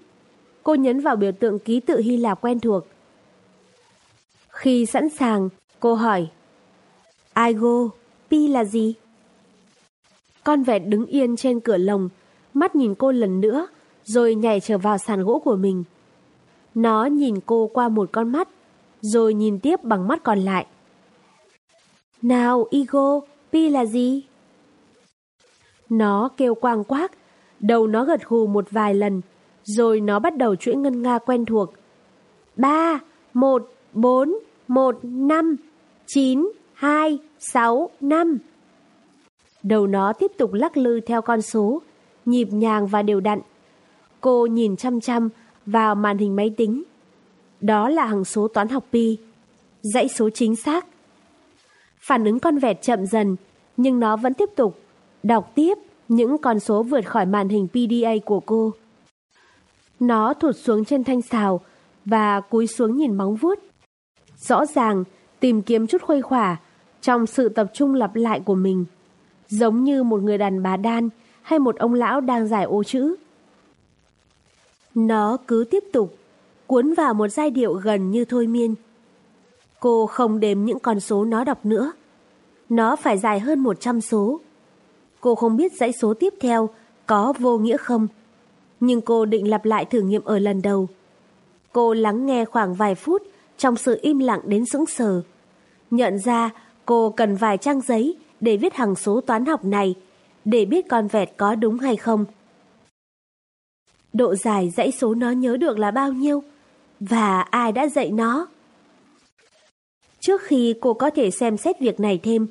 Cô nhấn vào biểu tượng ký tự Hy Lạp quen thuộc. Khi sẵn sàng, cô hỏi Aigo, pi là gì? Con vẹt đứng yên trên cửa lồng, mắt nhìn cô lần nữa, rồi nhảy trở vào sàn gỗ của mình. Nó nhìn cô qua một con mắt, rồi nhìn tiếp bằng mắt còn lại. Nào, Igo, pi là gì? Nó kêu quang quác, đầu nó gật gù một vài lần, rồi nó bắt đầu chuỗi ngân nga quen thuộc. Ba, một, bốn, một, năm, chín, hai, sáu, năm. Đầu nó tiếp tục lắc lư theo con số, nhịp nhàng và đều đặn. Cô nhìn chăm chăm vào màn hình máy tính. Đó là hằng số toán học pi, dãy số chính xác. Phản ứng con vẹt chậm dần, nhưng nó vẫn tiếp tục đọc tiếp những con số vượt khỏi màn hình PDA của cô. Nó thụt xuống trên thanh xào và cúi xuống nhìn móng vuốt. Rõ ràng tìm kiếm chút khuây khỏa trong sự tập trung lặp lại của mình, giống như một người đàn bà đan hay một ông lão đang giải ô chữ. Nó cứ tiếp tục, cuốn vào một giai điệu gần như thôi miên. Cô không đếm những con số nó đọc nữa. Nó phải dài hơn 100 số. Cô không biết dãy số tiếp theo có vô nghĩa không, nhưng cô định lặp lại thử nghiệm ở lần đầu. Cô lắng nghe khoảng vài phút trong sự im lặng đến sững sờ. Nhận ra cô cần vài trang giấy để viết hằng số toán học này, để biết con vẹt có đúng hay không. Độ dài dãy số nó nhớ được là bao nhiêu? Và ai đã dạy nó? Trước khi cô có thể xem xét việc này thêm,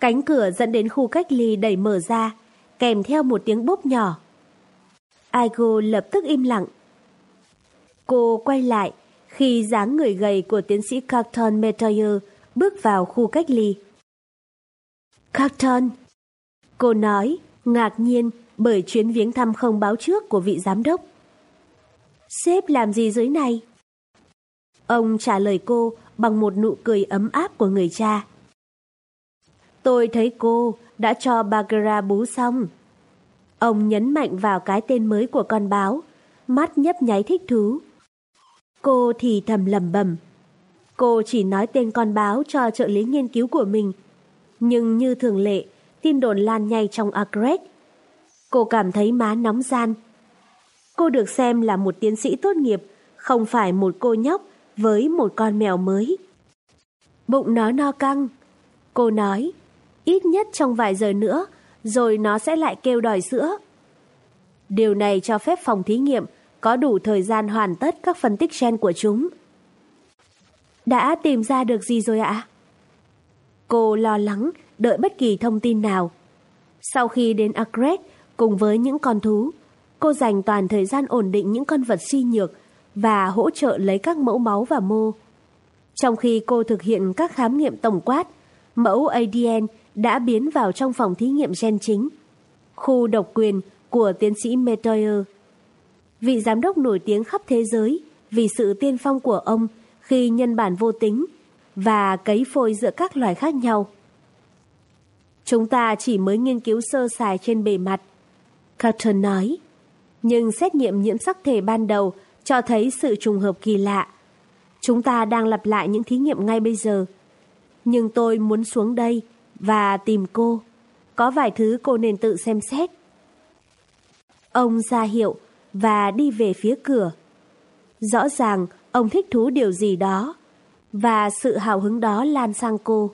cánh cửa dẫn đến khu cách ly đẩy mở ra, kèm theo một tiếng bốp nhỏ. Aigo lập tức im lặng. Cô quay lại khi dáng người gầy của tiến sĩ Carlton Metoyer bước vào khu cách ly. Carlton, cô nói, ngạc nhiên bởi chuyến viếng thăm không báo trước của vị giám đốc. Sếp làm gì dưới này? Ông trả lời cô bằng một nụ cười ấm áp của người cha. Tôi thấy cô đã cho Bagheera bú xong. Ông nhấn mạnh vào cái tên mới của con báo, mắt nhấp nháy thích thú. Cô thì thầm lầm bầm. Cô chỉ nói tên con báo cho trợ lý nghiên cứu của mình. Nhưng như thường lệ, tin đồn lan nhanh trong Agret. Cô cảm thấy má nóng gian. Cô được xem là một tiến sĩ tốt nghiệp, không phải một cô nhóc với một con mèo mới. Bụng nó no căng. Cô nói, ít nhất trong vài giờ nữa, rồi nó sẽ lại kêu đòi sữa. Điều này cho phép phòng thí nghiệm có đủ thời gian hoàn tất các phân tích gen của chúng. Đã tìm ra được gì rồi ạ? Cô lo lắng đợi bất kỳ thông tin nào. Sau khi đến Agret cùng với những con thú, cô dành toàn thời gian ổn định những con vật suy nhược và hỗ trợ lấy các mẫu máu và mô. Trong khi cô thực hiện các khám nghiệm tổng quát, mẫu ADN đã biến vào trong phòng thí nghiệm gen chính, khu độc quyền của tiến sĩ Metoyer. Vị giám đốc nổi tiếng khắp thế giới vì sự tiên phong của ông khi nhân bản vô tính và cấy phôi giữa các loài khác nhau. Chúng ta chỉ mới nghiên cứu sơ sài trên bề mặt, Carter nói. Nhưng xét nghiệm nhiễm sắc thể ban đầu cho thấy sự trùng hợp kỳ lạ. Chúng ta đang lặp lại những thí nghiệm ngay bây giờ. Nhưng tôi muốn xuống đây và tìm cô. Có vài thứ cô nên tự xem xét. Ông ra hiệu và đi về phía cửa. Rõ ràng ông thích thú điều gì đó và sự hào hứng đó lan sang cô.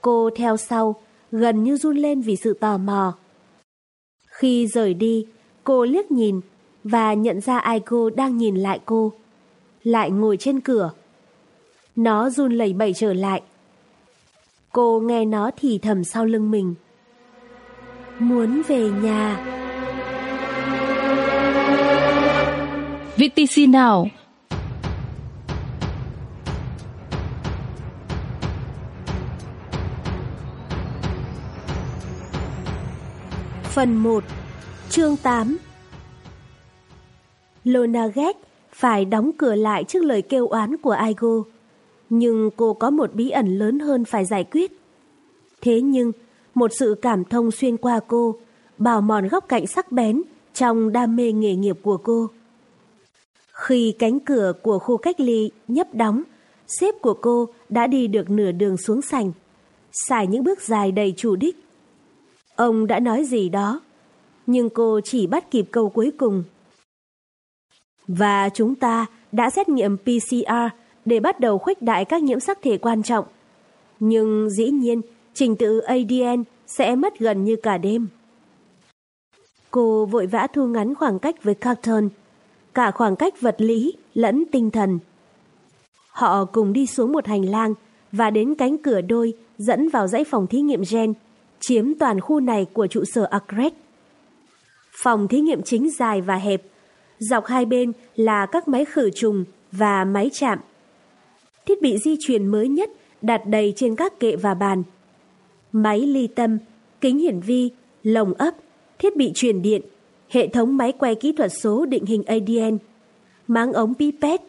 Cô theo sau, gần như run lên vì sự tò mò. Khi rời đi, cô liếc nhìn và nhận ra Aiko đang nhìn lại cô. Lại ngồi trên cửa. Nó run lẩy bẩy trở lại. Cô nghe nó thì thầm sau lưng mình. Muốn về nhà. VTC nào? Phần 1 Chương 8 Lona ghét phải đóng cửa lại trước lời kêu oán của Aigo. Nhưng cô có một bí ẩn lớn hơn phải giải quyết. Thế nhưng, một sự cảm thông xuyên qua cô, bào mòn góc cạnh sắc bén trong đam mê nghề nghiệp của cô. Khi cánh cửa của khu cách ly nhấp đóng, sếp của cô đã đi được nửa đường xuống sành, xài những bước dài đầy chủ đích. Ông đã nói gì đó, nhưng cô chỉ bắt kịp câu cuối cùng. Và chúng ta đã xét nghiệm PCR để bắt đầu khuếch đại các nhiễm sắc thể quan trọng. Nhưng dĩ nhiên, trình tự ADN sẽ mất gần như cả đêm. Cô vội vã thu ngắn khoảng cách với Carlton, cả khoảng cách vật lý lẫn tinh thần. Họ cùng đi xuống một hành lang và đến cánh cửa đôi dẫn vào dãy phòng thí nghiệm gen, chiếm toàn khu này của trụ sở Acret. Phòng thí nghiệm chính dài và hẹp, dọc hai bên là các máy khử trùng và máy chạm. Thiết bị di chuyển mới nhất đặt đầy trên các kệ và bàn. Máy ly tâm, kính hiển vi, lồng ấp, thiết bị truyền điện, hệ thống máy quay kỹ thuật số định hình ADN, máng ống pipette,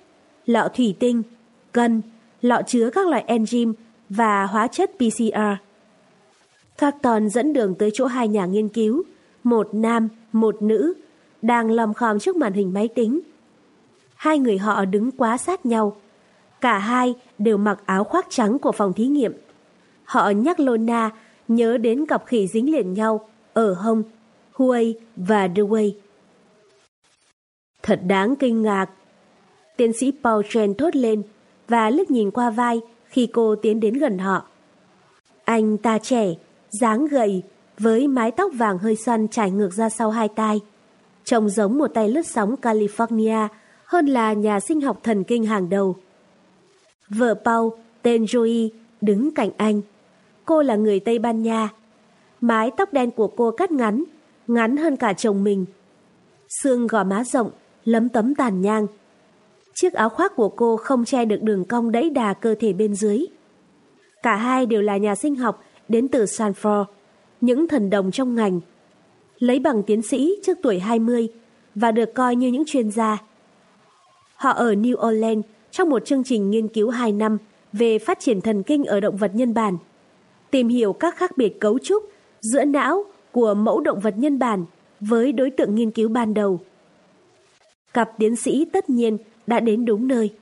lọ thủy tinh, cân, lọ chứa các loại enzyme và hóa chất PCR. Carton dẫn đường tới chỗ hai nhà nghiên cứu, một nam, một nữ, đang lòm khom trước màn hình máy tính. Hai người họ đứng quá sát nhau. Cả hai đều mặc áo khoác trắng của phòng thí nghiệm. Họ nhắc Lona nhớ đến cặp khỉ dính liền nhau ở hông, Huey và Dewey. Thật đáng kinh ngạc. Tiến sĩ Paul Chen thốt lên và liếc nhìn qua vai khi cô tiến đến gần họ. Anh ta trẻ, dáng gầy, với mái tóc vàng hơi xoăn trải ngược ra sau hai tai. Trông giống một tay lướt sóng California hơn là nhà sinh học thần kinh hàng đầu. Vợ Paul, tên Joey, đứng cạnh anh. Cô là người Tây Ban Nha. Mái tóc đen của cô cắt ngắn, ngắn hơn cả chồng mình. Xương gò má rộng, lấm tấm tàn nhang. Chiếc áo khoác của cô không che được đường cong đẫy đà cơ thể bên dưới. Cả hai đều là nhà sinh học đến từ Sanford, những thần đồng trong ngành. Lấy bằng tiến sĩ trước tuổi 20 và được coi như những chuyên gia. Họ ở New Orleans trong một chương trình nghiên cứu 2 năm về phát triển thần kinh ở động vật nhân bản, tìm hiểu các khác biệt cấu trúc giữa não của mẫu động vật nhân bản với đối tượng nghiên cứu ban đầu. Cặp tiến sĩ tất nhiên đã đến đúng nơi.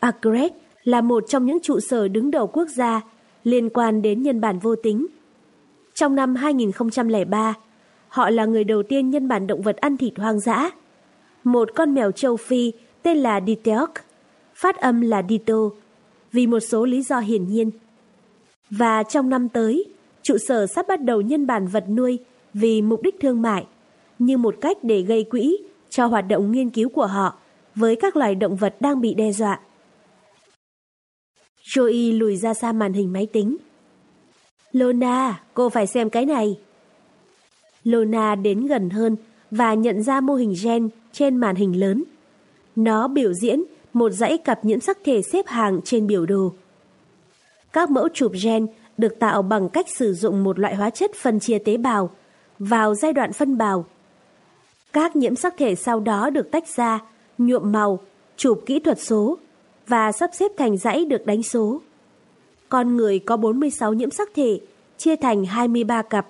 Agret là một trong những trụ sở đứng đầu quốc gia liên quan đến nhân bản vô tính. Trong năm 2003, họ là người đầu tiên nhân bản động vật ăn thịt hoang dã. Một con mèo châu Phi tên tên là Diteok, phát âm là Dito, vì một số lý do hiển nhiên. Và trong năm tới, trụ sở sắp bắt đầu nhân bản vật nuôi vì mục đích thương mại, như một cách để gây quỹ cho hoạt động nghiên cứu của họ với các loài động vật đang bị đe dọa. Joey lùi ra xa màn hình máy tính. Lona, cô phải xem cái này. Lona đến gần hơn và nhận ra mô hình gen trên màn hình lớn. Nó biểu diễn một dãy cặp nhiễm sắc thể xếp hàng trên biểu đồ. Các mẫu chụp gen được tạo bằng cách sử dụng một loại hóa chất phân chia tế bào vào giai đoạn phân bào. Các nhiễm sắc thể sau đó được tách ra, nhuộm màu, chụp kỹ thuật số và sắp xếp thành dãy được đánh số. Con người có 46 nhiễm sắc thể, chia thành 23 cặp.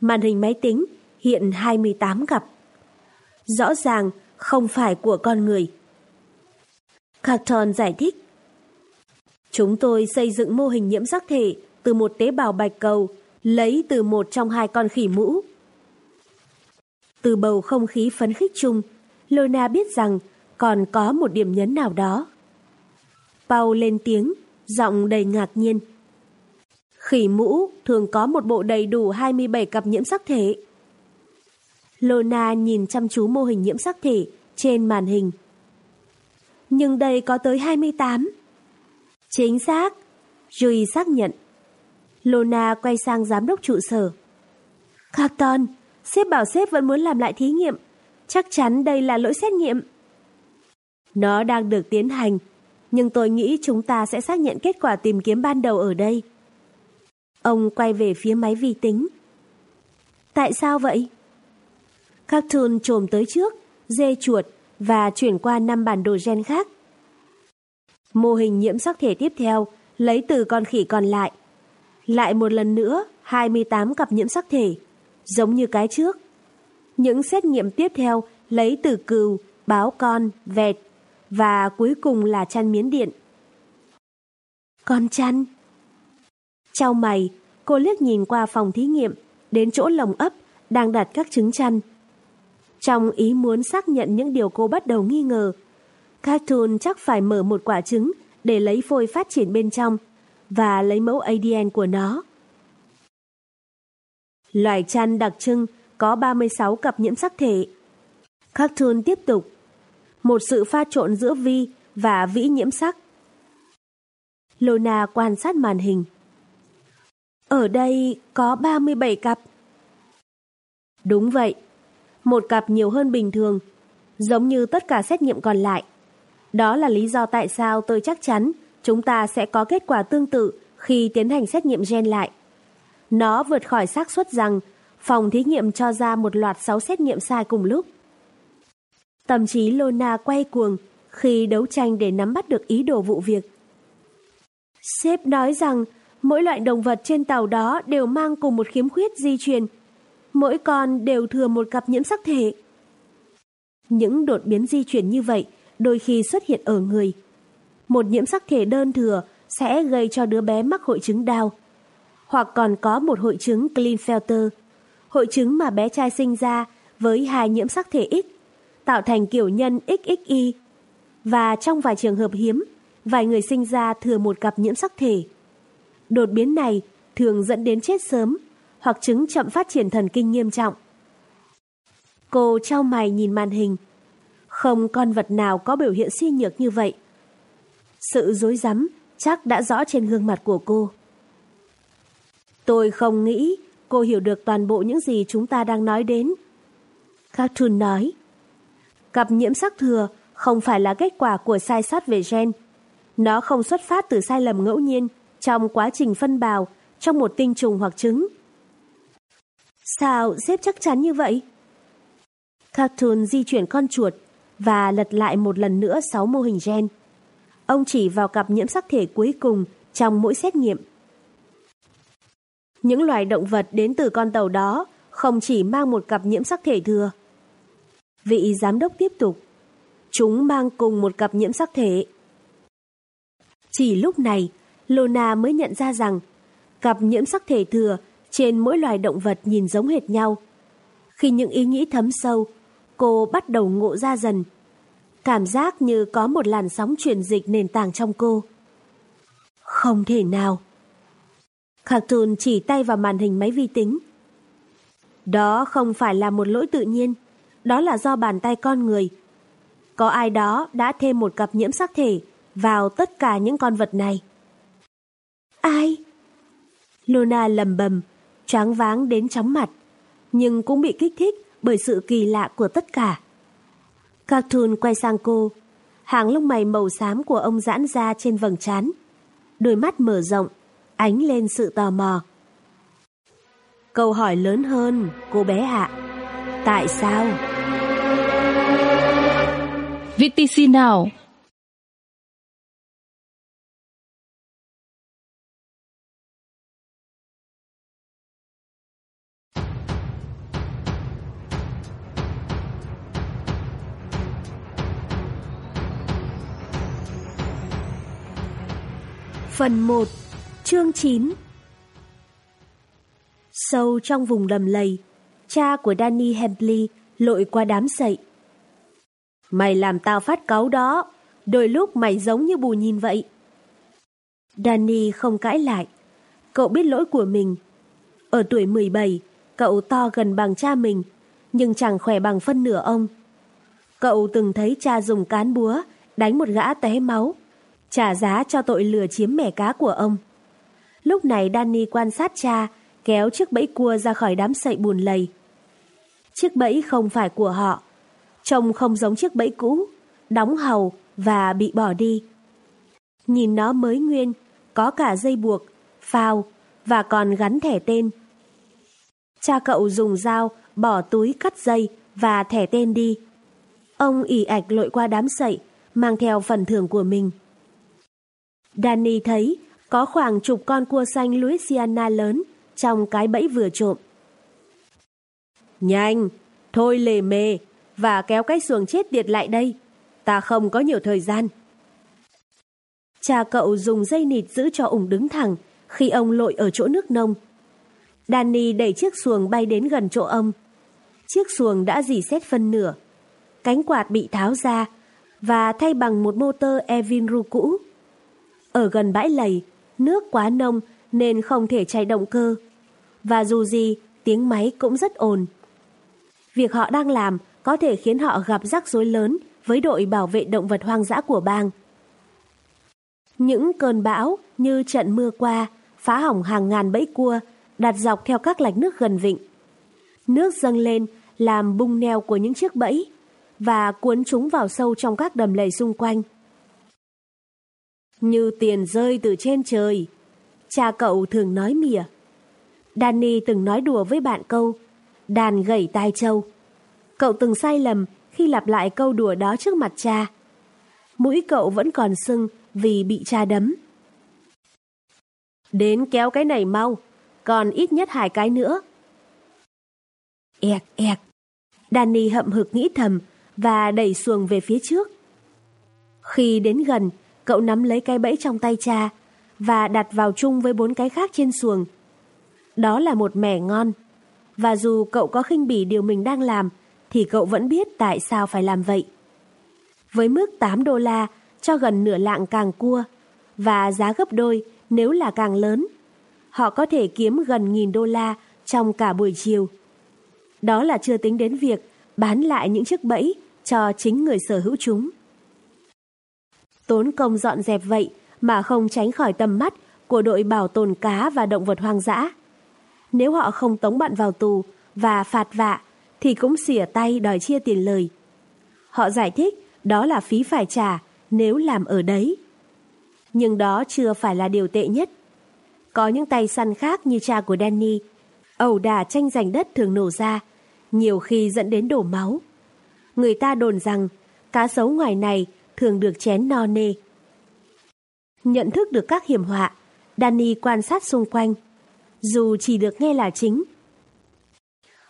Màn hình máy tính hiện 28 cặp. Rõ ràng không phải của con người. Carton giải thích. Chúng tôi xây dựng mô hình nhiễm sắc thể từ một tế bào bạch cầu lấy từ một trong hai con khỉ mũ. Từ bầu không khí phấn khích chung, Lona biết rằng còn có một điểm nhấn nào đó. Paul lên tiếng, giọng đầy ngạc nhiên. Khỉ mũ thường có một bộ đầy đủ 27 cặp nhiễm sắc thể. Lona nhìn chăm chú mô hình nhiễm sắc thể trên màn hình. Nhưng đây có tới 28. Chính xác, Joey xác nhận. Lona quay sang giám đốc trụ sở. Carton, sếp bảo sếp vẫn muốn làm lại thí nghiệm. Chắc chắn đây là lỗi xét nghiệm. Nó đang được tiến hành, nhưng tôi nghĩ chúng ta sẽ xác nhận kết quả tìm kiếm ban đầu ở đây. Ông quay về phía máy vi tính. Tại sao vậy? Cartoon trồm tới trước, dê chuột và chuyển qua năm bản đồ gen khác. Mô hình nhiễm sắc thể tiếp theo lấy từ con khỉ còn lại. Lại một lần nữa, 28 cặp nhiễm sắc thể, giống như cái trước. Những xét nghiệm tiếp theo lấy từ cừu, báo con, vẹt và cuối cùng là chăn miến điện. Con chăn? Trao mày, cô liếc nhìn qua phòng thí nghiệm, đến chỗ lồng ấp đang đặt các trứng chăn. Trong ý muốn xác nhận những điều cô bắt đầu nghi ngờ, Cartoon chắc phải mở một quả trứng để lấy phôi phát triển bên trong và lấy mẫu ADN của nó. Loài chăn đặc trưng có 36 cặp nhiễm sắc thể. Cartoon tiếp tục. Một sự pha trộn giữa vi và vĩ nhiễm sắc. Lona quan sát màn hình. Ở đây có 37 cặp. Đúng vậy. Một cặp nhiều hơn bình thường, giống như tất cả xét nghiệm còn lại. Đó là lý do tại sao tôi chắc chắn chúng ta sẽ có kết quả tương tự khi tiến hành xét nghiệm gen lại. Nó vượt khỏi xác suất rằng phòng thí nghiệm cho ra một loạt 6 xét nghiệm sai cùng lúc. Tâm trí Lona quay cuồng khi đấu tranh để nắm bắt được ý đồ vụ việc. Sếp nói rằng mỗi loại động vật trên tàu đó đều mang cùng một khiếm khuyết di truyền. Mỗi con đều thừa một cặp nhiễm sắc thể. Những đột biến di truyền như vậy đôi khi xuất hiện ở người. Một nhiễm sắc thể đơn thừa sẽ gây cho đứa bé mắc hội chứng đau. Hoặc còn có một hội chứng Klinefelter, hội chứng mà bé trai sinh ra với hai nhiễm sắc thể X, tạo thành kiểu nhân XXY. Và trong vài trường hợp hiếm, vài người sinh ra thừa một cặp nhiễm sắc thể. Đột biến này thường dẫn đến chết sớm hoặc chứng chậm phát triển thần kinh nghiêm trọng. Cô trao mày nhìn màn hình. Không con vật nào có biểu hiện suy nhược như vậy. Sự dối rắm chắc đã rõ trên gương mặt của cô. Tôi không nghĩ cô hiểu được toàn bộ những gì chúng ta đang nói đến. Cartoon nói. Cặp nhiễm sắc thừa không phải là kết quả của sai sót về gen. Nó không xuất phát từ sai lầm ngẫu nhiên trong quá trình phân bào trong một tinh trùng hoặc trứng. Sao xếp chắc chắn như vậy? Cartoon di chuyển con chuột và lật lại một lần nữa sáu mô hình gen. Ông chỉ vào cặp nhiễm sắc thể cuối cùng trong mỗi xét nghiệm. Những loài động vật đến từ con tàu đó không chỉ mang một cặp nhiễm sắc thể thừa. Vị giám đốc tiếp tục. Chúng mang cùng một cặp nhiễm sắc thể. Chỉ lúc này, Lona mới nhận ra rằng cặp nhiễm sắc thể thừa trên mỗi loài động vật nhìn giống hệt nhau. Khi những ý nghĩ thấm sâu, cô bắt đầu ngộ ra dần. Cảm giác như có một làn sóng truyền dịch nền tảng trong cô. Không thể nào. Cartoon chỉ tay vào màn hình máy vi tính. Đó không phải là một lỗi tự nhiên, đó là do bàn tay con người. Có ai đó đã thêm một cặp nhiễm sắc thể vào tất cả những con vật này. Ai? Luna lầm bầm, choáng váng đến chóng mặt, nhưng cũng bị kích thích bởi sự kỳ lạ của tất cả. Cartoon quay sang cô, hàng lông mày màu xám của ông giãn ra trên vầng trán, đôi mắt mở rộng, ánh lên sự tò mò. Câu hỏi lớn hơn, cô bé ạ. Tại sao? VTC nào? Phần 1 Chương 9 Sâu trong vùng đầm lầy, cha của Danny Hempley lội qua đám sậy. Mày làm tao phát cáu đó, đôi lúc mày giống như bù nhìn vậy. Danny không cãi lại, cậu biết lỗi của mình. Ở tuổi 17, cậu to gần bằng cha mình, nhưng chẳng khỏe bằng phân nửa ông. Cậu từng thấy cha dùng cán búa đánh một gã té máu, trả giá cho tội lừa chiếm mẻ cá của ông. Lúc này Danny quan sát cha kéo chiếc bẫy cua ra khỏi đám sậy bùn lầy. Chiếc bẫy không phải của họ, trông không giống chiếc bẫy cũ, đóng hầu và bị bỏ đi. Nhìn nó mới nguyên, có cả dây buộc, phao và còn gắn thẻ tên. Cha cậu dùng dao bỏ túi cắt dây và thẻ tên đi. Ông ỉ ạch lội qua đám sậy, mang theo phần thưởng của mình. Danny thấy có khoảng chục con cua xanh Louisiana lớn trong cái bẫy vừa trộm. Nhanh, thôi lề mề và kéo cái xuồng chết tiệt lại đây. Ta không có nhiều thời gian. Cha cậu dùng dây nịt giữ cho ủng đứng thẳng khi ông lội ở chỗ nước nông. Danny đẩy chiếc xuồng bay đến gần chỗ ông. Chiếc xuồng đã dì xét phân nửa. Cánh quạt bị tháo ra và thay bằng một motor Evinru cũ. Ở gần bãi lầy, nước quá nông nên không thể chạy động cơ. Và dù gì, tiếng máy cũng rất ồn. Việc họ đang làm có thể khiến họ gặp rắc rối lớn với đội bảo vệ động vật hoang dã của bang. Những cơn bão như trận mưa qua phá hỏng hàng ngàn bẫy cua đặt dọc theo các lạch nước gần vịnh. Nước dâng lên làm bung neo của những chiếc bẫy và cuốn chúng vào sâu trong các đầm lầy xung quanh. Như tiền rơi từ trên trời. Cha cậu thường nói mỉa. Danny từng nói đùa với bạn câu, đàn gẩy tai châu. Cậu từng sai lầm khi lặp lại câu đùa đó trước mặt cha. Mũi cậu vẫn còn sưng vì bị cha đấm. Đến kéo cái này mau, còn ít nhất hai cái nữa. Ẹc ẹc. Danny hậm hực nghĩ thầm và đẩy xuồng về phía trước. Khi đến gần, cậu nắm lấy cái bẫy trong tay cha và đặt vào chung với bốn cái khác trên xuồng. Đó là một mẻ ngon. Và dù cậu có khinh bỉ điều mình đang làm, thì cậu vẫn biết tại sao phải làm vậy. Với mức 8 đô la cho gần nửa lạng càng cua và giá gấp đôi nếu là càng lớn, họ có thể kiếm gần nghìn đô la trong cả buổi chiều. Đó là chưa tính đến việc bán lại những chiếc bẫy cho chính người sở hữu chúng. Tốn công dọn dẹp vậy mà không tránh khỏi tầm mắt của đội bảo tồn cá và động vật hoang dã. Nếu họ không tống bạn vào tù và phạt vạ thì cũng xỉa tay đòi chia tiền lời. Họ giải thích đó là phí phải trả nếu làm ở đấy. Nhưng đó chưa phải là điều tệ nhất. Có những tay săn khác như cha của Danny, ẩu đả tranh giành đất thường nổ ra, nhiều khi dẫn đến đổ máu. Người ta đồn rằng cá sấu ngoài này thường được chén no nê. Nhận thức được các hiểm họa, Danny quan sát xung quanh, dù chỉ được nghe là chính.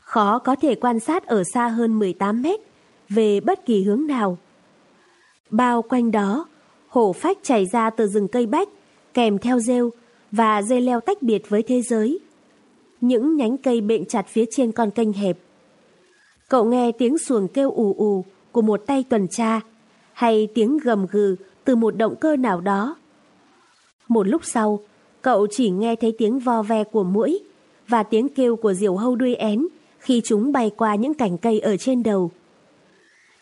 Khó có thể quan sát ở xa hơn 18 mét về bất kỳ hướng nào. Bao quanh đó, hổ phách chảy ra từ rừng cây bách, kèm theo rêu và dây leo tách biệt với thế giới. Những nhánh cây bện chặt phía trên con kênh hẹp. Cậu nghe tiếng xuồng kêu ù ù của một tay tuần tra hay tiếng gầm gừ từ một động cơ nào đó. Một lúc sau, cậu chỉ nghe thấy tiếng vo ve của mũi và tiếng kêu của diều hâu đuôi én khi chúng bay qua những cành cây ở trên đầu.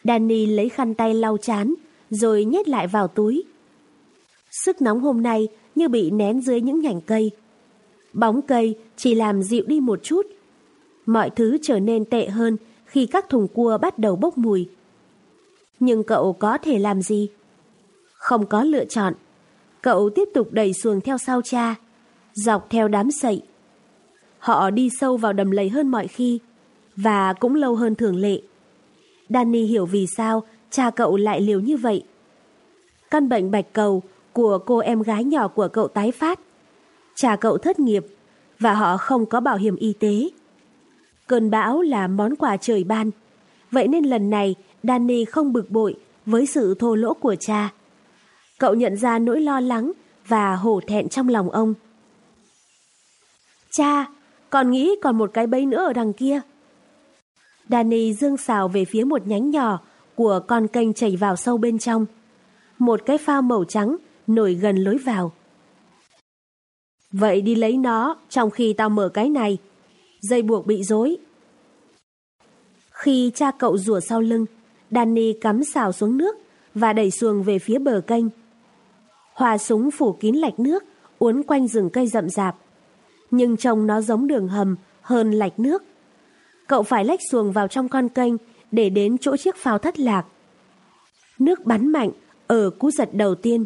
Danny lấy khăn tay lau chán rồi nhét lại vào túi. Sức nóng hôm nay như bị nén dưới những nhành cây. Bóng cây chỉ làm dịu đi một chút. Mọi thứ trở nên tệ hơn khi các thùng cua bắt đầu bốc mùi. Nhưng cậu có thể làm gì? Không có lựa chọn. Cậu tiếp tục đẩy xuồng theo sau cha, dọc theo đám sậy. Họ đi sâu vào đầm lầy hơn mọi khi, và cũng lâu hơn thường lệ. Danny hiểu vì sao cha cậu lại liều như vậy. Căn bệnh bạch cầu của cô em gái nhỏ của cậu tái phát. Cha cậu thất nghiệp và họ không có bảo hiểm y tế. Cơn bão là món quà trời ban, vậy nên lần này Danny không bực bội với sự thô lỗ của cha. Cậu nhận ra nỗi lo lắng và hổ thẹn trong lòng ông. Cha, còn nghĩ còn một cái bẫy nữa ở đằng kia. Danny dương xào về phía một nhánh nhỏ của con kênh chảy vào sâu bên trong. Một cái phao màu trắng nổi gần lối vào. Vậy đi lấy nó trong khi tao mở cái này. Dây buộc bị rối. Khi cha cậu rủa sau lưng, Danny cắm xào xuống nước và đẩy xuồng về phía bờ kênh. Hòa súng phủ kín lạch nước, uốn quanh rừng cây rậm rạp. Nhưng trông nó giống đường hầm hơn lạch nước. Cậu phải lách xuồng vào trong con kênh để đến chỗ chiếc phao thất lạc. Nước bắn mạnh ở cú giật đầu tiên.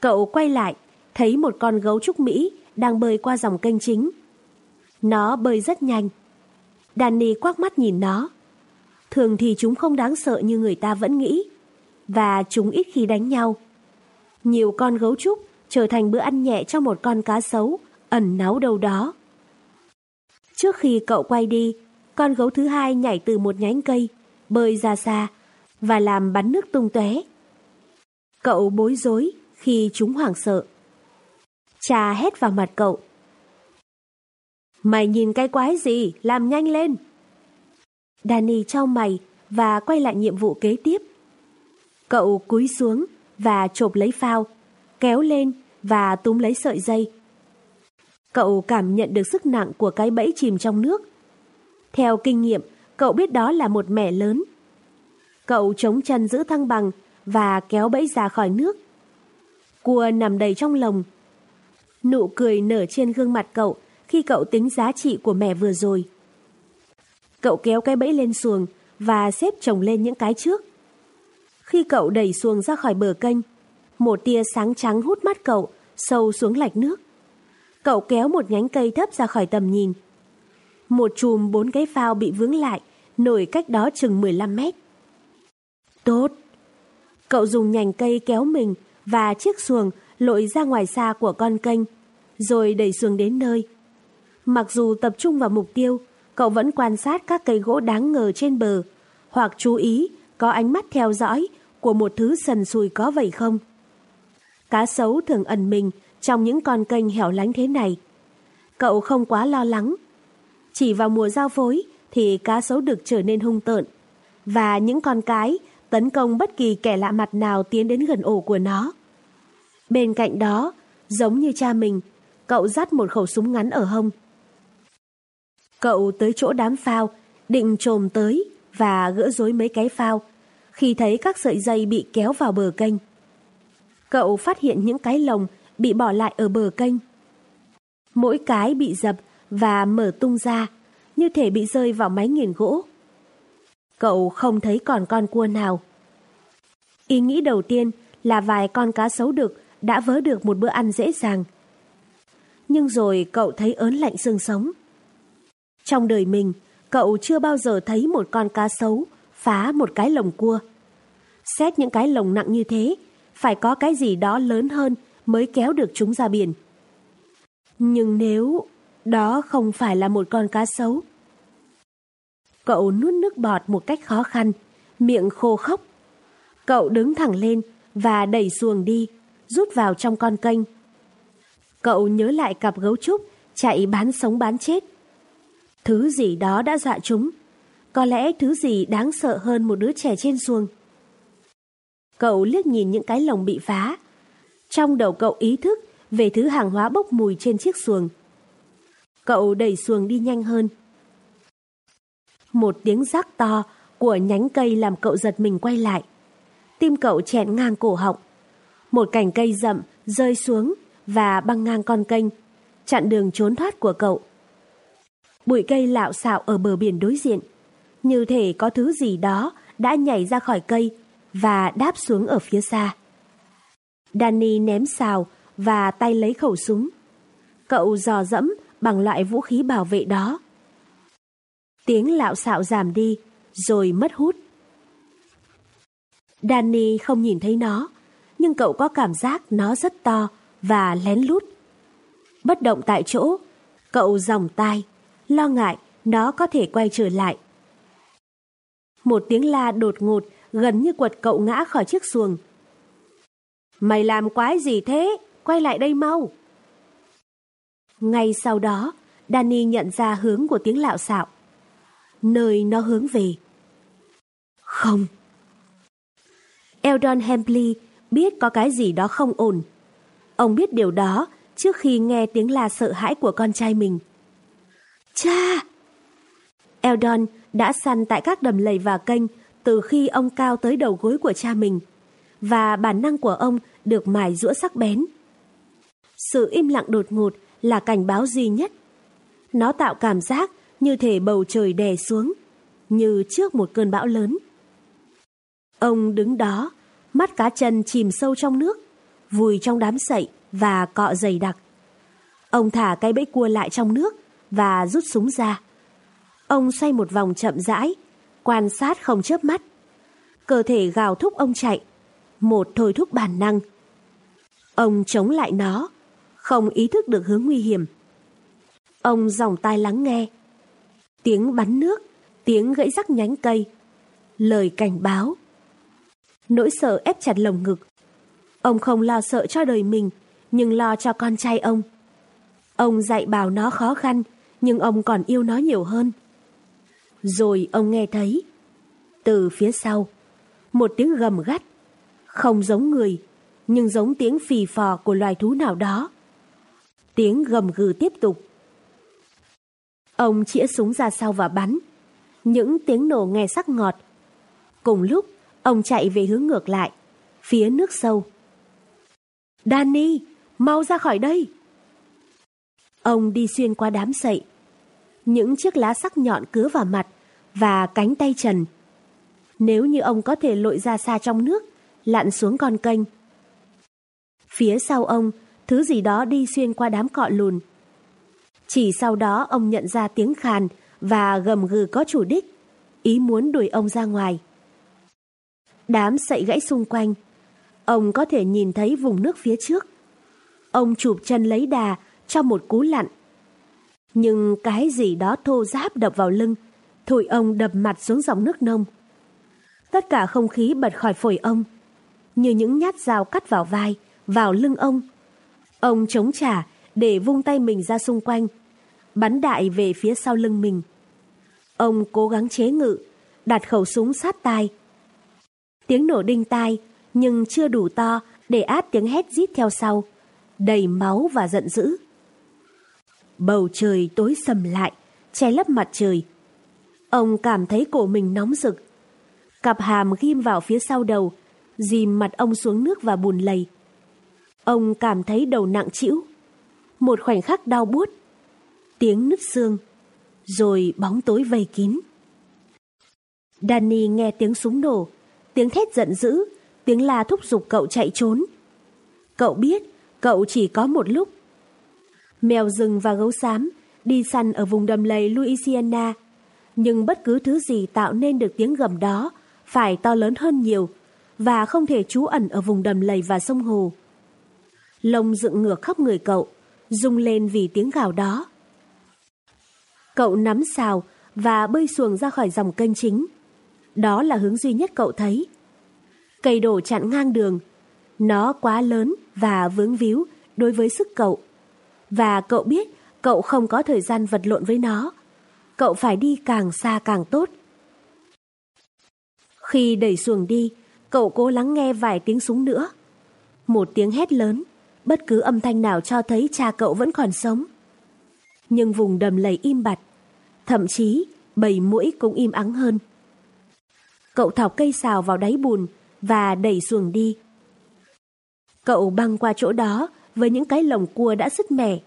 Cậu quay lại, thấy một con gấu trúc Mỹ đang bơi qua dòng kênh chính. Nó bơi rất nhanh. Danny quắc mắt nhìn nó. Thường thì chúng không đáng sợ như người ta vẫn nghĩ. Và chúng ít khi đánh nhau. Nhiều con gấu trúc trở thành bữa ăn nhẹ cho một con cá sấu ẩn náu đâu đó. Trước khi cậu quay đi, con gấu thứ hai nhảy từ một nhánh cây, bơi ra xa và làm bắn nước tung tóe. Cậu bối rối khi chúng hoảng sợ. Cha hét vào mặt cậu. Mày nhìn cái quái gì, làm nhanh lên. Danny trao mày và quay lại nhiệm vụ kế tiếp. Cậu cúi xuống và chộp lấy phao, kéo lên và túm lấy sợi dây. Cậu cảm nhận được sức nặng của cái bẫy chìm trong nước. Theo kinh nghiệm, cậu biết đó là một mẻ lớn. Cậu chống chân giữ thăng bằng và kéo bẫy ra khỏi nước. Cua nằm đầy trong lồng. Nụ cười nở trên gương mặt cậu khi cậu tính giá trị của mẻ vừa rồi. Cậu kéo cái bẫy lên xuồng và xếp chồng lên những cái trước. Khi cậu đẩy xuồng ra khỏi bờ kênh, một tia sáng trắng hút mắt cậu sâu xuống lạch nước. Cậu kéo một nhánh cây thấp ra khỏi tầm nhìn. Một chùm bốn cái phao bị vướng lại, nổi cách đó chừng 15 mét. Tốt! Cậu dùng nhành cây kéo mình và chiếc xuồng lội ra ngoài xa của con kênh, rồi đẩy xuồng đến nơi. Mặc dù tập trung vào mục tiêu, cậu vẫn quan sát các cây gỗ đáng ngờ trên bờ, hoặc chú ý có ánh mắt theo dõi của một thứ sần sùi có vậy không. Cá sấu thường ẩn mình trong những con kênh hẻo lánh thế này. Cậu không quá lo lắng. Chỉ vào mùa giao phối thì cá sấu được trở nên hung tợn và những con cái tấn công bất kỳ kẻ lạ mặt nào tiến đến gần ổ của nó. Bên cạnh đó, giống như cha mình, cậu dắt một khẩu súng ngắn ở hông. Cậu tới chỗ đám phao, định trồm tới và gỡ rối mấy cái phao khi thấy các sợi dây bị kéo vào bờ kênh. Cậu phát hiện những cái lồng bị bỏ lại ở bờ kênh. Mỗi cái bị dập và mở tung ra, như thể bị rơi vào máy nghiền gỗ. Cậu không thấy còn con cua nào. Ý nghĩ đầu tiên là vài con cá sấu đực đã vớ được một bữa ăn dễ dàng. Nhưng rồi cậu thấy ớn lạnh xương sống. Trong đời mình, cậu chưa bao giờ thấy một con cá sấu phá một cái lồng cua. Xét những cái lồng nặng như thế, phải có cái gì đó lớn hơn mới kéo được chúng ra biển. Nhưng nếu đó không phải là một con cá sấu. Cậu nuốt nước bọt một cách khó khăn, miệng khô khốc. Cậu đứng thẳng lên và đẩy xuồng đi, rút vào trong con kênh. Cậu nhớ lại cặp gấu trúc chạy bán sống bán chết. Thứ gì đó đã dọa chúng. Có lẽ thứ gì đáng sợ hơn một đứa trẻ trên xuồng. Cậu liếc nhìn những cái lồng bị phá. Trong đầu cậu ý thức về thứ hàng hóa bốc mùi trên chiếc xuồng. Cậu đẩy xuồng đi nhanh hơn. Một tiếng rắc to của nhánh cây làm cậu giật mình quay lại. Tim cậu chẹn ngang cổ họng. Một cành cây rậm rơi xuống và băng ngang con kênh, chặn đường trốn thoát của cậu. Bụi cây lạo xạo ở bờ biển đối diện, như thể có thứ gì đó đã nhảy ra khỏi cây và đáp xuống ở phía xa. Danny ném xào và tay lấy khẩu súng. Cậu dò dẫm bằng loại vũ khí bảo vệ đó. Tiếng lạo xạo giảm đi, rồi mất hút. Danny không nhìn thấy nó, nhưng cậu có cảm giác nó rất to và lén lút. Bất động tại chỗ, cậu dòng tai, lo ngại nó có thể quay trở lại. Một tiếng la đột ngột gần như quật cậu ngã khỏi chiếc xuồng. Mày làm quái gì thế? Quay lại đây mau! Ngay sau đó, Danny nhận ra hướng của tiếng lạo xạo. Nơi nó hướng về. Không. Eldon Hempley biết có cái gì đó không ổn. Ông biết điều đó trước khi nghe tiếng la sợ hãi của con trai mình. Cha! Eldon đã săn tại các đầm lầy và kênh từ khi ông cao tới đầu gối của cha mình, và bản năng của ông được mài rũa sắc bén. Sự im lặng đột ngột là cảnh báo duy nhất. Nó tạo cảm giác như thể bầu trời đè xuống, như trước một cơn bão lớn. Ông đứng đó, mắt cá chân chìm sâu trong nước, vùi trong đám sậy và cọ dày đặc. Ông thả cây bẫy cua lại trong nước và rút súng ra. Ông xoay một vòng chậm rãi, quan sát không chớp mắt. Cơ thể gào thúc ông chạy, một thôi thúc bản năng. Ông chống lại nó, không ý thức được hướng nguy hiểm. Ông dòng tai lắng nghe. Tiếng bắn nước, tiếng gãy rắc nhánh cây, lời cảnh báo. Nỗi sợ ép chặt lồng ngực. Ông không lo sợ cho đời mình, nhưng lo cho con trai ông. Ông dạy bảo nó khó khăn, nhưng ông còn yêu nó nhiều hơn. Rồi ông nghe thấy, từ phía sau, một tiếng gầm gắt, không giống người, nhưng giống tiếng phì phò của loài thú nào đó. Tiếng gầm gừ tiếp tục. Ông chĩa súng ra sau và bắn. Những tiếng nổ nghe sắc ngọt. Cùng lúc, ông chạy về hướng ngược lại, phía nước sâu. Danny, mau ra khỏi đây! Ông đi xuyên qua đám sậy. Những chiếc lá sắc nhọn cứa vào mặt và cánh tay trần. Nếu như ông có thể lội ra xa trong nước, lặn xuống con kênh. Phía sau ông, thứ gì đó đi xuyên qua đám cọ lùn. Chỉ sau đó ông nhận ra tiếng khàn và gầm gừ có chủ đích, ý muốn đuổi ông ra ngoài. Đám sậy gãy xung quanh, ông có thể nhìn thấy vùng nước phía trước. Ông chụp chân lấy đà cho một cú lặn. Nhưng cái gì đó thô giáp đập vào lưng, thổi ông đập mặt xuống dòng nước nông. Tất cả không khí bật khỏi phổi ông, như những nhát dao cắt vào vai, vào lưng ông. Ông chống trả để vung tay mình ra xung quanh, bắn đại về phía sau lưng mình. Ông cố gắng chế ngự, đặt khẩu súng sát tai. Tiếng nổ đinh tai, nhưng chưa đủ to để át tiếng hét rít theo sau, đầy máu và giận dữ. Bầu trời tối sầm lại, che lấp mặt trời. Ông cảm thấy cổ mình nóng rực. Cặp hàm ghim vào phía sau đầu, dìm mặt ông xuống nước và bùn lầy. Ông cảm thấy đầu nặng trĩu. Một khoảnh khắc đau buốt. Tiếng nứt xương. Rồi bóng tối vây kín. Danny nghe tiếng súng nổ, tiếng thét giận dữ, tiếng la thúc giục cậu chạy trốn. Cậu biết cậu chỉ có một lúc mèo rừng và gấu xám đi săn ở vùng đầm lầy Louisiana. Nhưng bất cứ thứ gì tạo nên được tiếng gầm đó phải to lớn hơn nhiều và không thể trú ẩn ở vùng đầm lầy và sông hồ. Lông dựng ngược khắp người cậu, rung lên vì tiếng gào đó. Cậu nắm xào và bơi xuồng ra khỏi dòng kênh chính. Đó là hướng duy nhất cậu thấy. Cây đổ chặn ngang đường. Nó quá lớn và vướng víu đối với sức cậu và cậu biết cậu không có thời gian vật lộn với nó. Cậu phải đi càng xa càng tốt. Khi đẩy xuồng đi, Cậu cố lắng nghe vài tiếng súng nữa. Một tiếng hét lớn, bất cứ âm thanh nào cho thấy cha cậu vẫn còn sống. Nhưng vùng đầm lầy im bặt, thậm chí bầy mũi cũng im ắng hơn. Cậu thọc cây xào vào đáy bùn và đẩy xuồng đi. Cậu băng qua chỗ đó với những cái lồng cua đã sứt mẻ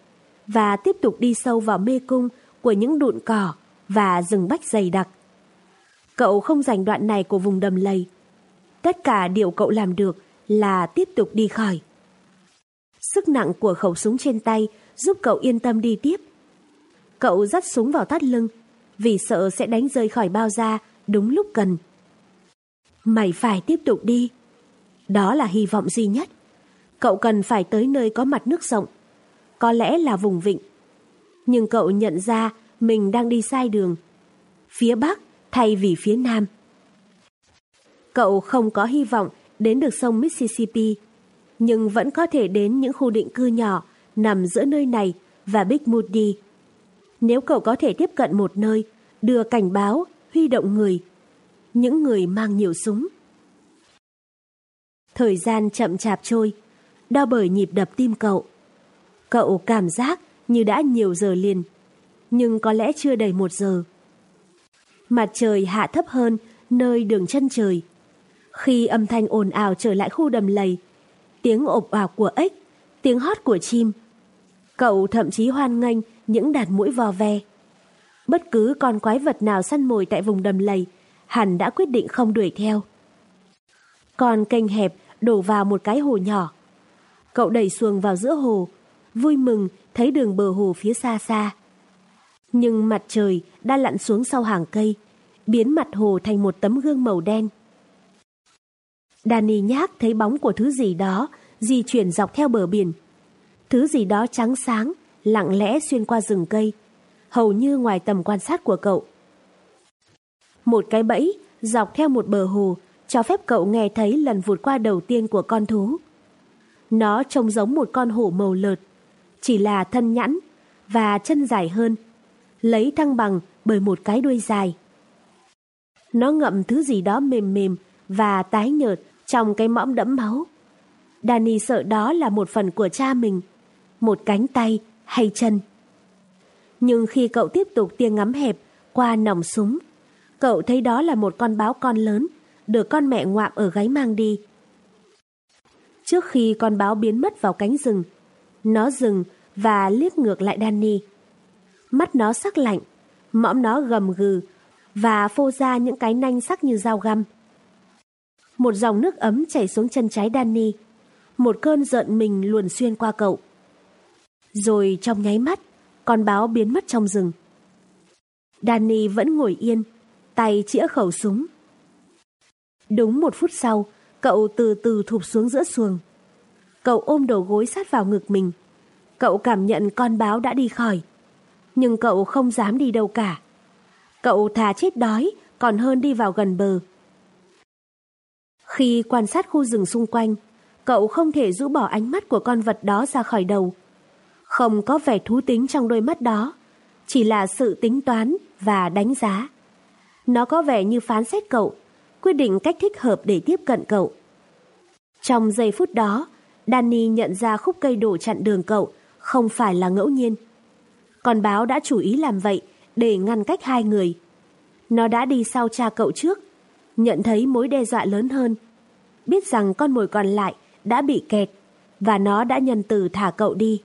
và tiếp tục đi sâu vào mê cung của những đụn cỏ và rừng bách dày đặc. Cậu không giành đoạn này của vùng đầm lầy. Tất cả điều cậu làm được là tiếp tục đi khỏi. Sức nặng của khẩu súng trên tay giúp cậu yên tâm đi tiếp. Cậu dắt súng vào thắt lưng vì sợ sẽ đánh rơi khỏi bao da đúng lúc cần. Mày phải tiếp tục đi. Đó là hy vọng duy nhất. Cậu cần phải tới nơi có mặt nước rộng. Có lẽ là vùng vịnh. Nhưng cậu nhận ra mình đang đi sai đường. Phía Bắc thay vì phía Nam. Cậu không có hy vọng đến được sông Mississippi, nhưng vẫn có thể đến những khu định cư nhỏ nằm giữa nơi này và Big Moody. Nếu cậu có thể tiếp cận một nơi, đưa cảnh báo, huy động người, những người mang nhiều súng. Thời gian chậm chạp trôi, đo bởi nhịp đập tim cậu. Cậu cảm giác như đã nhiều giờ liền, nhưng có lẽ chưa đầy một giờ. Mặt trời hạ thấp hơn nơi đường chân trời. Khi âm thanh ồn ào trở lại khu đầm lầy, tiếng ộp ào của ếch, tiếng hót của chim, cậu thậm chí hoan nghênh những đàn mũi vò ve. Bất cứ con quái vật nào săn mồi tại vùng đầm lầy, hẳn đã quyết định không đuổi theo. Còn kênh hẹp đổ vào một cái hồ nhỏ. Cậu đẩy xuồng vào giữa hồ, vui mừng thấy đường bờ hồ phía xa xa. Nhưng mặt trời đã lặn xuống sau hàng cây, biến mặt hồ thành một tấm gương màu đen. Danny nhác thấy bóng của thứ gì đó di chuyển dọc theo bờ biển. Thứ gì đó trắng sáng, lặng lẽ xuyên qua rừng cây, hầu như ngoài tầm quan sát của cậu. Một cái bẫy dọc theo một bờ hồ cho phép cậu nghe thấy lần vụt qua đầu tiên của con thú. Nó trông giống một con hổ màu lợt, chỉ là thân nhẵn và chân dài hơn, lấy thăng bằng bởi một cái đuôi dài. Nó ngậm thứ gì đó mềm mềm và tái nhợt trong cái mõm đẫm máu. Danny sợ đó là một phần của cha mình, một cánh tay hay chân. Nhưng khi cậu tiếp tục tia ngắm hẹp qua nòng súng, cậu thấy đó là một con báo con lớn, được con mẹ ngoạm ở gáy mang đi. Trước khi con báo biến mất vào cánh rừng, nó dừng và liếc ngược lại Danny. Mắt nó sắc lạnh, mõm nó gầm gừ và phô ra những cái nanh sắc như dao găm. Một dòng nước ấm chảy xuống chân trái Danny, một cơn giận mình luồn xuyên qua cậu. Rồi trong nháy mắt, con báo biến mất trong rừng. Danny vẫn ngồi yên, tay chĩa khẩu súng. Đúng một phút sau, cậu từ từ thụp xuống giữa xuồng. Cậu ôm đầu gối sát vào ngực mình. Cậu cảm nhận con báo đã đi khỏi. Nhưng cậu không dám đi đâu cả. Cậu thà chết đói còn hơn đi vào gần bờ. Khi quan sát khu rừng xung quanh, cậu không thể rũ bỏ ánh mắt của con vật đó ra khỏi đầu. Không có vẻ thú tính trong đôi mắt đó, chỉ là sự tính toán và đánh giá. Nó có vẻ như phán xét cậu, quyết định cách thích hợp để tiếp cận cậu. Trong giây phút đó, Danny nhận ra khúc cây đổ chặn đường cậu không phải là ngẫu nhiên. Con báo đã chủ ý làm vậy để ngăn cách hai người. Nó đã đi sau cha cậu trước, nhận thấy mối đe dọa lớn hơn. Biết rằng con mồi còn lại đã bị kẹt và nó đã nhân từ thả cậu đi.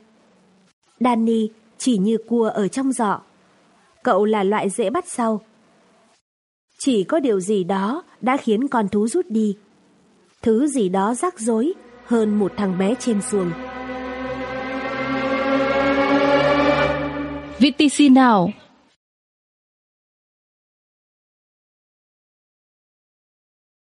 Danny chỉ như cua ở trong giỏ. Cậu là loại dễ bắt sau. Chỉ có điều gì đó đã khiến con thú rút đi. Thứ gì đó rắc rối hơn một thằng bé trên xuồng. VTC nào